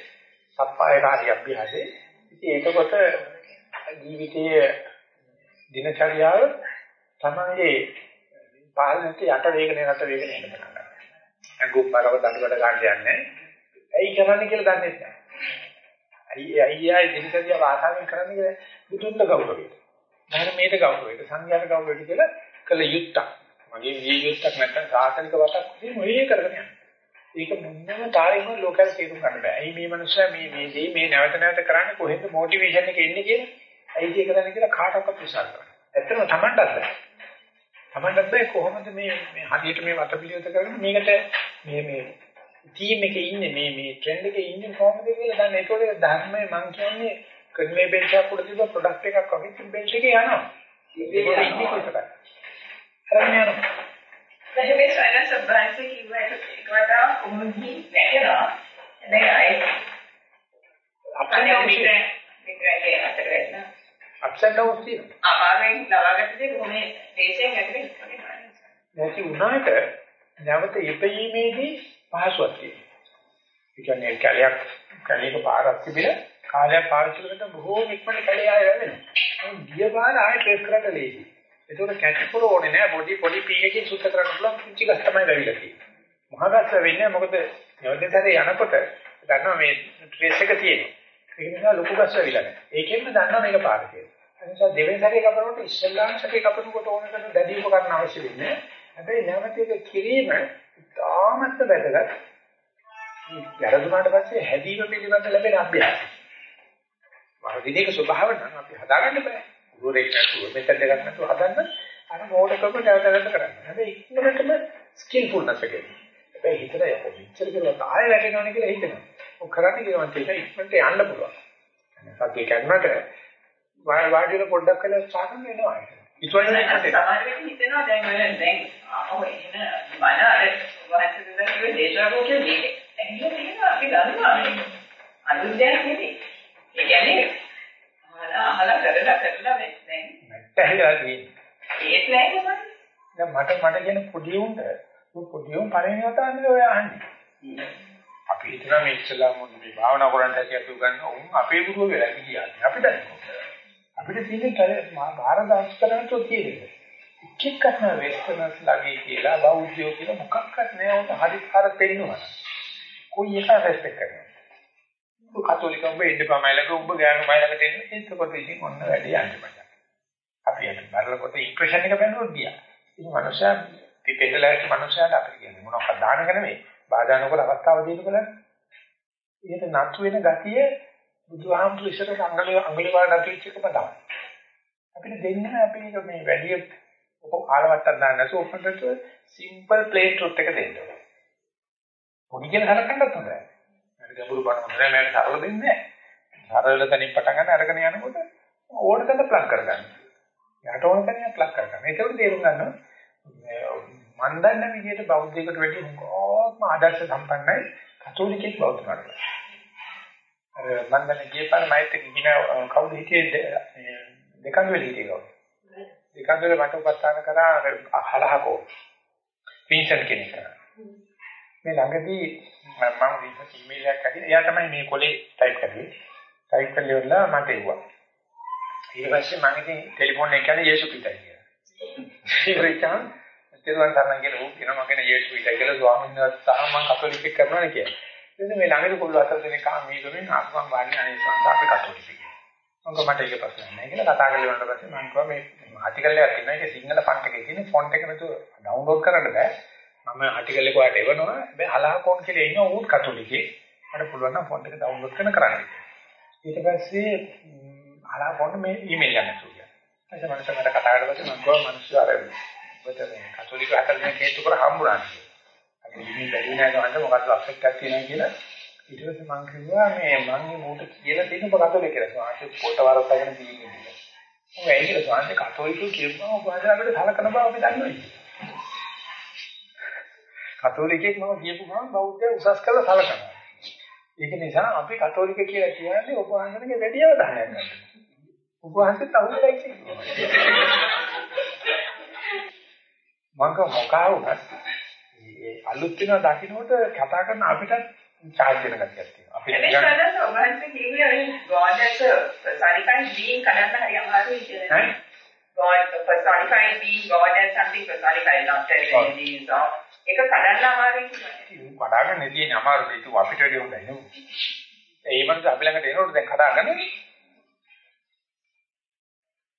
සප්පායකාරී අභ්‍යාසයේ. ඉතින් ඒකකොට ජීවිතයේ දිනචරියාව තමන්ගේ පාලනයට යට වේගනේ රට වේගනේ එන්න පටන් ගන්නවා. අඟුම්බරව දඬුවට ගන්න යන්නේ. ඇයි කරන්නේ කියලා දන්නේ නැහැ. ඇයි අයියා දිනචරියා වාසාවෙන් කරන්නේ කියලා බුදුන්ට ගෞරවයට. ධර්මයට ගෞරවයට සංඝයාට ගෞරවයට කියලා කළ යුත්තක්. මගේ මේ යුත්තක් නැත්නම් සාසනික වටක් මේ මොලේ කරගෙන යනවා. ඒක මොනම තාරින්ම ලෝකයට තේරුම් ගන්න බෑ. ඇයි මේ මනුස්සයා මේ මේ දේ මේ නැවත නැවත කරන්නේ කොහෙන්ද මොටිවේෂන් එක එන්නේ කියලා? ඇයි ඒක කරන්නේ කියලා කාටවත් විශ්වාස කරන්න. ඇත්තටම Tamanටත් බෑ. Tamanටත් බෑ කොහොමද මේ මේ හරියට මේ වටපිළිවෙත කරන්නේ මේකට මේ මේ ටීම් එකේ ඉන්නේ මේ මේ ට්‍රෙන්ඩ් එකේ ඉන්නේ කොහොමද කියලා දන්න. ඒකෝලේ ධර්මයේ මං කියන්නේ කර්මයේ බෙන්ච් එකක් උඩ තිබ්බ ප්‍රොඩක්ට් එකක් වගේ බෙන්ච් එකේ යනවා. ඒක ඉන්නේ කොහෙද? හරියට යනවා. දැන් සයන්ස් බ්‍රාන්ච් එකේ කිව්වට ඒකට කොහොමද වැටෙනවා. දැන් අය අපේ මිත්‍ර මිත්‍රගේ අතර වෙන අප්සෙට් ඩවුන්ස් තියෙනවා. අමාරුවෙන් ලබාගත්ත දේ කොහොමද දේශයෙන් ඇතුලේ නැති වුණාට නැවත ඉපීමේදී පහසුවක් තියෙනවා. ඒ කියන්නේ කැලයක් කැලේක පාරක් තිබිලා කාලයක් පාවිච්චි කරනකොට බොහෝ ඉක්මනට කැලේ ආය වෙනවා. ගිය පාර ආයෙ ට්‍රේස් කරන්න ලේසි. ඒතකොට කැටිපුර ඕනේ නෑ පොඩි පොඩි පීයකින් සුද්ධ කරන්න පුළුවන් පුංචි ගස් තමයි ලැබිලා තියෙන්නේ. මහගස්ස වෙන්නේ මොකද යෝධතරේ යනකොට දන්නවා මේ ට්‍රේස් එක තියෙනවා. ඒ නිසා ලොකු ගස් ලැබිලා නැහැ. ඒකෙන්ම දන්නවා මේක පාර කියලා. ඒ නිසා දෙවෙනි සැරේ කපනකොට ඉස්සල්ලාම සැරේ කපනකොට ඕන කරන දැඩි උපකරණ අවශ්‍ය වෙන්නේ. හැබැයි නැවත ඒක කිරීම ඉතාමත් වැදගත්. වැරදුනාට පස්සේ හැදීම පිළිබඳ ලැබෙන අභ්‍යාසය. වර්ධිනේක ස්වභාව නම් අපි හදාගන්න බෑ. ගුරුරෙක් නැතුව මෙතන දෙකක් නැතුව හදන්න අර මොඩකම නැවත නැවත කරන්න. හැබැයි ඉක්මනටම ස්කිල්ෆුල්නස් එක. හැබැයි හිතට යකෝ මෙච්චර කියලා ආයෙ වැටෙනවනේ කියලා හිතෙනවා. ඔක් කරන්නේ කියලා මම කියනවා ඉක්මනට යන්න පුළුවන්. සතිය කරනකොට වාඩි වෙන පොඩ්ඩක් කළා සාකම් වෙනවා. ඉතුවන්නේ නැහැ. සමහර වෙලට හිතෙනවා දැන් මම දැන් ආපහු එන මන අර වහන්සේ දෙන්නේ දේශාවෝ කියන්නේ එහෙම තියෙනවා අපි දන්නවා මේ අලුත් දෙයක් නෙමෙයි. ඒ කියන්නේ අහලා අහලා කරලා කරලා දැන් නැට්ටහලා තියෙන්නේ. ඒත් නෑ නේද? දැන් මට මට කියන පොඩි උන්ට පොඩි උන් පළවෙනි වතාවේ ඔය අහන්නේ. අපි හිතනවා මේ ඉස්ලාම මේ භාවනා කරන්න ඇති අපි ගන්න උන් අපේ ගුරුව වෙලා කියන්නේ. අපිට අපිට තියෙන්නේ භාරත අස්කරණතෝ තියෙන්නේ. එක් එක්කම වෙස්ටර්නස් ළඟේ කියලා බෞද්ධයෝ කියලා මොකක්වත් නෑ උන් හරි හර පෙන්නවා. කොයි එක රෙස්පෙක්ට් කරනවා. ඔය කතෝලික උඹ ඉන්න පමයිලක උඹ ගෑනු මයිලක දෙන්න ඒකකොට ඉතින් ඔන්න වැඩි යන්නේ මට. අපි හිත බලනකොට ඉම්ප්‍රෙෂන් එක බැලුවොත් ගියා. ඉතින් මනුෂයා පිටේලයිස් මනුෂයාට අපි කියන්නේ මොනවද දානක නෙමෙයි. බාධා නොකර අවස්ථාව දෙන්න බලන්න. ඊට නතු වෙන ගතිය බුදුහාමුදුරු ඉස්සරහ අංගලි අංගලි වල නැතිවෙච්ච එකම තමයි. අපිට දෙන්නේ අපි මේ වැඩි ඔක කාලවත්තක් දාන්න නැතුව ඔපන්ට සිම්පල් ප්ලේන් ට්‍රුත් එක දෙන්න. පොඩි කියලා හලකන්නත් හොඳයි. මට ගැඹුරු බණ හොඳයි මට සරල දෙන්නේ නැහැ. සරල තැනින් පටන් ගන්න අරගෙන යනකොට ඕන තැන ප්ලග් කරගන්න. යට ඕන තැන ප්ලග් කරගන්න. ඒකවල තේරුම් ගන්නවා මන් දන්න විදිහට බෞද්ධයකට වැඩි මොකක්ම ආදර්ශ සම්පන්නයි කතෝලිකෙක් බෞද්ධ කරනවා. අර මන් දන්න ගියපාර මයිත් කින කවුද හිටියේ දෙකන්වෙල හිටියේ කවුද? දෙකන්වෙල මට උපස්ථාන කරා හලහකෝ. පින්සන් කෙනෙක් කරා. මේ ළඟදී මම රීසර්ච් ඊමේල් එකක් අහගෙන එයා තමයි මේ කොලේ ටයිප් කරේ. ටයිප් කරලා ඉවරලා මට එව්වා. ඊට පස්සේ මම ඉතින් ටෙලිෆෝන් එක කියන්නේ යේසු පිටයි කියලා. ඉවරිචාන් තිරුවන් තරණ කියලා උන් කියනවා මම කියන යේසු පිටයි කියලා ස්වාමීන් වහන්සේ තාම මම කතෝලික කරනවා නේ කියලා. ඉතින් මේ ළඟදී කොල්ල අතර දෙනෙක් ආ මේ ගමෙන් ආත්මම් වාන්නේ අනේ සංඝ අපි කතෝලික කියලා. මම මට ඒක ප්‍රශ්නයක් නැහැ කියලා කතා කරලා ඉවරනට පස්සේ මම කිව්වා මේ ආටිකල් එකක් තියෙනවා ඒක සිංහල ෆන්ට් එකේ තියෙන ෆොන්ට් එක නැතුව ඩවුන්ලෝඩ් කරන්න බෑ. මම ආටිකල් එක ඔයාලට එවනවා. හැබැයි අලාකෝන් කියලා ඉන්න ඌත් කතෝලිකේ. මට පුළුවන් නම් ෆොන්ට් එක ඩවුන්ලෝඩ් කරන කරන්න. ඊට පස්සේ අලාකෝන් මේ ඊමේල් එකක් නැතුව. ඊට පස්සේ මට කතා කරලා පස්සේ මම ගියා මිනිස්සු අර ඔබට මේ කතෝලික හතර දෙනෙක් හේතු කර හම්බුණා කියලා. අපි ඉන්නේ බැරි නෑ ගන්න මොකක්ද අප්සෙට් එකක් තියෙනවා කියලා. ඊට පස්සේ මම කිව්වා මේ මම මූට කියලා තියෙන ඔබ කතෝලික කියලා. සාංශ පොට වරද්දාගෙන තියෙන්නේ. මම ඒක කියලා සාංශ කතෝලිකව කියපුවම ඔබ අපිට සලකන බව අපි දන්නවා. කතෝලිකෙක් මම කියපු ගමන් බෞද්ධය උසස් කළා සලකනවා. ඒක නිසා අපි කතෝලික කියලා කියන්නේ වහන්සේගේ වැඩි අවධානයක් ගන්න. වහන්සේත් අහුවෙලා ඉන්නේ. මම මොකා වුණත් මේ අලුත් වෙන දකින්නට කතා කරන අපිට චාර්ජ් වෙන ගතියක් තියෙනවා. අපි ඔබ වහන්සේ කියන්නේ as a personified being කඩන්න හරි අමාරුයි කියලා. God personified being God as something personified not as anything so ඒක කඩන්න අමාරුයි කියන්නේ. කඩාගෙන තියෙන අමාරු දෙයක් අපිට වැඩි හොඳයි නේ. ඒ මනස අපි ළඟට එනකොට දැන් කඩාගෙන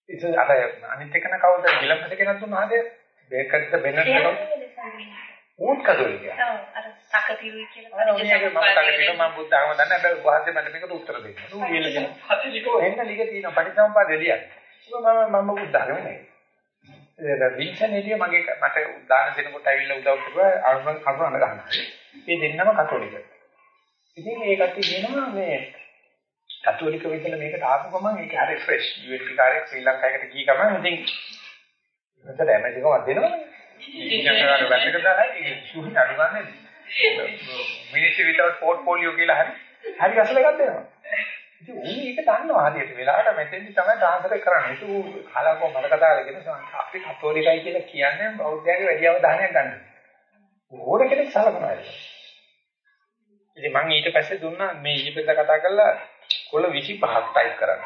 ඉතින් අර අනිත් එකන කවුද ගිලම්පත කෙනෙක් දුන්නාද? බේකර්ට බෙන්නට ඌත් කතෝලිකය. ඔව් අර සකතිරුයි කියලා. අර ඔයගේ මම තකතිර මම බුද්ධ ආගම දන්නේ නැහැ. වහන්සේ මට මේකට උත්තර දෙන්න. ඌ කියලා කතෝලිකෝ හෙන්න ලිග තියෙන පටිච්චසමුප්පාද දෙලියක්. මම මම බුද්ධ ආගම නෙවෙයි. ඒ වින්සන් එළිය මගේ මට උදාන දෙනකොට ඇවිල්ලා උදව් කරුවා අරුණ කරුණ ගන්නවා. මේ දෙන්නම කතෝලික. ඉතින් ඒ කට්ටිය කියනවා මේ කතෝලික විදිහට මේකට ආපු ගමන් ඒක හරි ෆ්‍රෙෂ්. UNP කාර්යයක් ශ්‍රී ලංකාවකට ගිය ගමන් ඉතින් මෙතන ඇමරිකාවක් දෙනවනේ. ඉන්නකරට වැටක දාලා ඒ සුහි අනුගන්නේ මිනිස්ට්‍රි විතවුට් පෝර්ට්ෆෝලියෝ කියලා හරි හරි අසල එකක් දෙනවා. ඉතින් උන් ඒක දන්නවා හරියට වෙලාවට මෙතෙන්දි තමයි ට්‍රාන්ස්ෆර් කරන්නේ. ඒක ඌ කාලකෝ මම කතා කරගෙන අපි කතෝලිකයි කියලා කියන්නේ බෞද්ධයන්ගේ වැඩි අවධානයක් ගන්න. ඕන කෙනෙක් සලකනවා ඒක. ඉතින් මම ඊට පස්සේ දුන්නා මේ ඊපෙද්ද කතා කරලා කොළ 25ක් ටයිප් කරන්න.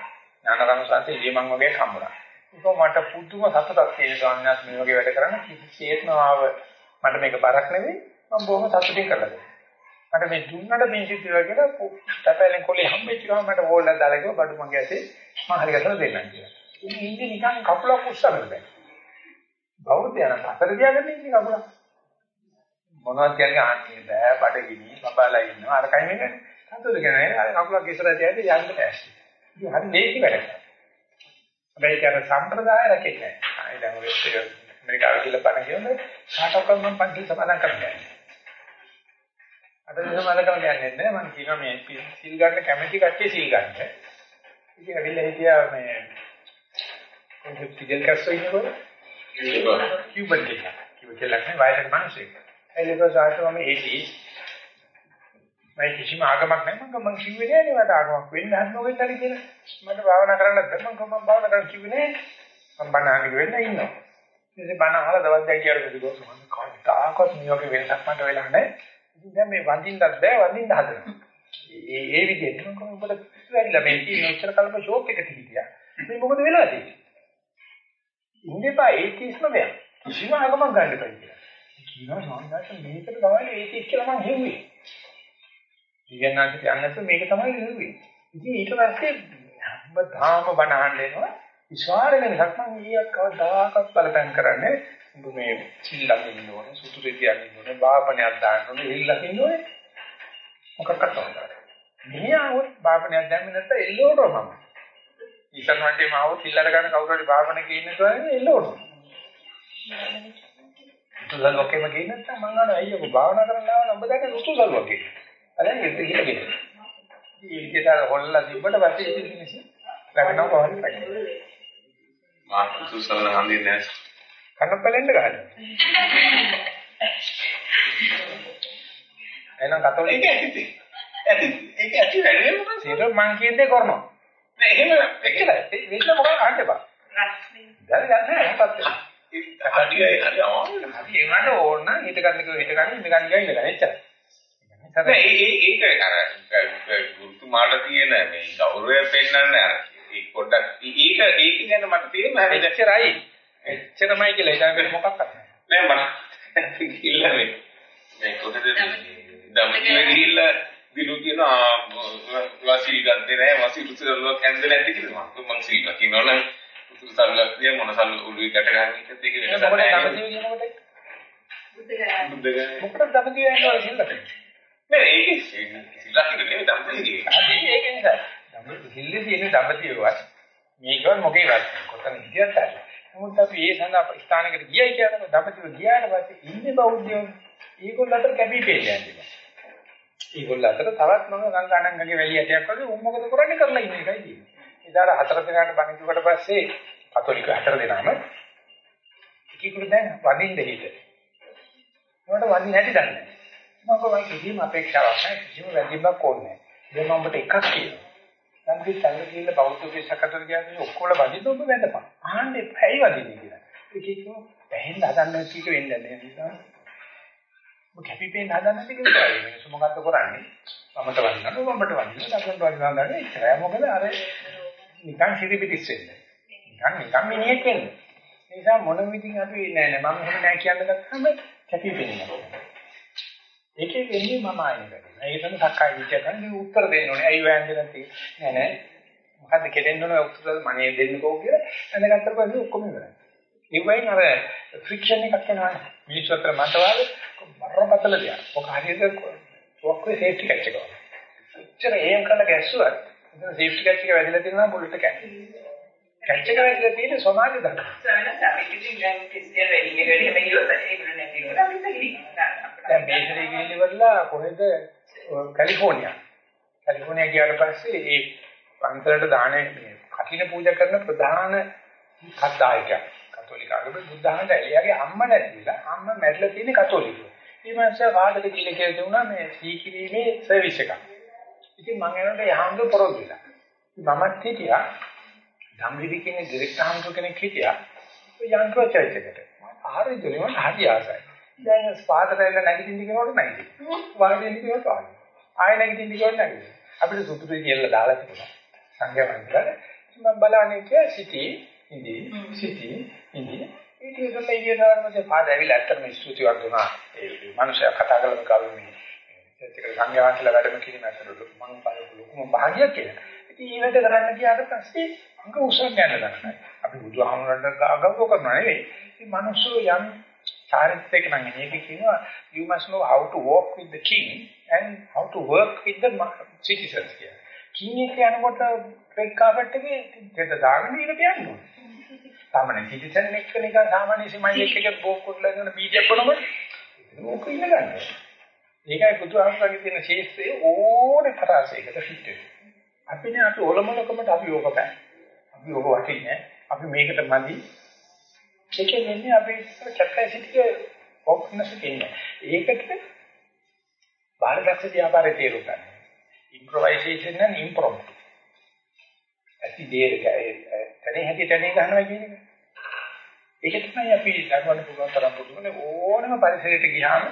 ඥානරම සංසේ ඉලිමන් වගේ හම්බුණා. ඒක මට පුදුම සතුටක් තියෙන ගානක් මේ වගේ වැඩ කරන්න කිසිසේත්ම ආව මට මේක බරක් නෙවෙයි මම බොහොම සතුටින් කරලා දෙනවා. මට මේ දුන්නට මේ සිද්ධ වෙලා කියලා තැපැලෙන් කොලේ හම්බෙච්ච ගමන් මට වෝල්ඩක් දාලා කිව්වා බඩු මගේ ඇතේ මම හරි ගසලා දෙන්නම් කියලා. ඉතින් ඉන්නේ නිකන් කකුලක් උස්සගෙන බෑ. බෞද්ධයන් අතර තියාගෙන ඉන්නේ කකුලක්. මොනවද කියන්නේ ආන්නේ බෑ බඩගිනි බබාලා ඉන්නවා අර කයි මේකනේ. සතුට කියන්නේ අර කකුලක් ඉස්සරහ තියද්දි යන්න බෑ. ඉතින් හරි මේකේ වැඩ කරනවා. හැබැයි ඒක අර සම්ප්‍රදාය රැකෙන්නේ නැහැ. ආයි දැන් ඔය ඇමරිකාවේ කියලා බණ කියනද කාටවත් මම පන්ති සමාදන් කරන්නේ අද සමාදන් කරන්නේ නැහැ මම කියනවා මේ සිල් ගන්න කැමැති කට්ටිය සිල් ගන්න. ඉතින් අවිල්ල හිටියා මේ ෆිඩල් කාස්ට්‍රෝ ඉන්නකොට කියුබන් දෙක. කියුබන් දෙලක්නේ වයසක මිනිස්සෙක්. එළික සාහිත්‍යම 80s මම කිසිම ආගමක් නැහැ මම මම කිව්වේ නෑ නේ මට ආගමක් වෙන්න හදනවෙන්න හරි කියලා. මට භාවනා කරන්න බැහැ මම මම භාවනා කරන්න කිව්වේ නෑ. මම බණ අහන්න වෙන්න ඉන්නවා. ඉතින් බණ අහලා දවස් දෙකක් කියලා කිව්වොත් මම කවදාකවත් මේ වගේ වෙනසක් මට වෙලා නැහැ. ඉතින් දැන් මේ වඳින්නත් බෑ වඳින්න හදනවා. ඒ ඒ විදිහට මම කොහොමද වැඩිලා මේ තියෙන උච්චර කල්ප ෂෝක් එකට හිටියා. මේ මොකද වෙලා තියෙන්නේ? ඉන්නේපා 89 කිසිම ආගමක් ගන්න බෑ කියලා. කියනවා සාමාන්‍යයෙන් මේකට තමයි 80 කියලා මම හෙව්වේ. ඉගෙනාට යන්නත් මේක තමයි හෙව්වේ. ඉතින් ඊට පස්සේ හැමදාම බණ අහන්න එනවා. විශ්වාස වෙනසක් මම ඊයක් කවදාකවත් බලපෑම් කරන්නේ උඹ මේ සිල්ලක් ඉන්න ඕනේ සුතුරේ තියන්න ඉන්න ඕනේ බාපණයක් දාන්න ඕනේ හිල්ලක් ඉන්න ඕනේ මොකක්වත් නැහැ. මෙහි ආවොත් බාපණයක් දැම්මේ නැත්නම් එල්ලෝරෝ මම. ඉතින් වන්ටේ මාව සිල්ලර ගන්න කවුරු හරි බාපණ කියන්නේ කියන්නේ එල්ලෝරෝ. රුතුසල්වකේම කියන්නේ නැත්නම් මං අහනවා අයියෝ භාවනා කරන්න ආව නම් ඔබ දැක්ක රුතුසල්වකේ. අරන් ඒක ඉහිලගෙන. මේ විදිහට හොල්ලා තිබ්බට පස්සේ ඉතින් මිනිස්සු ලැබෙනවා කොහොමද පැන්නේ. මා රුතුසල්ව හඳින්නේ නැහැ. කන්නපලෙන්න ගහන්න. එහෙනම් කතෝලික ඇති. ඇති. ඒක ඇති වැඩේ මොකද? සිර මං කියන්නේ කරනවා. නෑ එහෙම එක්කලා වෙන්න මොකක් අහන්න එපා. දැන් යන්නේ නැහැ හරියයි හරි අමාරුයි. හරි ඒ වුණාට ඕන නම් හිත ගන්න කිව්ව හිත ගන්න ඉඳ ගන්න ගියා ඉඳ ගන්න එච්චරයි. නෑ ඒ ඒ ඒක අර ගුරුතුමාට තියෙන මේ ගෞරවය පෙන්වන්නේ අර ඒ පොඩ්ඩක් ඒක ඒක ගැන මට තේරෙන්නේ හරි එච්චරයි. එච්චරමයි කියලා හිතන්නේ මොකක්වත් නැහැ. නෑ මම ගිහිල්ලා මේ මේ කොහෙද දමකිල ගිහිල්ලා දිනු කියන වාසී ගත්තේ නෑ වාසී රුසලක් හැන්දේ නැති කියලා මම මං සීලා කියනවනම් රුසලක් දිය මොනසල් උළුයි ගැට ගන්න එක දෙක වෙනස මොකද නැහැ බුද්ධ ගාන මොකද දමදිව යනවා කියලා. නෑ ඒක සිල්ලා කියන්නේ දම්පේ හරි ඒක නිසා. දමදිව හිල්ලේ තියෙන දමදිවවත් මේකවත් මොකේවත් කොතන හිටියත් හරි. නමුත් අපි ඒ සඳහා ස්ථානයකට ගියයි කියනකොට දමදිව ගියාට පස්සේ ඉන්නේ බෞද්ධයෝ. ඒගොල්ලෝ අතර කැපී පෙළලා යනවා. ඒගොල්ලෝ අතර තවත් මම ගංගානංගගේ වැලිය ඇටයක් වගේ උන් මොකද කරන්නේ කරලා ඉන්න එකයි තියෙන්නේ. ඉදාර හතර දිනකට බණිදුකට පස්සේ කතෝලික හතර දෙනාම කීකුරු දැන් වඳින්න හිට. ඒකට වඳින්න හැටි දන්නේ නැහැ. මම කොහොමද කිසිම අපේක්ෂාවක් නැහැ කිසිම වැඳීමක් ඕනේ නැහැ. දැන් මම ඔබට එකක් කියනවා. නම් කි සංග කියලා බෞද්ධ විශ්කතර කියන්නේ ඔක්කොම වඳින්න ඔබ වැඳපන්. ආන්නේ ඇයි වඳින්නේ කියලා. ඒක කිව්ව බැහැන්න හදන්න කීක වෙන්නේ නැහැ. ඔබ කැපිපේන හදන්න ටික විතරයි. මිනිස්සු මොකද්ද කරන්නේ? මමට වඳිනවා මමට වඳිනවා දකුණට වඳිනවා ගන්න ඉච්චරයි. මොකද අර නිකන් සිරිපිටිස් වෙන්නේ. නිකන් නිකන් මිනිහෙක් වෙන්නේ. ඒ නිසා මොන විදිහින් අපි නෑ නෑ මම එහෙම නෑ කියන්න ගත්තම කැපිපෙන්නේ. ඒකේ වෙන්නේ මම ආයෙත්. ඒක තමයි සක්කාය විචය කරන්නේ උත්තර දෙන්න ඕනේ. ඇයි වෑන් දෙන්න තියෙන්නේ? නෑ නෑ. මොකද්ද කෙරෙන්න ඕනේ උත්තර මනේ දෙන්නකෝ කියලා. දැනගත්තට පස්සේ ඔක්කොම ඉවරයි. ඒ වයින් අර ෆ්‍රික්ෂන් එකක් එනවා. මිනිස්සු අතර මතවාද බරපතල දෙයක්. ඔක හරියට ඔක්කොේ සේෆ්ටි කැච් එක වගේ. එච්චර ඒම් කරලා ගැස්සුවත් සේෆ්ටි කැච් එක වැදිලා තියෙනවා බුලට් එක. කැච් එක වැදිලා තියෙන්නේ සමාජ ධර්ම. සමහරවිට අපි ඉතින් දැන් කිසියම් වැඩි වැඩි හැම කිව්වොත් ඒක නැති නේද අපි ඉතින් දැන් බේකරි ගිහින් ඉවරලා කොහෙද කැලිෆෝනියා. කැලිෆෝනියා ගියාට පස්සේ ඒ පන්සලට දානේ කටින පූජා කරන ප්‍රධාන කද්දායකයා. කතෝලික ආගමේ බුද්ධහමද එයාගේ අම්මා නැතිලා අම්මා මැරිලා තියෙන්නේ කතෝලික. ඊ මාංශය කාටද කියලා කියලා දුන්නා මේ සීකිරීමේ සර්විස් එකක්. ඉතින් මම යනකොට යහම්ද පොරොන්දු වෙලා. මමත් හිටියා ධම්රිදි කියන ඩිරෙක්ටර් හම්තු කෙනෙක් හිටියා. ඒ යන්ත්‍ර චර්ච් එකට. ආරි දෙලෙම හරි ආසයි. දැන් ස්පාදරෙල්ල නැගිටින්න කියනකොට නැගිටින්න. වාඩි වෙන්න කියනකොට වාඩි. ආයෙ නැගිටින්න කිව්වොත් නැගිටිනවා. අපිට සුපුරුදු කියලා දාලා තිබුණා. සංඝයාන්තලා මම බලන්නේ කිය සිටි ඉඳි සිටි ඉඳි ඊට ඉස්සෙල්ලා ඉගෙනගන්නකොට පාඩ ඇවිල්ලා ඇත්තටම ස්තුතිවත් වුණා. ඒ මනුස්සයා කතා කරන කලින් මේ ඒක සංඝයාන්තලා වැඩම කිරීම ඇතුළත මම පාඩ ලොකුම භාගයක් කියලා. ඉතින් ඊළඟට කරන්න ගියාට පස්සේ අංග උසන් යන ගන්නයි. අපි බුදුහාමුදුරන්ට ගෞරව කරනවා නෙවෙයි. මේ මිනිස්සු යම් චාරිත්‍රයක නම් මේක කියනවා you must know how to walk with the king and how to work with the citizens කියලා. King එක යනකොට red carpet එකේ දෙත දාගෙන ඉරට යනවා. සාමාන්‍ය citizen එක්ක නිකන් සාමාන්‍ය සීමයි එක්ක එක බෝක් කරලා යන බීජයක් බොනකොට ඕක ඉන්න ගන්න. ඒකයි බුදුහාමුදුරන්ගේ තියෙන ශේෂ්ත්‍රයේ ඕනේ තරසයකට fit වෙනවා. අපි නේ අපි ඔලොමලකමට අපි ඕක බෑ. අපි ඕක වටින්නේ අපි මේකට මදි. ඒකෙන් එන්නේ අපි කැපැසිටි එක ඔප්නස් එකේ. ඒකට බාහිරදක්ෂ ව්‍යාපාරයේ තේරුම් ගන්න. Improvisation and impromptu. ඇති දෙයක තනේ හැටි තනේ ගන්නවා කියන එක. ඒක තමයි අපි දක්වන්න පුළුවන් තරම් පුදුමනේ ඕනම පරිසරයකට ගියාම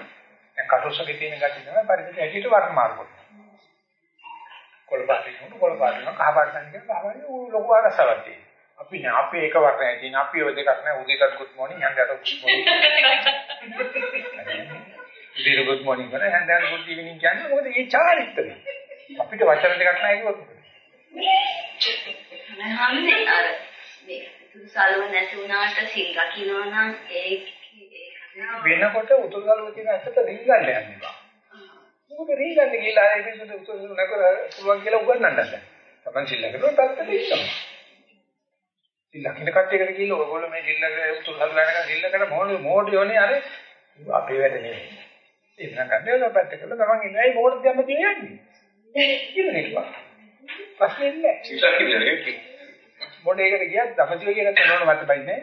දැන් කටුස්සගේ තියෙන ගැටි තමයි පරිසරය හැටියට වර්තමාන කරනවා. කොළපාටි නුන කොළපාටි නුන කහපාටි කියන කහපාටි ලොකු ආරසාවක් තියෙනවා. අපි නෑ අපි එක වර්ණයක් තියෙන අපි ඔය දෙකක් නෑ උදේට good morning හන්දට good morning. උදේට good morning කරා හන්දට good evening කියන්නේ මොකද මේ චාරිත්‍රය. අපිට වචන දෙකක් නෑ කිව්වොත්. නහන්නේ අර මේ සල්ව නැති වුණාට සිල් රකින්නවා නම් ඒ වෙනකොට උතුරුගලුව තියෙන ඇත්තට රිංගන්න යන්න බෑ. මොකද රිංගන්න කියලා ඒ පිටුට උතුරු නකර පුළුවන් කියලා උගන්වන්නත්. තමන් සිල් ලකනවා තාත්තට ඉස්සම. සිල් ලකින කට්ටියකට කියලා ඔයගොල්ලෝ මේ සිල් ලක උතුරු හදලා යනකම් සිල් ලකට මොහොනේ මොඩියෝනේ අර අපේ වැඩ නෙමෙයි. ඒක නම් කන්නේ පැත්ත කළා තමන් ඉන්නේ මොකටද දැම්ම කියන්නේ. ඉන්නේ කිව්වා. ප්‍රශ්නේ නැහැ. සිල් ලකින්නේ මොඩේකට ගියත් දපතිය කියන තනෝන මත බයින්නේ.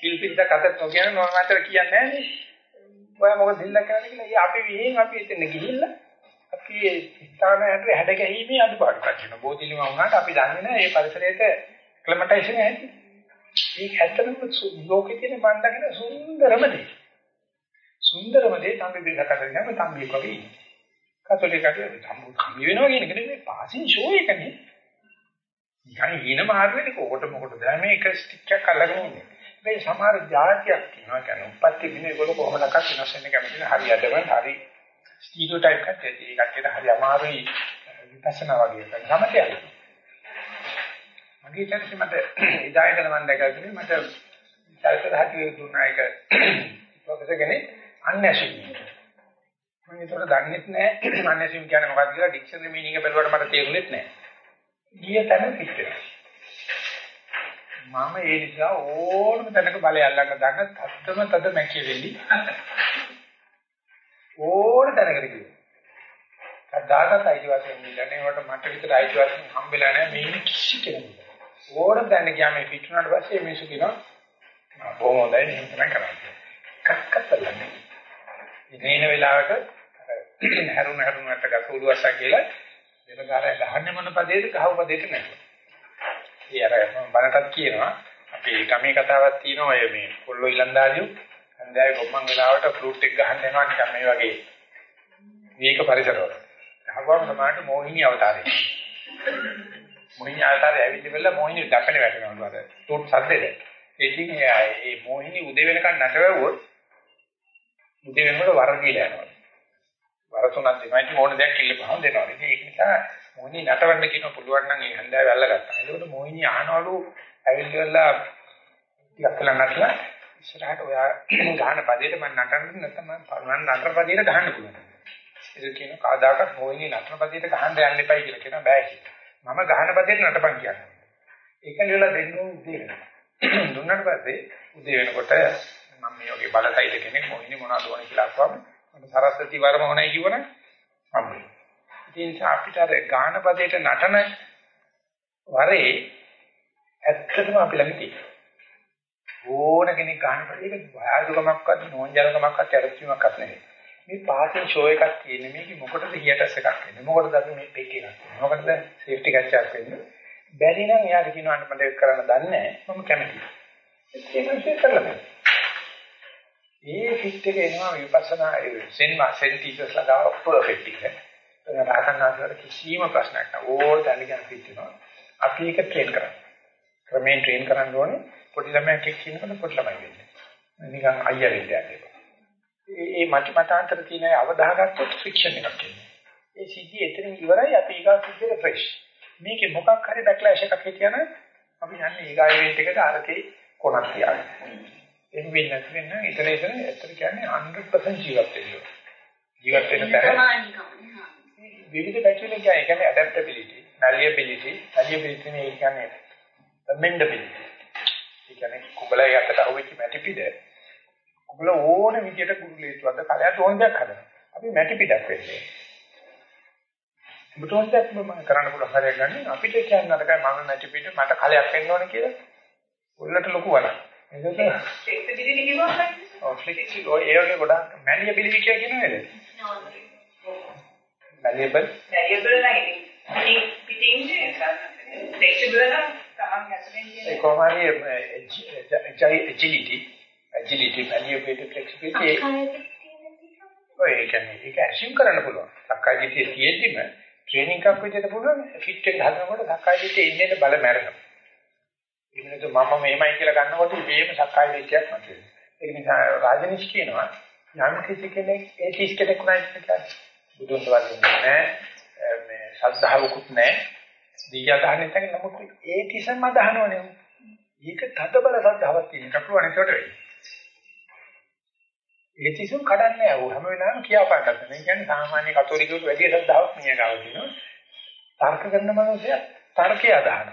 සිල්පිට කතත් නොකියන නෝන මාතර කියන්නේ නැහැ. ඔය මොකද සිල්ල කරන්නේ කියලා. ඒ අපි විහිං අපි එතන ගිහිල්ලා අපි ඒ ස්ථාන හැට හැඩ ගැහිීමේ අඩුපාඩු කරනවා. බෝධිලිම වුණාට අපි දන්නේ නැහැ මේ පරිසරයට ක්ලමටයිසේෂන් ඇති. ඒක ඇත්තටම ලෝකෙ තියෙන මන් දකින සුන්දරම දේ. සුන්දරම දේ තමයි බිලකට ගියාම තම්බියක් වගේ ඉන්නේ. කතෝලික කටේ තම්බු කම්බි වෙනවා කියන එක නෙමෙයි පාසින් ෂෝ එකනේ. යන්නේ හින මාර්ගෙට කොකට මොකටද මේ එක ස්ටික් එකක් අල්ලගෙන ඉන්නේ. මේ සමහර જાතියක් තියෙනවා කියන්නේ උපත්ති දිනේ ඒගොල්ලෝ කොහොමදක්වත් වෙනස් වෙන්න කැමති නැහැ. හරි අදම හරි ස්ටීරියෝටයිප් එකක් තියෙයි. ඒකට හරි අමාරුයි විපස්සනා වගේ එකක්. සමතයයි. මගේ චරිතය මට ඉදා ඉඳලා මම දැකලා තියෙන්නේ මට චරිත රහතිය දුන්නා එක ප්‍රොෆෙසර් කෙනෙක් අන්නැසිමි. මම ඒකට දන්නෙත් නැහැ අන්නැසිමි කියන්නේ මොකක්ද කියලා ඩික්ෂනරි මීනින්ග් එක බැලුවට මට තේරුණෙත් නැහැ. ගිය තැන පිට මම ඒ නිසා ඕනම තැනක බලය අල්ලන්න ගන්න තත්තම තද මැකිය වෙලි ඕන තැනකට ගිහින් කද්දාකට අයිතිවාසිකම් මිලන්නේ වට මට විතර අයිතිවාසිකම් හම්බෙලා නැහැ මේ කිසි කෙනෙකුට. ඕන තැන ගියාම මේ පිටුනාට පස්සේ මේසු කියනවා බොහොම හොඳයි මෙහෙම තමයි කරන්නේ. කක්කත්තලන්නේ ඉතින් වෙලාවට හැරුණ හැරුණ නැට ගසූළු අස්සා කියලා දෙවගාරය ගහන්නේ මොන පදේද ගහව පදේට නැහැ. ඒ අර බණටත් කියනවා අපි ගමේ කතාවක් තියෙනවා ඔය මේ කොල්ලෝ ඉලන්දාරියෝ හන්දෑවේ ගොම්මන් වෙලාවට ෆ්ලූට් එක ගහන්න යනවා නිකන් මේ වගේ මේක පරිසරවල. ගහවම තමයි මොහිනී අවතාරය. මොහිනී අවතාරය ඇවිල්ලා මොහිනී දක්කනේ වැටෙනවලු අර ටොට් සද්දෙද. ඉතින් ඒ මොහිනී උදේ වෙනකන් නැටවුවොත් උදේ වෙනකොට වර කියලා යනවා. වරතුණක් දෙමයි ඕන දෙයක් කිල්ලපහම දෙනවා. ඉතින් ඒක නිසා මොහිනී නටවන්න කියන පුළුවන් නම් ඒ හන්දාවේ අල්ලගත්තා. ඒකට මොහිනී අහනවලු ඇවිල්ලා ටිකක් කළා නැట్లా ඉස්සරහට ඔයා ගහන පදේට මම නටන්න නැත්නම් මම නතර පදේට ගහන්න පුළුවන්. ඒක කියන කවදාකවත් මොහිනී නතර පදේට ගහන්න යන්න එපයි කියලා කියනවා බෑ කියලා. මම ගහන පදේට නටපන් කියන්නේ. ඒක නිල දෙන්න උදේ වෙනවා. දුන්නාට පස්සේ උදේ වෙනකොට මම මේ වගේ බලසයිද කෙනෙක් මොහිනී මොනවද ඕනේ කියලා අහුවම මට සරස්වති වර්ම ඕනයි කිව්වනම් හම්බුනේ. ඉතින් අපිට අර ගාන පදයට නටන වරේ ඇත්තටම අපි ළඟ තියෙනවා. ඕන කෙනෙක් ගාන පදයක වායුකමක්වත් නෝන්ජල්කමක්වත් ඇරචීමක්වත් නෙවෙයි. මේ පාසින් ෂෝ එකක් තියෙන්නේ. මේක මොකටද හියටස් එකක් වෙන්නේ? මොකටද අපි මේ පෙක් එකක් වෙන්නේ? මොකටද සේෆ්ටි කැච්චක් වෙන්නේ? බැරි නම් එයාට කියනවා මට ඒක කරන්න දන්නේ නැහැ. මම කැමතියි. ඒක ෂේ කරලා ඒ ෆිට එක එනවා විපස්සනා සෙන්මා සෙන් ටීචර්ස්ලා ගාව පර්ෆෙක්ට් එක. රාතන්නාසර කිසිම ප්‍රශ්නයක් නැහැ. ඕල් දැනගෙන පිටිනවා. අපි ඒක ට්‍රේන් කරන්න. ක්‍රමයෙන් ට්‍රේන් කරන්න ඕනේ. පොඩි ළමයෙක් එක්ක ඉන්නකොට පොඩි ළමයි වෙන්නේ. නිකන් අයියා වෙන්න යන්නේ. ඒ මත මතාන්තර තියෙන අවදාහගත්තොත් ෆ්‍රික්ෂන් එකක් එන්නේ. ඒ සිද්ධිය එතනින් ඉවරයි අපි ඊගා සිද්ධියට ෆ්‍රෙෂ්. මේකේ මොකක් හරි බැක්ලෑෂ් එකක් හිටියන අපි යන්නේ ඊගා ඉවෙන්ට් එකට අරකේ කොනක් තියාගෙන. එහෙම වෙන්නේ නැති වෙන ඉතල ඉතල ඇත්තට කියන්නේ 100% ජීවත් වෙනවා. ජීවත් වෙන තැන විවිධ පැතිවල කියන්නේ ඇඩැප්ටබිලිටි, malleability, malleability නේ කියන්නේ amendability. ඒ කියන්නේ කුඹලයි අතට අහුවෙච්ච මැටි පිට කුඹල ඕන විදියට කුරුලේතුවද කලයට ඕන දෙයක් හදනවා. අපි මැටි පිටක් වෙන්නේ. බුදුන්සත් මම කරන්න පුළුවන් හරියක් ගන්න අපිට කියන්න අරකයි මම මැටි පිට මට කලයක් වෙන්න ඕන කියලා. උල්ලට ලොකු වලක්. එතකොට ෆ්ලෙක්සිබිලිටි කිව්වම ඔව් ෆ්ලෙක්සිබල් ඔය ඒ වගේ ගොඩක් මැනියබිලිටි කියලා කියනවද? මැනියබල් වැරියබල් නැහැ. ඉතින් පිටින් ෆ්ලෙක්සිබල් නම් තමන් හැදෙන්නේ ඒ කොහොමරි agility. agility manageability flexibility. ඔය කියන්නේ ඒක ඇසියුම් කරන්න පුළුවන්. සක්කාය දිට්ඨිය තියෙද්දිම ට්‍රේනින්ග් එකක් විදිහට පුළුවන් ෆිට එක හදනකොට සක්කාය දිට්ඨිය ඉන්නේ බල මැරෙනවා. ඒ වෙනතු මම මෙහෙමයි කියලා ගන්නකොට මේම සක්කාය දිට්ඨියක් නැති ඒ නිසා රාජනිෂ් කියනවා යම් කිසි කෙනෙක් ඒ කිස් කෙනෙක් උනායි කියලා බුදුන් වහන්සේ නෑ මේ ශ්‍රද්ධාවකුත් නෑ දීයා ගන්න නැත්නම් නමුත් ඒ කිසම දහනවනේ. ඒක තද බල ශ්‍රද්ධාවක් තියෙන කපුව අනිතට වෙයි. ඒ කිසිම කඩන්නේ නැහැ. හැම වෙලාවෙම කියාපාන්නත් නැහැ. කියන්නේ සාමාන්‍ය කතෝලිකයට වැඩි ශ්‍රද්ධාවක් මිය ගාව තියෙනවා. තර්ක කරන මනුස්සයා තර්කය අදහන.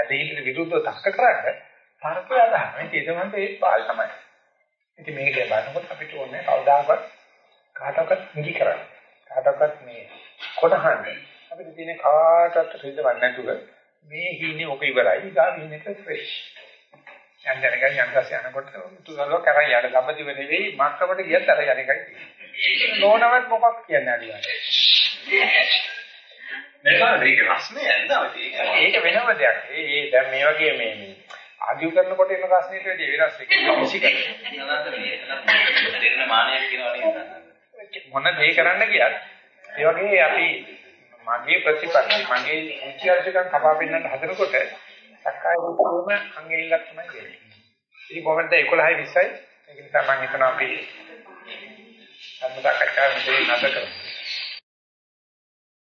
ඇදහිල්ලට විරුද්ධව තර්ක කරන්නේ තර්කය අදහන. ඒක තමයි ඒ පාල් තමයි. ඉතින් මේක දිහා බලනකොට අපිට ඕනේ කවදාකවත් කාටවත් නිදි කරන්න. කාටවත් මේ කොටහන්න. අපිට තියෙන කාටවත් රිදවන්නේ නැතුව මේ හීනේ ඔක ඉවරයි. ඊගා හීනෙක ෆ්‍රෙෂ්. යන්න යනකන් යන පස්සේ යනකොට තුනලෝ කරන් යන ගම්බදිව නෙවෙයි මක්කමට ගියත් අර යන එකයි තියෙන්නේ. නෝනවත් මොකක් කියන්නේ අනිවාර්යයෙන්. නේද මේක රස්නේ ඇඳව ඒක වෙනම දෙයක්. ඒ දැන් මේ වගේ මේ මේ ආගියු කරනකොට එන රස්නේට වැඩි වෙනස් නේද දෙන්න මානයක් කියනවනේ මොන දේ කරන්න ගියත් ඒ වගේ අපි මගේ ප්‍රතිපත්ති මගේ ඉතිහාසකම් කපා පෙන්නන්න හදනකොට සක්කාය දිට්ඨියම අංගෙල්ලක් තමයි වෙන්නේ. ඉතින් කොහොමද 11යි 20යි ඒක නිසා මම හිතනවා අපි කච්චා මෙතන නැත කරමු.